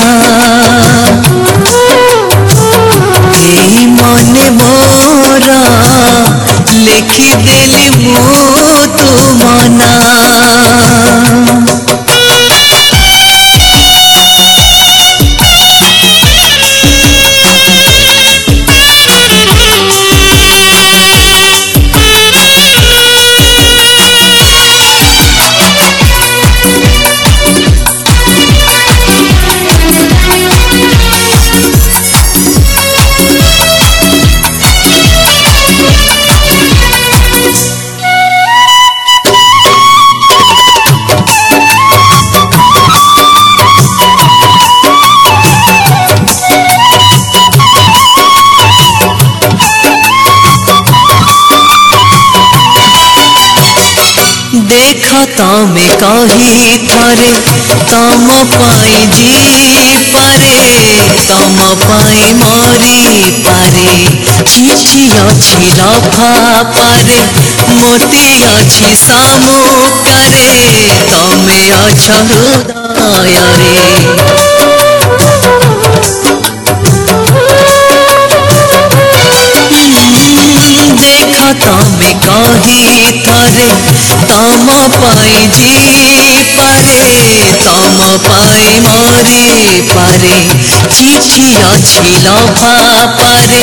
এই মনে মোরা লেখি দেলি মু তুম না ତମେ କହିଥରେ ତମ ପାଇଁ ଯିପାରେ ତମ ପାଇଁ ମରିପାରେ ଚିଠି ଅଛି ରଫା ପାରେ ମୋତି ଅଛି ସାମୁକାରେ ତମେ ଅଛ ହୃଦୟରେ ତମେ କହି ଥରେ ତମ ପାଇଁ ଯିପାରେ ତମ ପାଇଁ ମରିପାରେ କିଛି ଅଛି ଲଫାପାରେ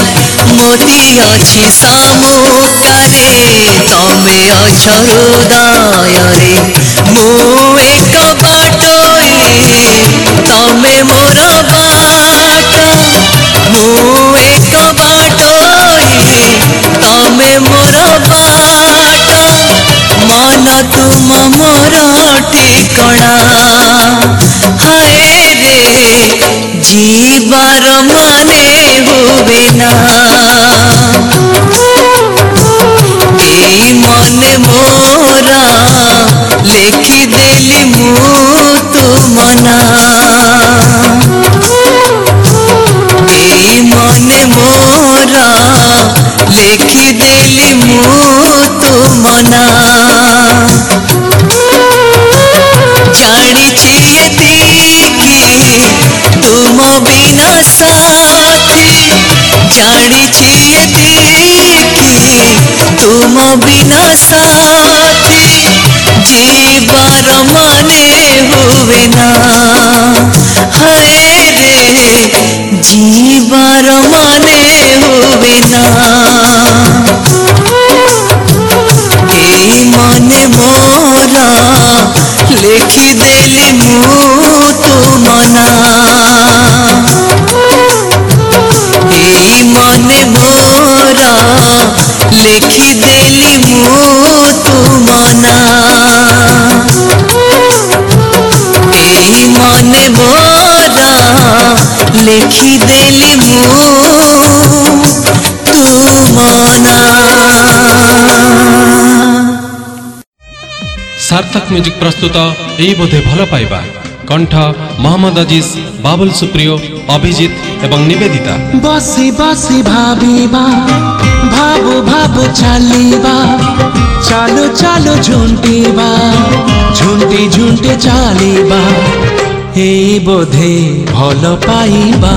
ମୋରି ଅଛି ସାମୁକାରେ ତମେ ଅଛ ହୃଦୟରେ ମୁଁ ଏକ ବାଟରେ ତମେ ମୋର ବାଟ ମୁଁ ଏକ ବାଟରେ ତୁମେ ମୋର ବାଟ ମନ ତୁମ ମୋର ଠିକଣା ହାଏ ରେ ଯିବାର ମାନେ ହୁଏ ନା মনে মোরা লিখি দেলি মু তুমনা जाना जानी चाहिए की तुम बिना साथी जानी चाहिए दिल की तुम बिना साथी जी बार माने हुए ना हरे रे जी बार माने हुए ना লেখিদেলি মু তুমনা এই মনে মোরা লেখিদেলি মু তুমনা এই মনে মোরা লেখিদেলি মু ସାର୍ଥକ ମ୍ୟୁଜିକ୍ ପ୍ରସ୍ତୁତ ଏଇ ବୋଧେ ଭଲ ପାଇବା କଣ୍ଠ ମହମ୍ମଦ ଅଜିଜ ବାବୁଲ ସୁପ୍ରିୟ ଅଭିଜିତ ଏବଂ ନିବେଦିତା ବସି ବସି ଭାବିବା ଭାବୁ ଭାବୁ ଚାଲିବା ଚାଲୁ ଚାଲୁ ଝୁଣ୍ଟିବା ঝুন্টি ঝুন্টি চালিবা এই বোধে ভাল পাইবা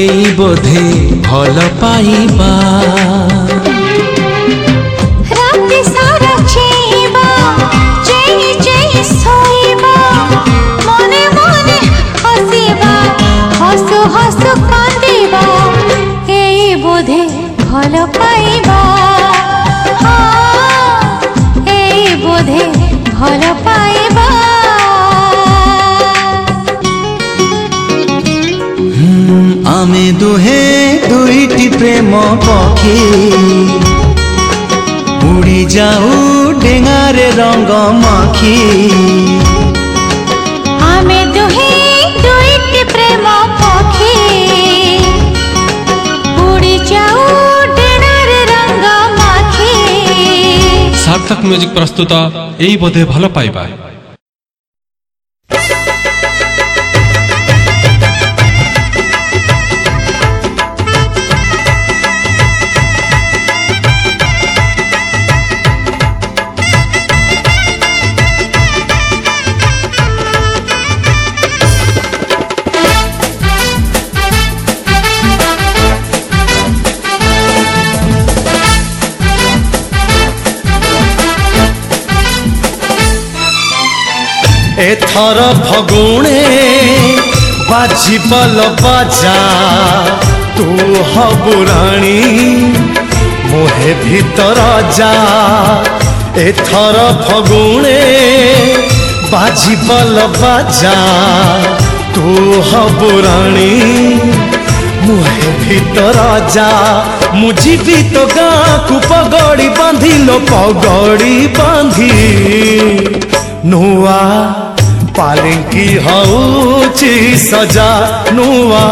এই বোধে ভাল পাইবা পাইবা এই বোধে ভাল পাইবা আমি দুহে দুইটি প্রেম পক্ষী উড়ি যাও ডেঙারে রঙ্গ মাখি সার্থক ମ୍ୟୁଜିକ୍ ପ୍ରସ୍ତୁତ ଏଇ ବୋଧେ ଭଲ ପାଇବା হর ফগুণে বাজিবল বাজা তু হবু রাণী মোহে ভিতর যা এথর ফগুণে বাজিবল বাজা তু হবু রাণী ମୁହେ ଭିତର ଯା ମୁଁ ଯିବି ତୋ ଗାଁକୁ ପଗଡ଼ି ବାନ୍ଧି ଲୋ ପଗଡ଼ି ବାନ୍ଧି ନୂଆ पालिंकी हौची सजा नुआ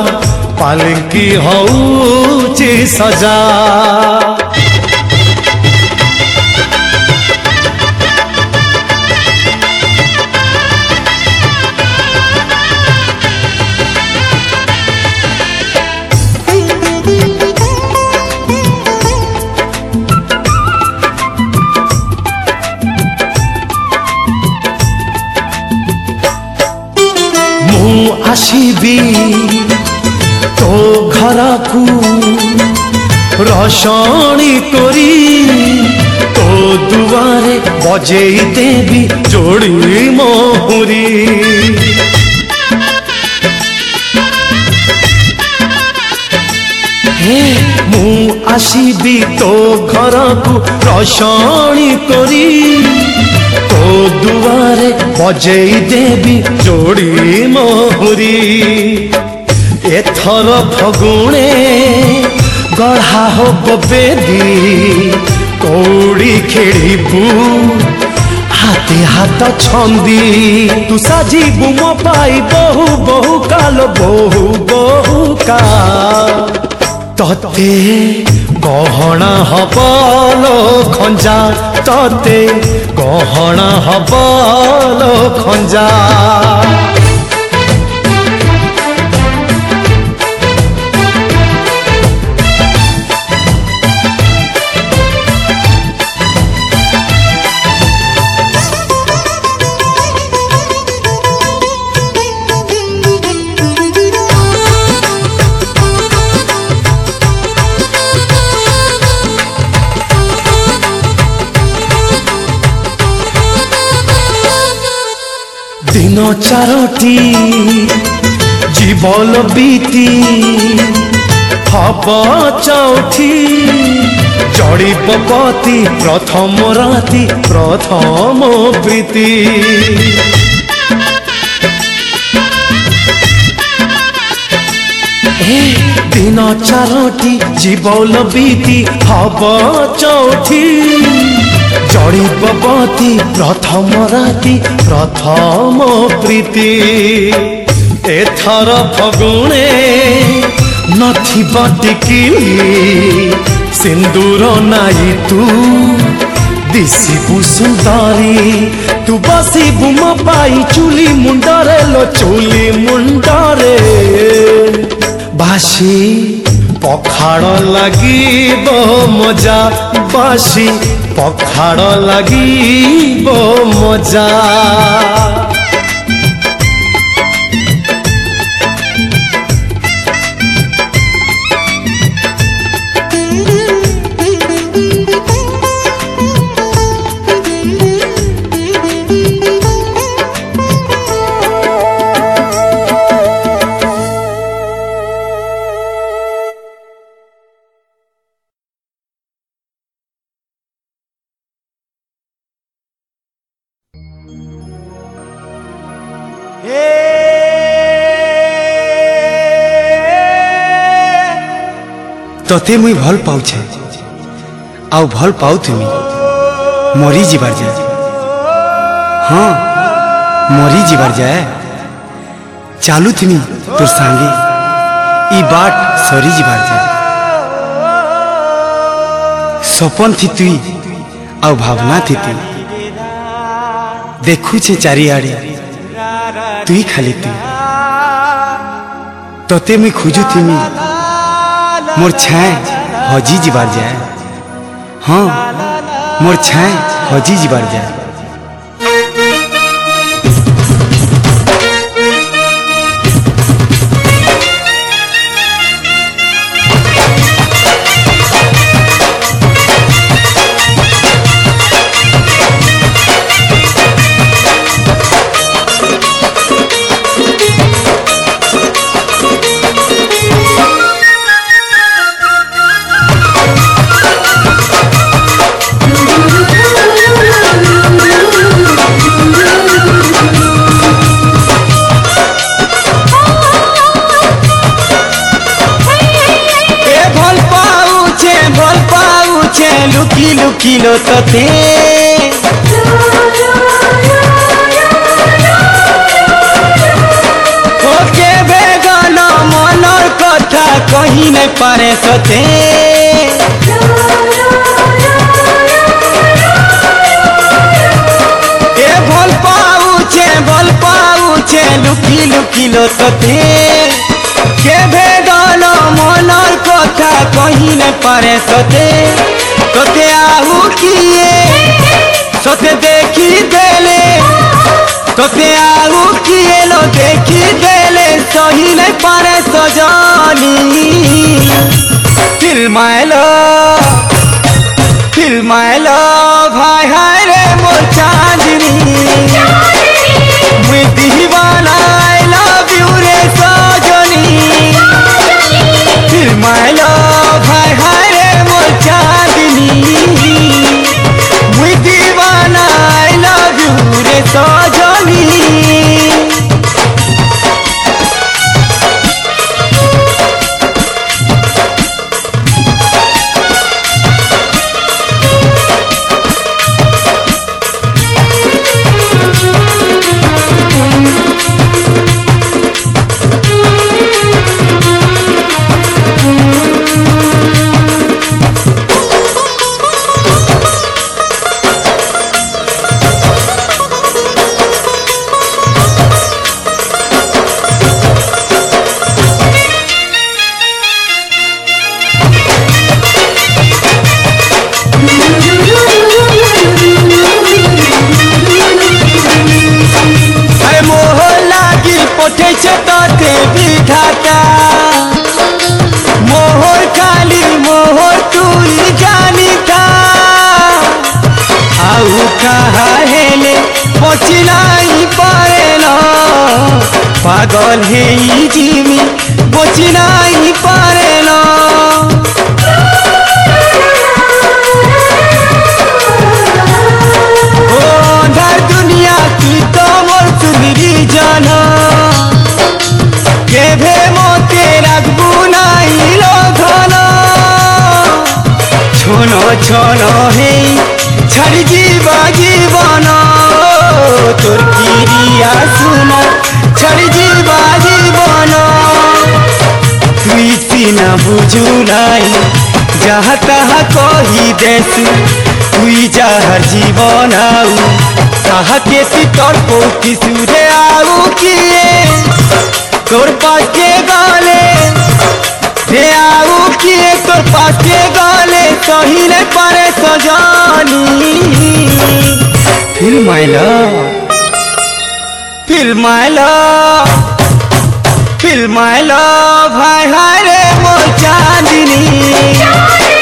पालिंकी हौची सजा ଆସିବି ତୋ ଘରକୁ রসণি করি তো দুয়ারে বজেই দেবি জোড়ি মহুরি মু আসিবি তো ঘরকু রসণি করি তো দুয়ারে বজেই দেবী জোড়ি মোহরি এথর ফগুণে গড়া হব বেদি কৌড়ি খেড়িবু হাতে হাত ছন্দি তু সাজিবু মো পাই বহু বহু কাল বহু বহু কাল ততে গহনা হব খঞ্জা ତତେ ଗହଣ ହବ ଲୋ ଖଞ୍ଜା চারটি জীবন বীতি হব চৌঠি চড়িব পতি প্রথম রাতি প্রথম প্রীতি দিন চারটি জীবন বীতি হব চৌঠি চড়িব পতি প্রথম রাতি প্রথম প্রীতি এথর ফগুণে নথিব টিকিলি সিন্দুর নাই তু দিশিবু সুন্দরী তু বসিবু মো পাই চুলি মুন্ডরে লো চুলি মুন্ডরে বাসি পখাড় লাগিব মজা বাঁশি পখাড় লাগিব মজা মতে মুই ভল পাউছে আউ ভল পাও তুমি মরি যাবার যায় হ্যাঁ মরি যাবার যায় চালু তুমি তোর সাঙ্গে ই বাট সরি যাবার যায় স্বপন থি তুই আউ ভাবনা থি তুই দেখুছে চারিআড়ে তুই খালি তুই তোতে মুই খুঁজুথিমি मोर छाय हजी जीवार जाए हाँ मोर छाए हजी जीवार जाए किन तथे ओके बेगन मन कथा कही नहीं पारे सते लुकी लुकी लो सते के भे कथा कही न पारे सते तोते आहू किए सते देखी देले तोते आहू किए लो देखी देले सही न पारे जानी फिर मायलो फिर मायलो भाई हाय रे मोर चांदनी चांदनी मुई दीवाना 快呀。कल्ही बुझुनाई जहाँ तहा कही देश तुई जहाँ जीवन आऊ कहा के तर्क किसूरे आऊ किए तोर पास के गले से आऊ किए तोर पास के गले सही ले पड़े सजानी फिर मैला फिर मैला फिर मैला भाई हाँ Johnny.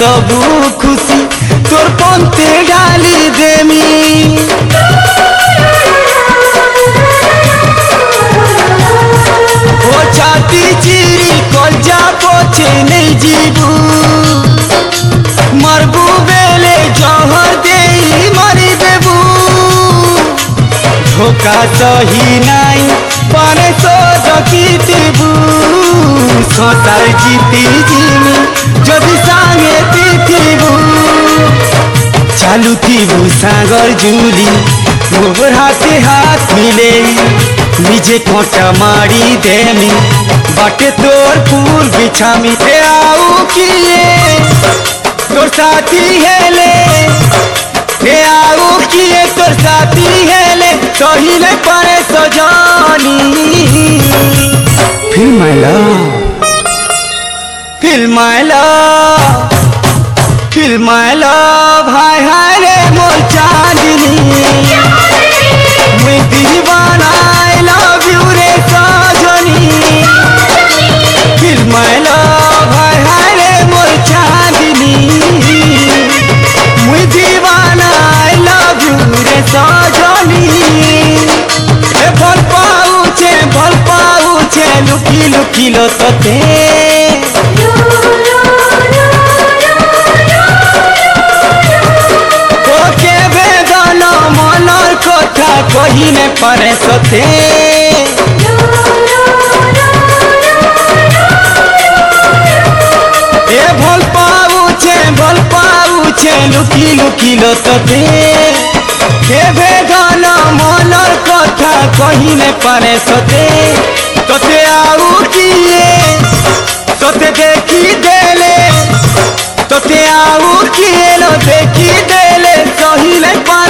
তবু খুশি তোর পন্থে গালি দেমি ছাতি চিরি কলজা পছে নেই জীবু মারবু বেলে জহর দেই মারি দেবু ধোকা সহি নাই পানে সদ কি দেবু সতার জিতি জিমি যদি সা चालू थी वो सागर जूली मोर हाथे हाथ मिले निजे कोटा मारी देमी बाटे तोर पूर बिछामी ते आऊ किए तोर साथी हेले ते आऊ किए तोर साथी हेले सहिले तो सो जानी फिर माय लव फिर माय लव फिर माय लव हाय हाय रे मोर चांदनी मैं दीवाना आई लव यू रे सजनी फिर माय लव हाय हाय रे मोर चांदनी मैं दीवाना आई लव यू रे सजनी ए भल पाउचे भल पाउचे लुकी लुकी लो सते कहीने परे सथे ए भल पाउछे भल छे लुकी लुकी लो सोते के भेदन मन कथा कहीने पर सोते तते आउ किए तते देखी देले तते आउ किए लो देखी देले सहिले पर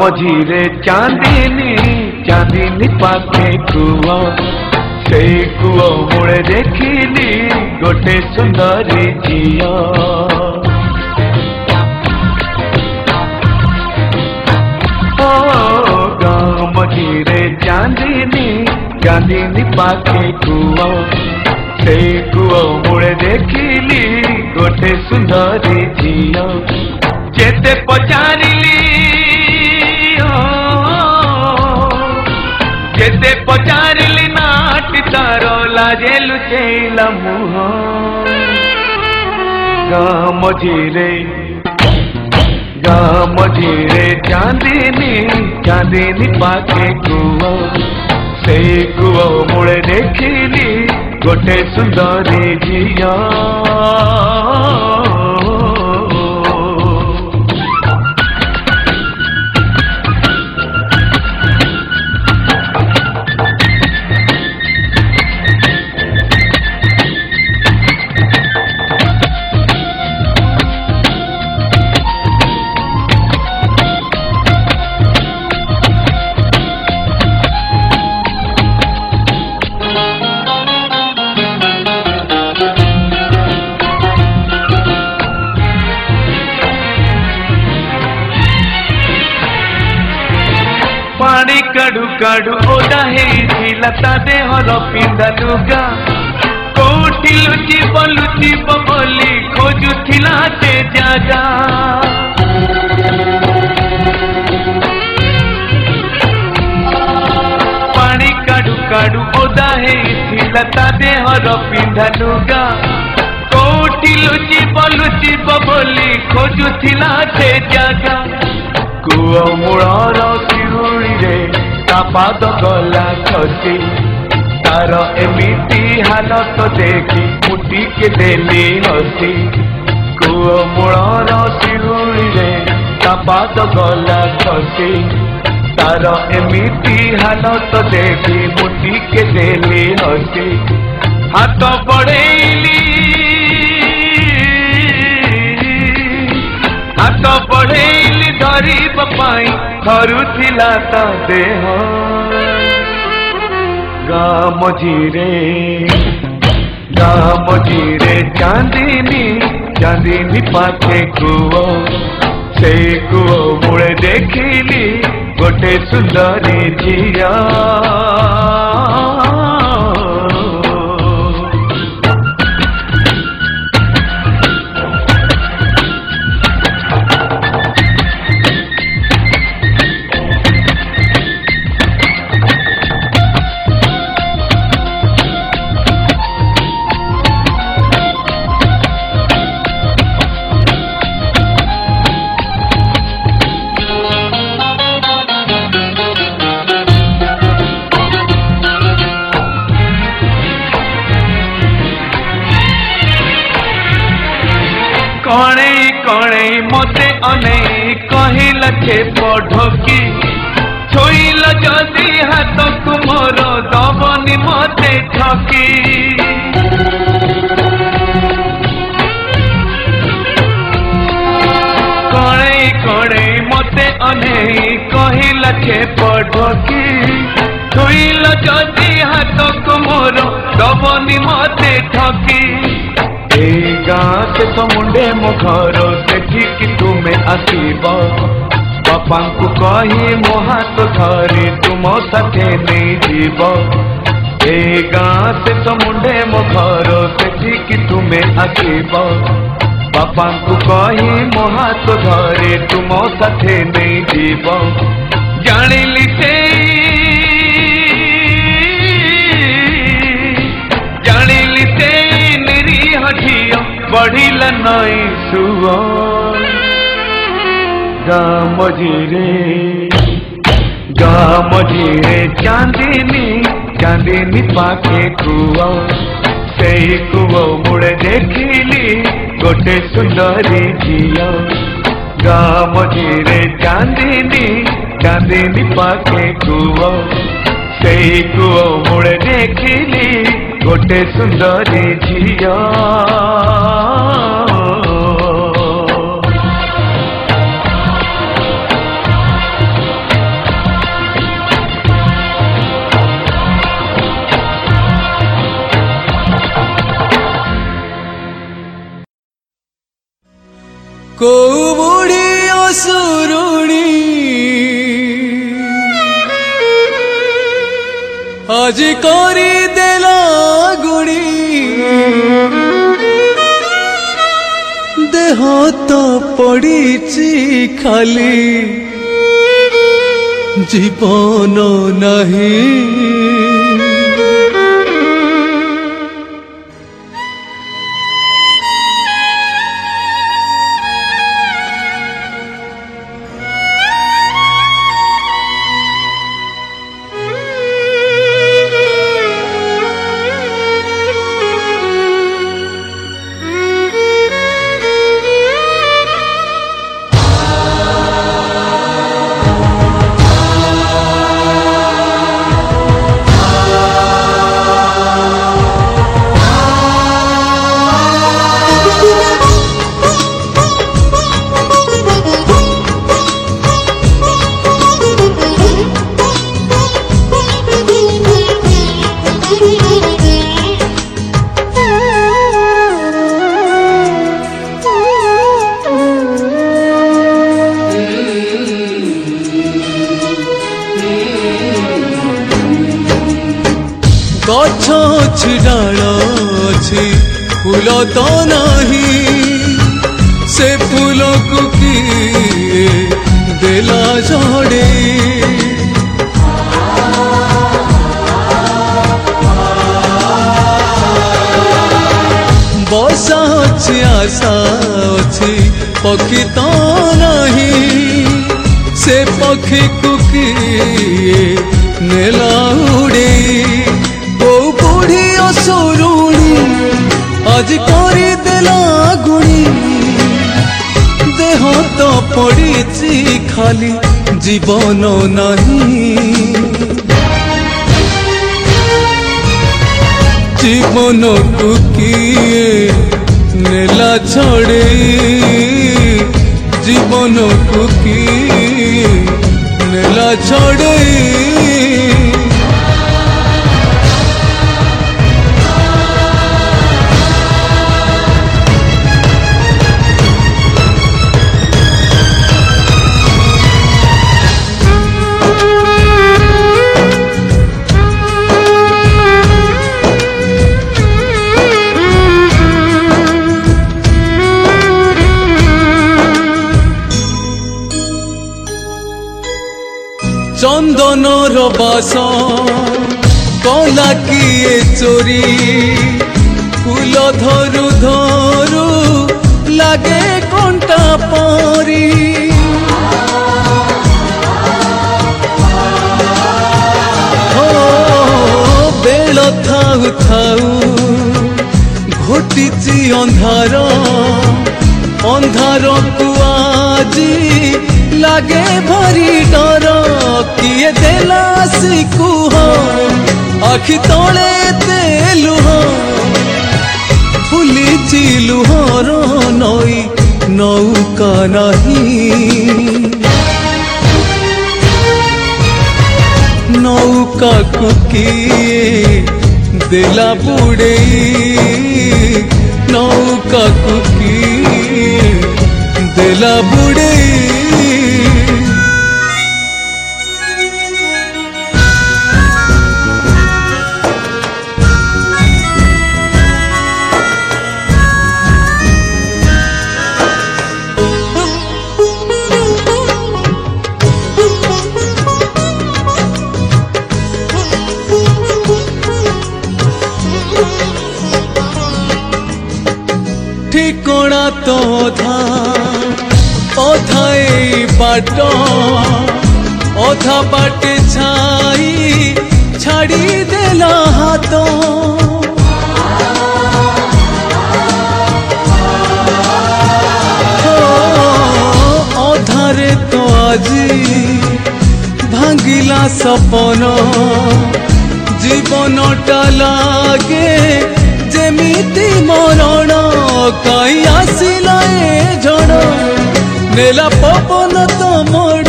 ಮೊಜಿರೆ ಚಾಂದಿನಿ ಚಾಂದಿನಿ ಪಾತೆ ಕುವ ସେଇ କୂଅ ମୂଳେ ଦେଖିଲି ଗୋଟେ ସୁନ୍ଦରୀ ଝିଅ ଗାଁ ମଝିରେ ଚାନ୍ଦିନୀ ଚାନ୍ଦିନୀ ପାଖେ କୂଅ ସେଇ କୂଅ ମୂଳେ ଦେଖିଲି ଗୋଟେ ସୁନ୍ଦରୀ ଝିଅ ଯେତେ ପଚାରି పొటారిలి నాటి తారో లాజేలు చేయలము గామజీరే గామజీరే చాందిని చాందిని పాకే కువ ସେ କୁଅ ମୂଳେ ଦେଖିଲି ଗୋଟେ ସୁନ୍ଦରୀ ଝିଅ ಕಡು ಓದ ಹೇಳತದೆ ಹೊರಪಿಂದ ಲುಗ କୋଉଠି ଲୁଚିବ ଲୁଚିବ ବୋଲି ଖୋଜୁଥିଲା ସେ ଜାଗା ପାଣି କାଢୁ କାଢୁ ଓଦା ହେଇଥିଲା ତା ଦେହର ପିନ୍ଧା ଲୁଗା କୋଉଠି ଲୁଚିବ ଲୁଚିବ ବୋଲି ଖୋଜୁଥିଲା ସେ ଜାଗା କୂଅ ମୂଳର ତା ପାଦ ଗଲା ଖସି ତାର ଏମିତି ହାଲତ ଦେଖି ଫୁଟିକି ଦେଲି ହସି କୂଅ ମୂଳର ଶିରୁଳିରେ ତା ପାଦ ଗଲା ଖସି তার এমিতি হালত দেবি মুটিকে দেলি হসি হাত বড়েইলি হাত বড়েইলি गरीब पाई खरु थिलाता देह गाम जीरे गाम जीरे चांदनी चांदनी पाखे कुओ से कुओ मुड़े देखिली गोटे सुंदरी झिया के पौधों की छुई लजदी है तो तुम दबनी मते थकी कणे कणे मते अनेई कहला के पौधों की छुई लजदी है तो तुम दबनी मते थकी এই গাছ তো মুন্ডে মুখর সেঠিক তুমি আসিব ତାଙ୍କୁ କହି ମୋ ହାତ ଧରି ତୁମ ସାଥେ ନେଇଯିବ ଏ ଗାଁ ସେ ତ ମୁଣ୍ଡେ ମୋ ଘର ସେଠିକି ତୁମେ ଆସିବ ବାପାଙ୍କୁ କହି ମୋ ହାତ ଧରି ତୁମ ସାଥେ ନେଇଯିବ ଜାଣିଲି ସେଇ ଜାଣିଲି ସେଇ ନିରୀହ ଝିଅ ବଢ଼ିଲା ନଈ ସୁଅ जा मुझे रे जा मुझे रे चांदनी চাঁদিনী পাখি কুয়াও সেই কুয়াও মুড়ে দেখিলি গোটে সুন্দরী ঝিও গা মঝিরে চাঁদিনী চাঁদিনী পাখি কুয়াও সেই কুয়াও মুড়ে দেখিলি গোটে সুন্দরী ঝিও কৌবুড়ি অসুরুড়ি আজ করি দেল গুড়ি দেহ তো পড়িছি খালি জীবন নাহি বাসন কলাকিয়ে চোরি ফুল ধরু ধরু লাগে কণ্টা পরি বেল থাউ থাউ ঘটিছি অন্ধার অন্ধারকু আজি লাগে ভারি ডর ये देना सीखू हो अख तोड़े तेलू हो फुली चीलू हो रो नई नौका नहीं नौका कुकिए दिला बुड़े नौका कुकिए दिला बुड़े ঘাট অধা বাটে ছাই ছাড়ি দেলা হাত অধারে তো আজি ভাঙিলা সপন জীবনটা লাগে যেমিতি মরণ কাই আসিলা এ ঝড় ନେଲା ପବନ ତମଡ଼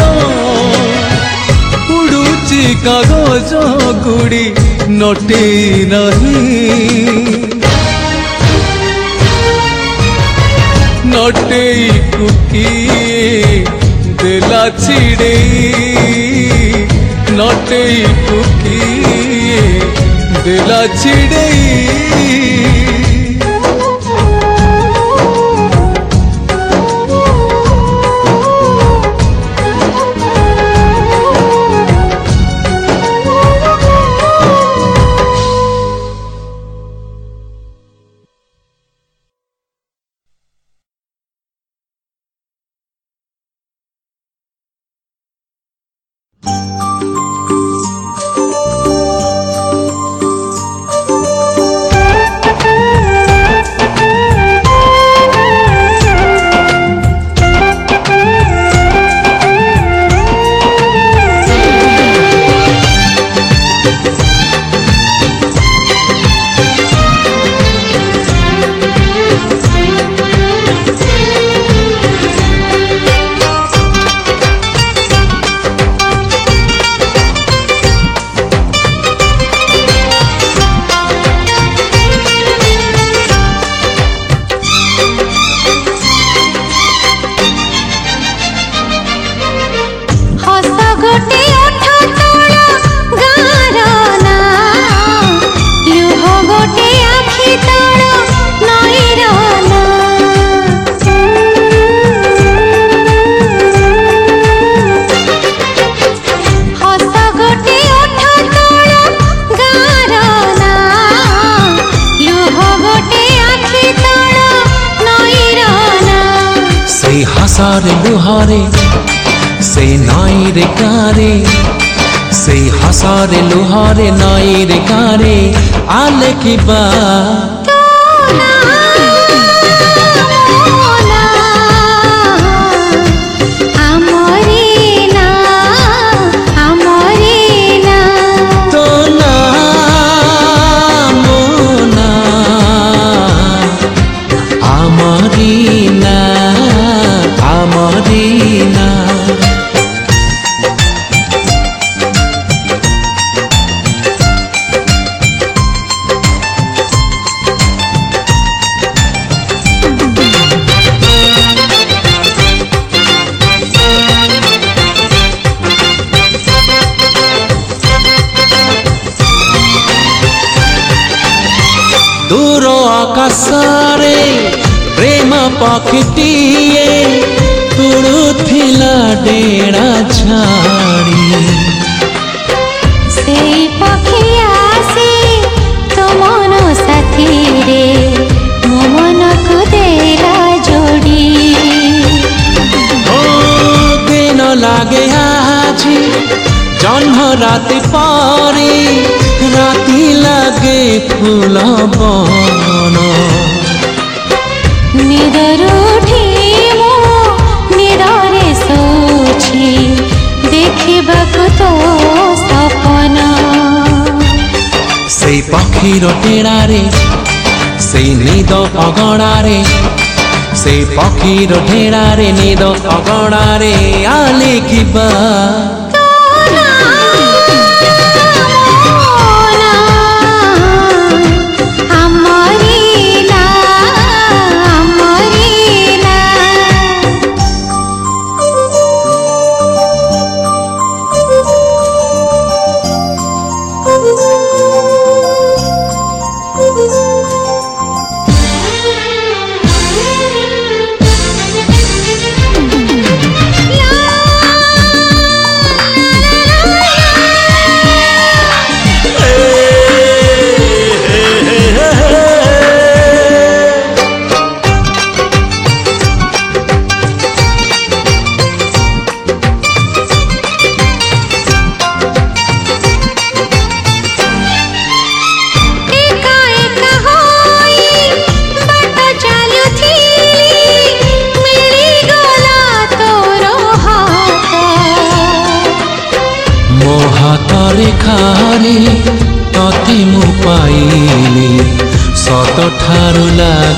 ଉଡ଼ୁଛି କାଗଜ ଗୁଡ଼ି ନଟି ନାହିଁ ନଟେଇ କୁକି ଦେଲା ଛିଡ଼େଇ ନଟେଇ କୁକି ଦେଲା ଛିଡ଼େଇ ಆಕಾಶರೆ ಪ್ರೇಮ ಪಾಕಿಟಿಯೇ ತುಳುತ್ತಿಲ ಡೇಣ ಛಾಡಿ সেই পাখি আসে তো মন সাথী রে মনকু দেলা জোড়ি ও দিন লাগে আজি জহ্ন রাতি পরে থাকে ফুলা বন নিদরুঠি মো নিদরে সোছি দেখিবাকু তো সপন সেই পাখির টেড়ারে সেই নিদ অগণারে সেই পাখির ঢেড়ারে নিদ অগণারে আলেখিবা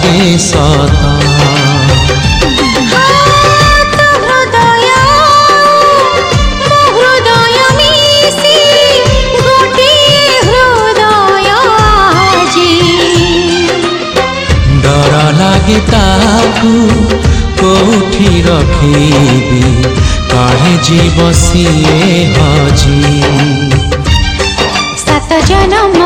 লাগে সতা ডর লাগে তাকু কোঠি রখিবি কাহে জীব সিয়ে হজি সাত জনম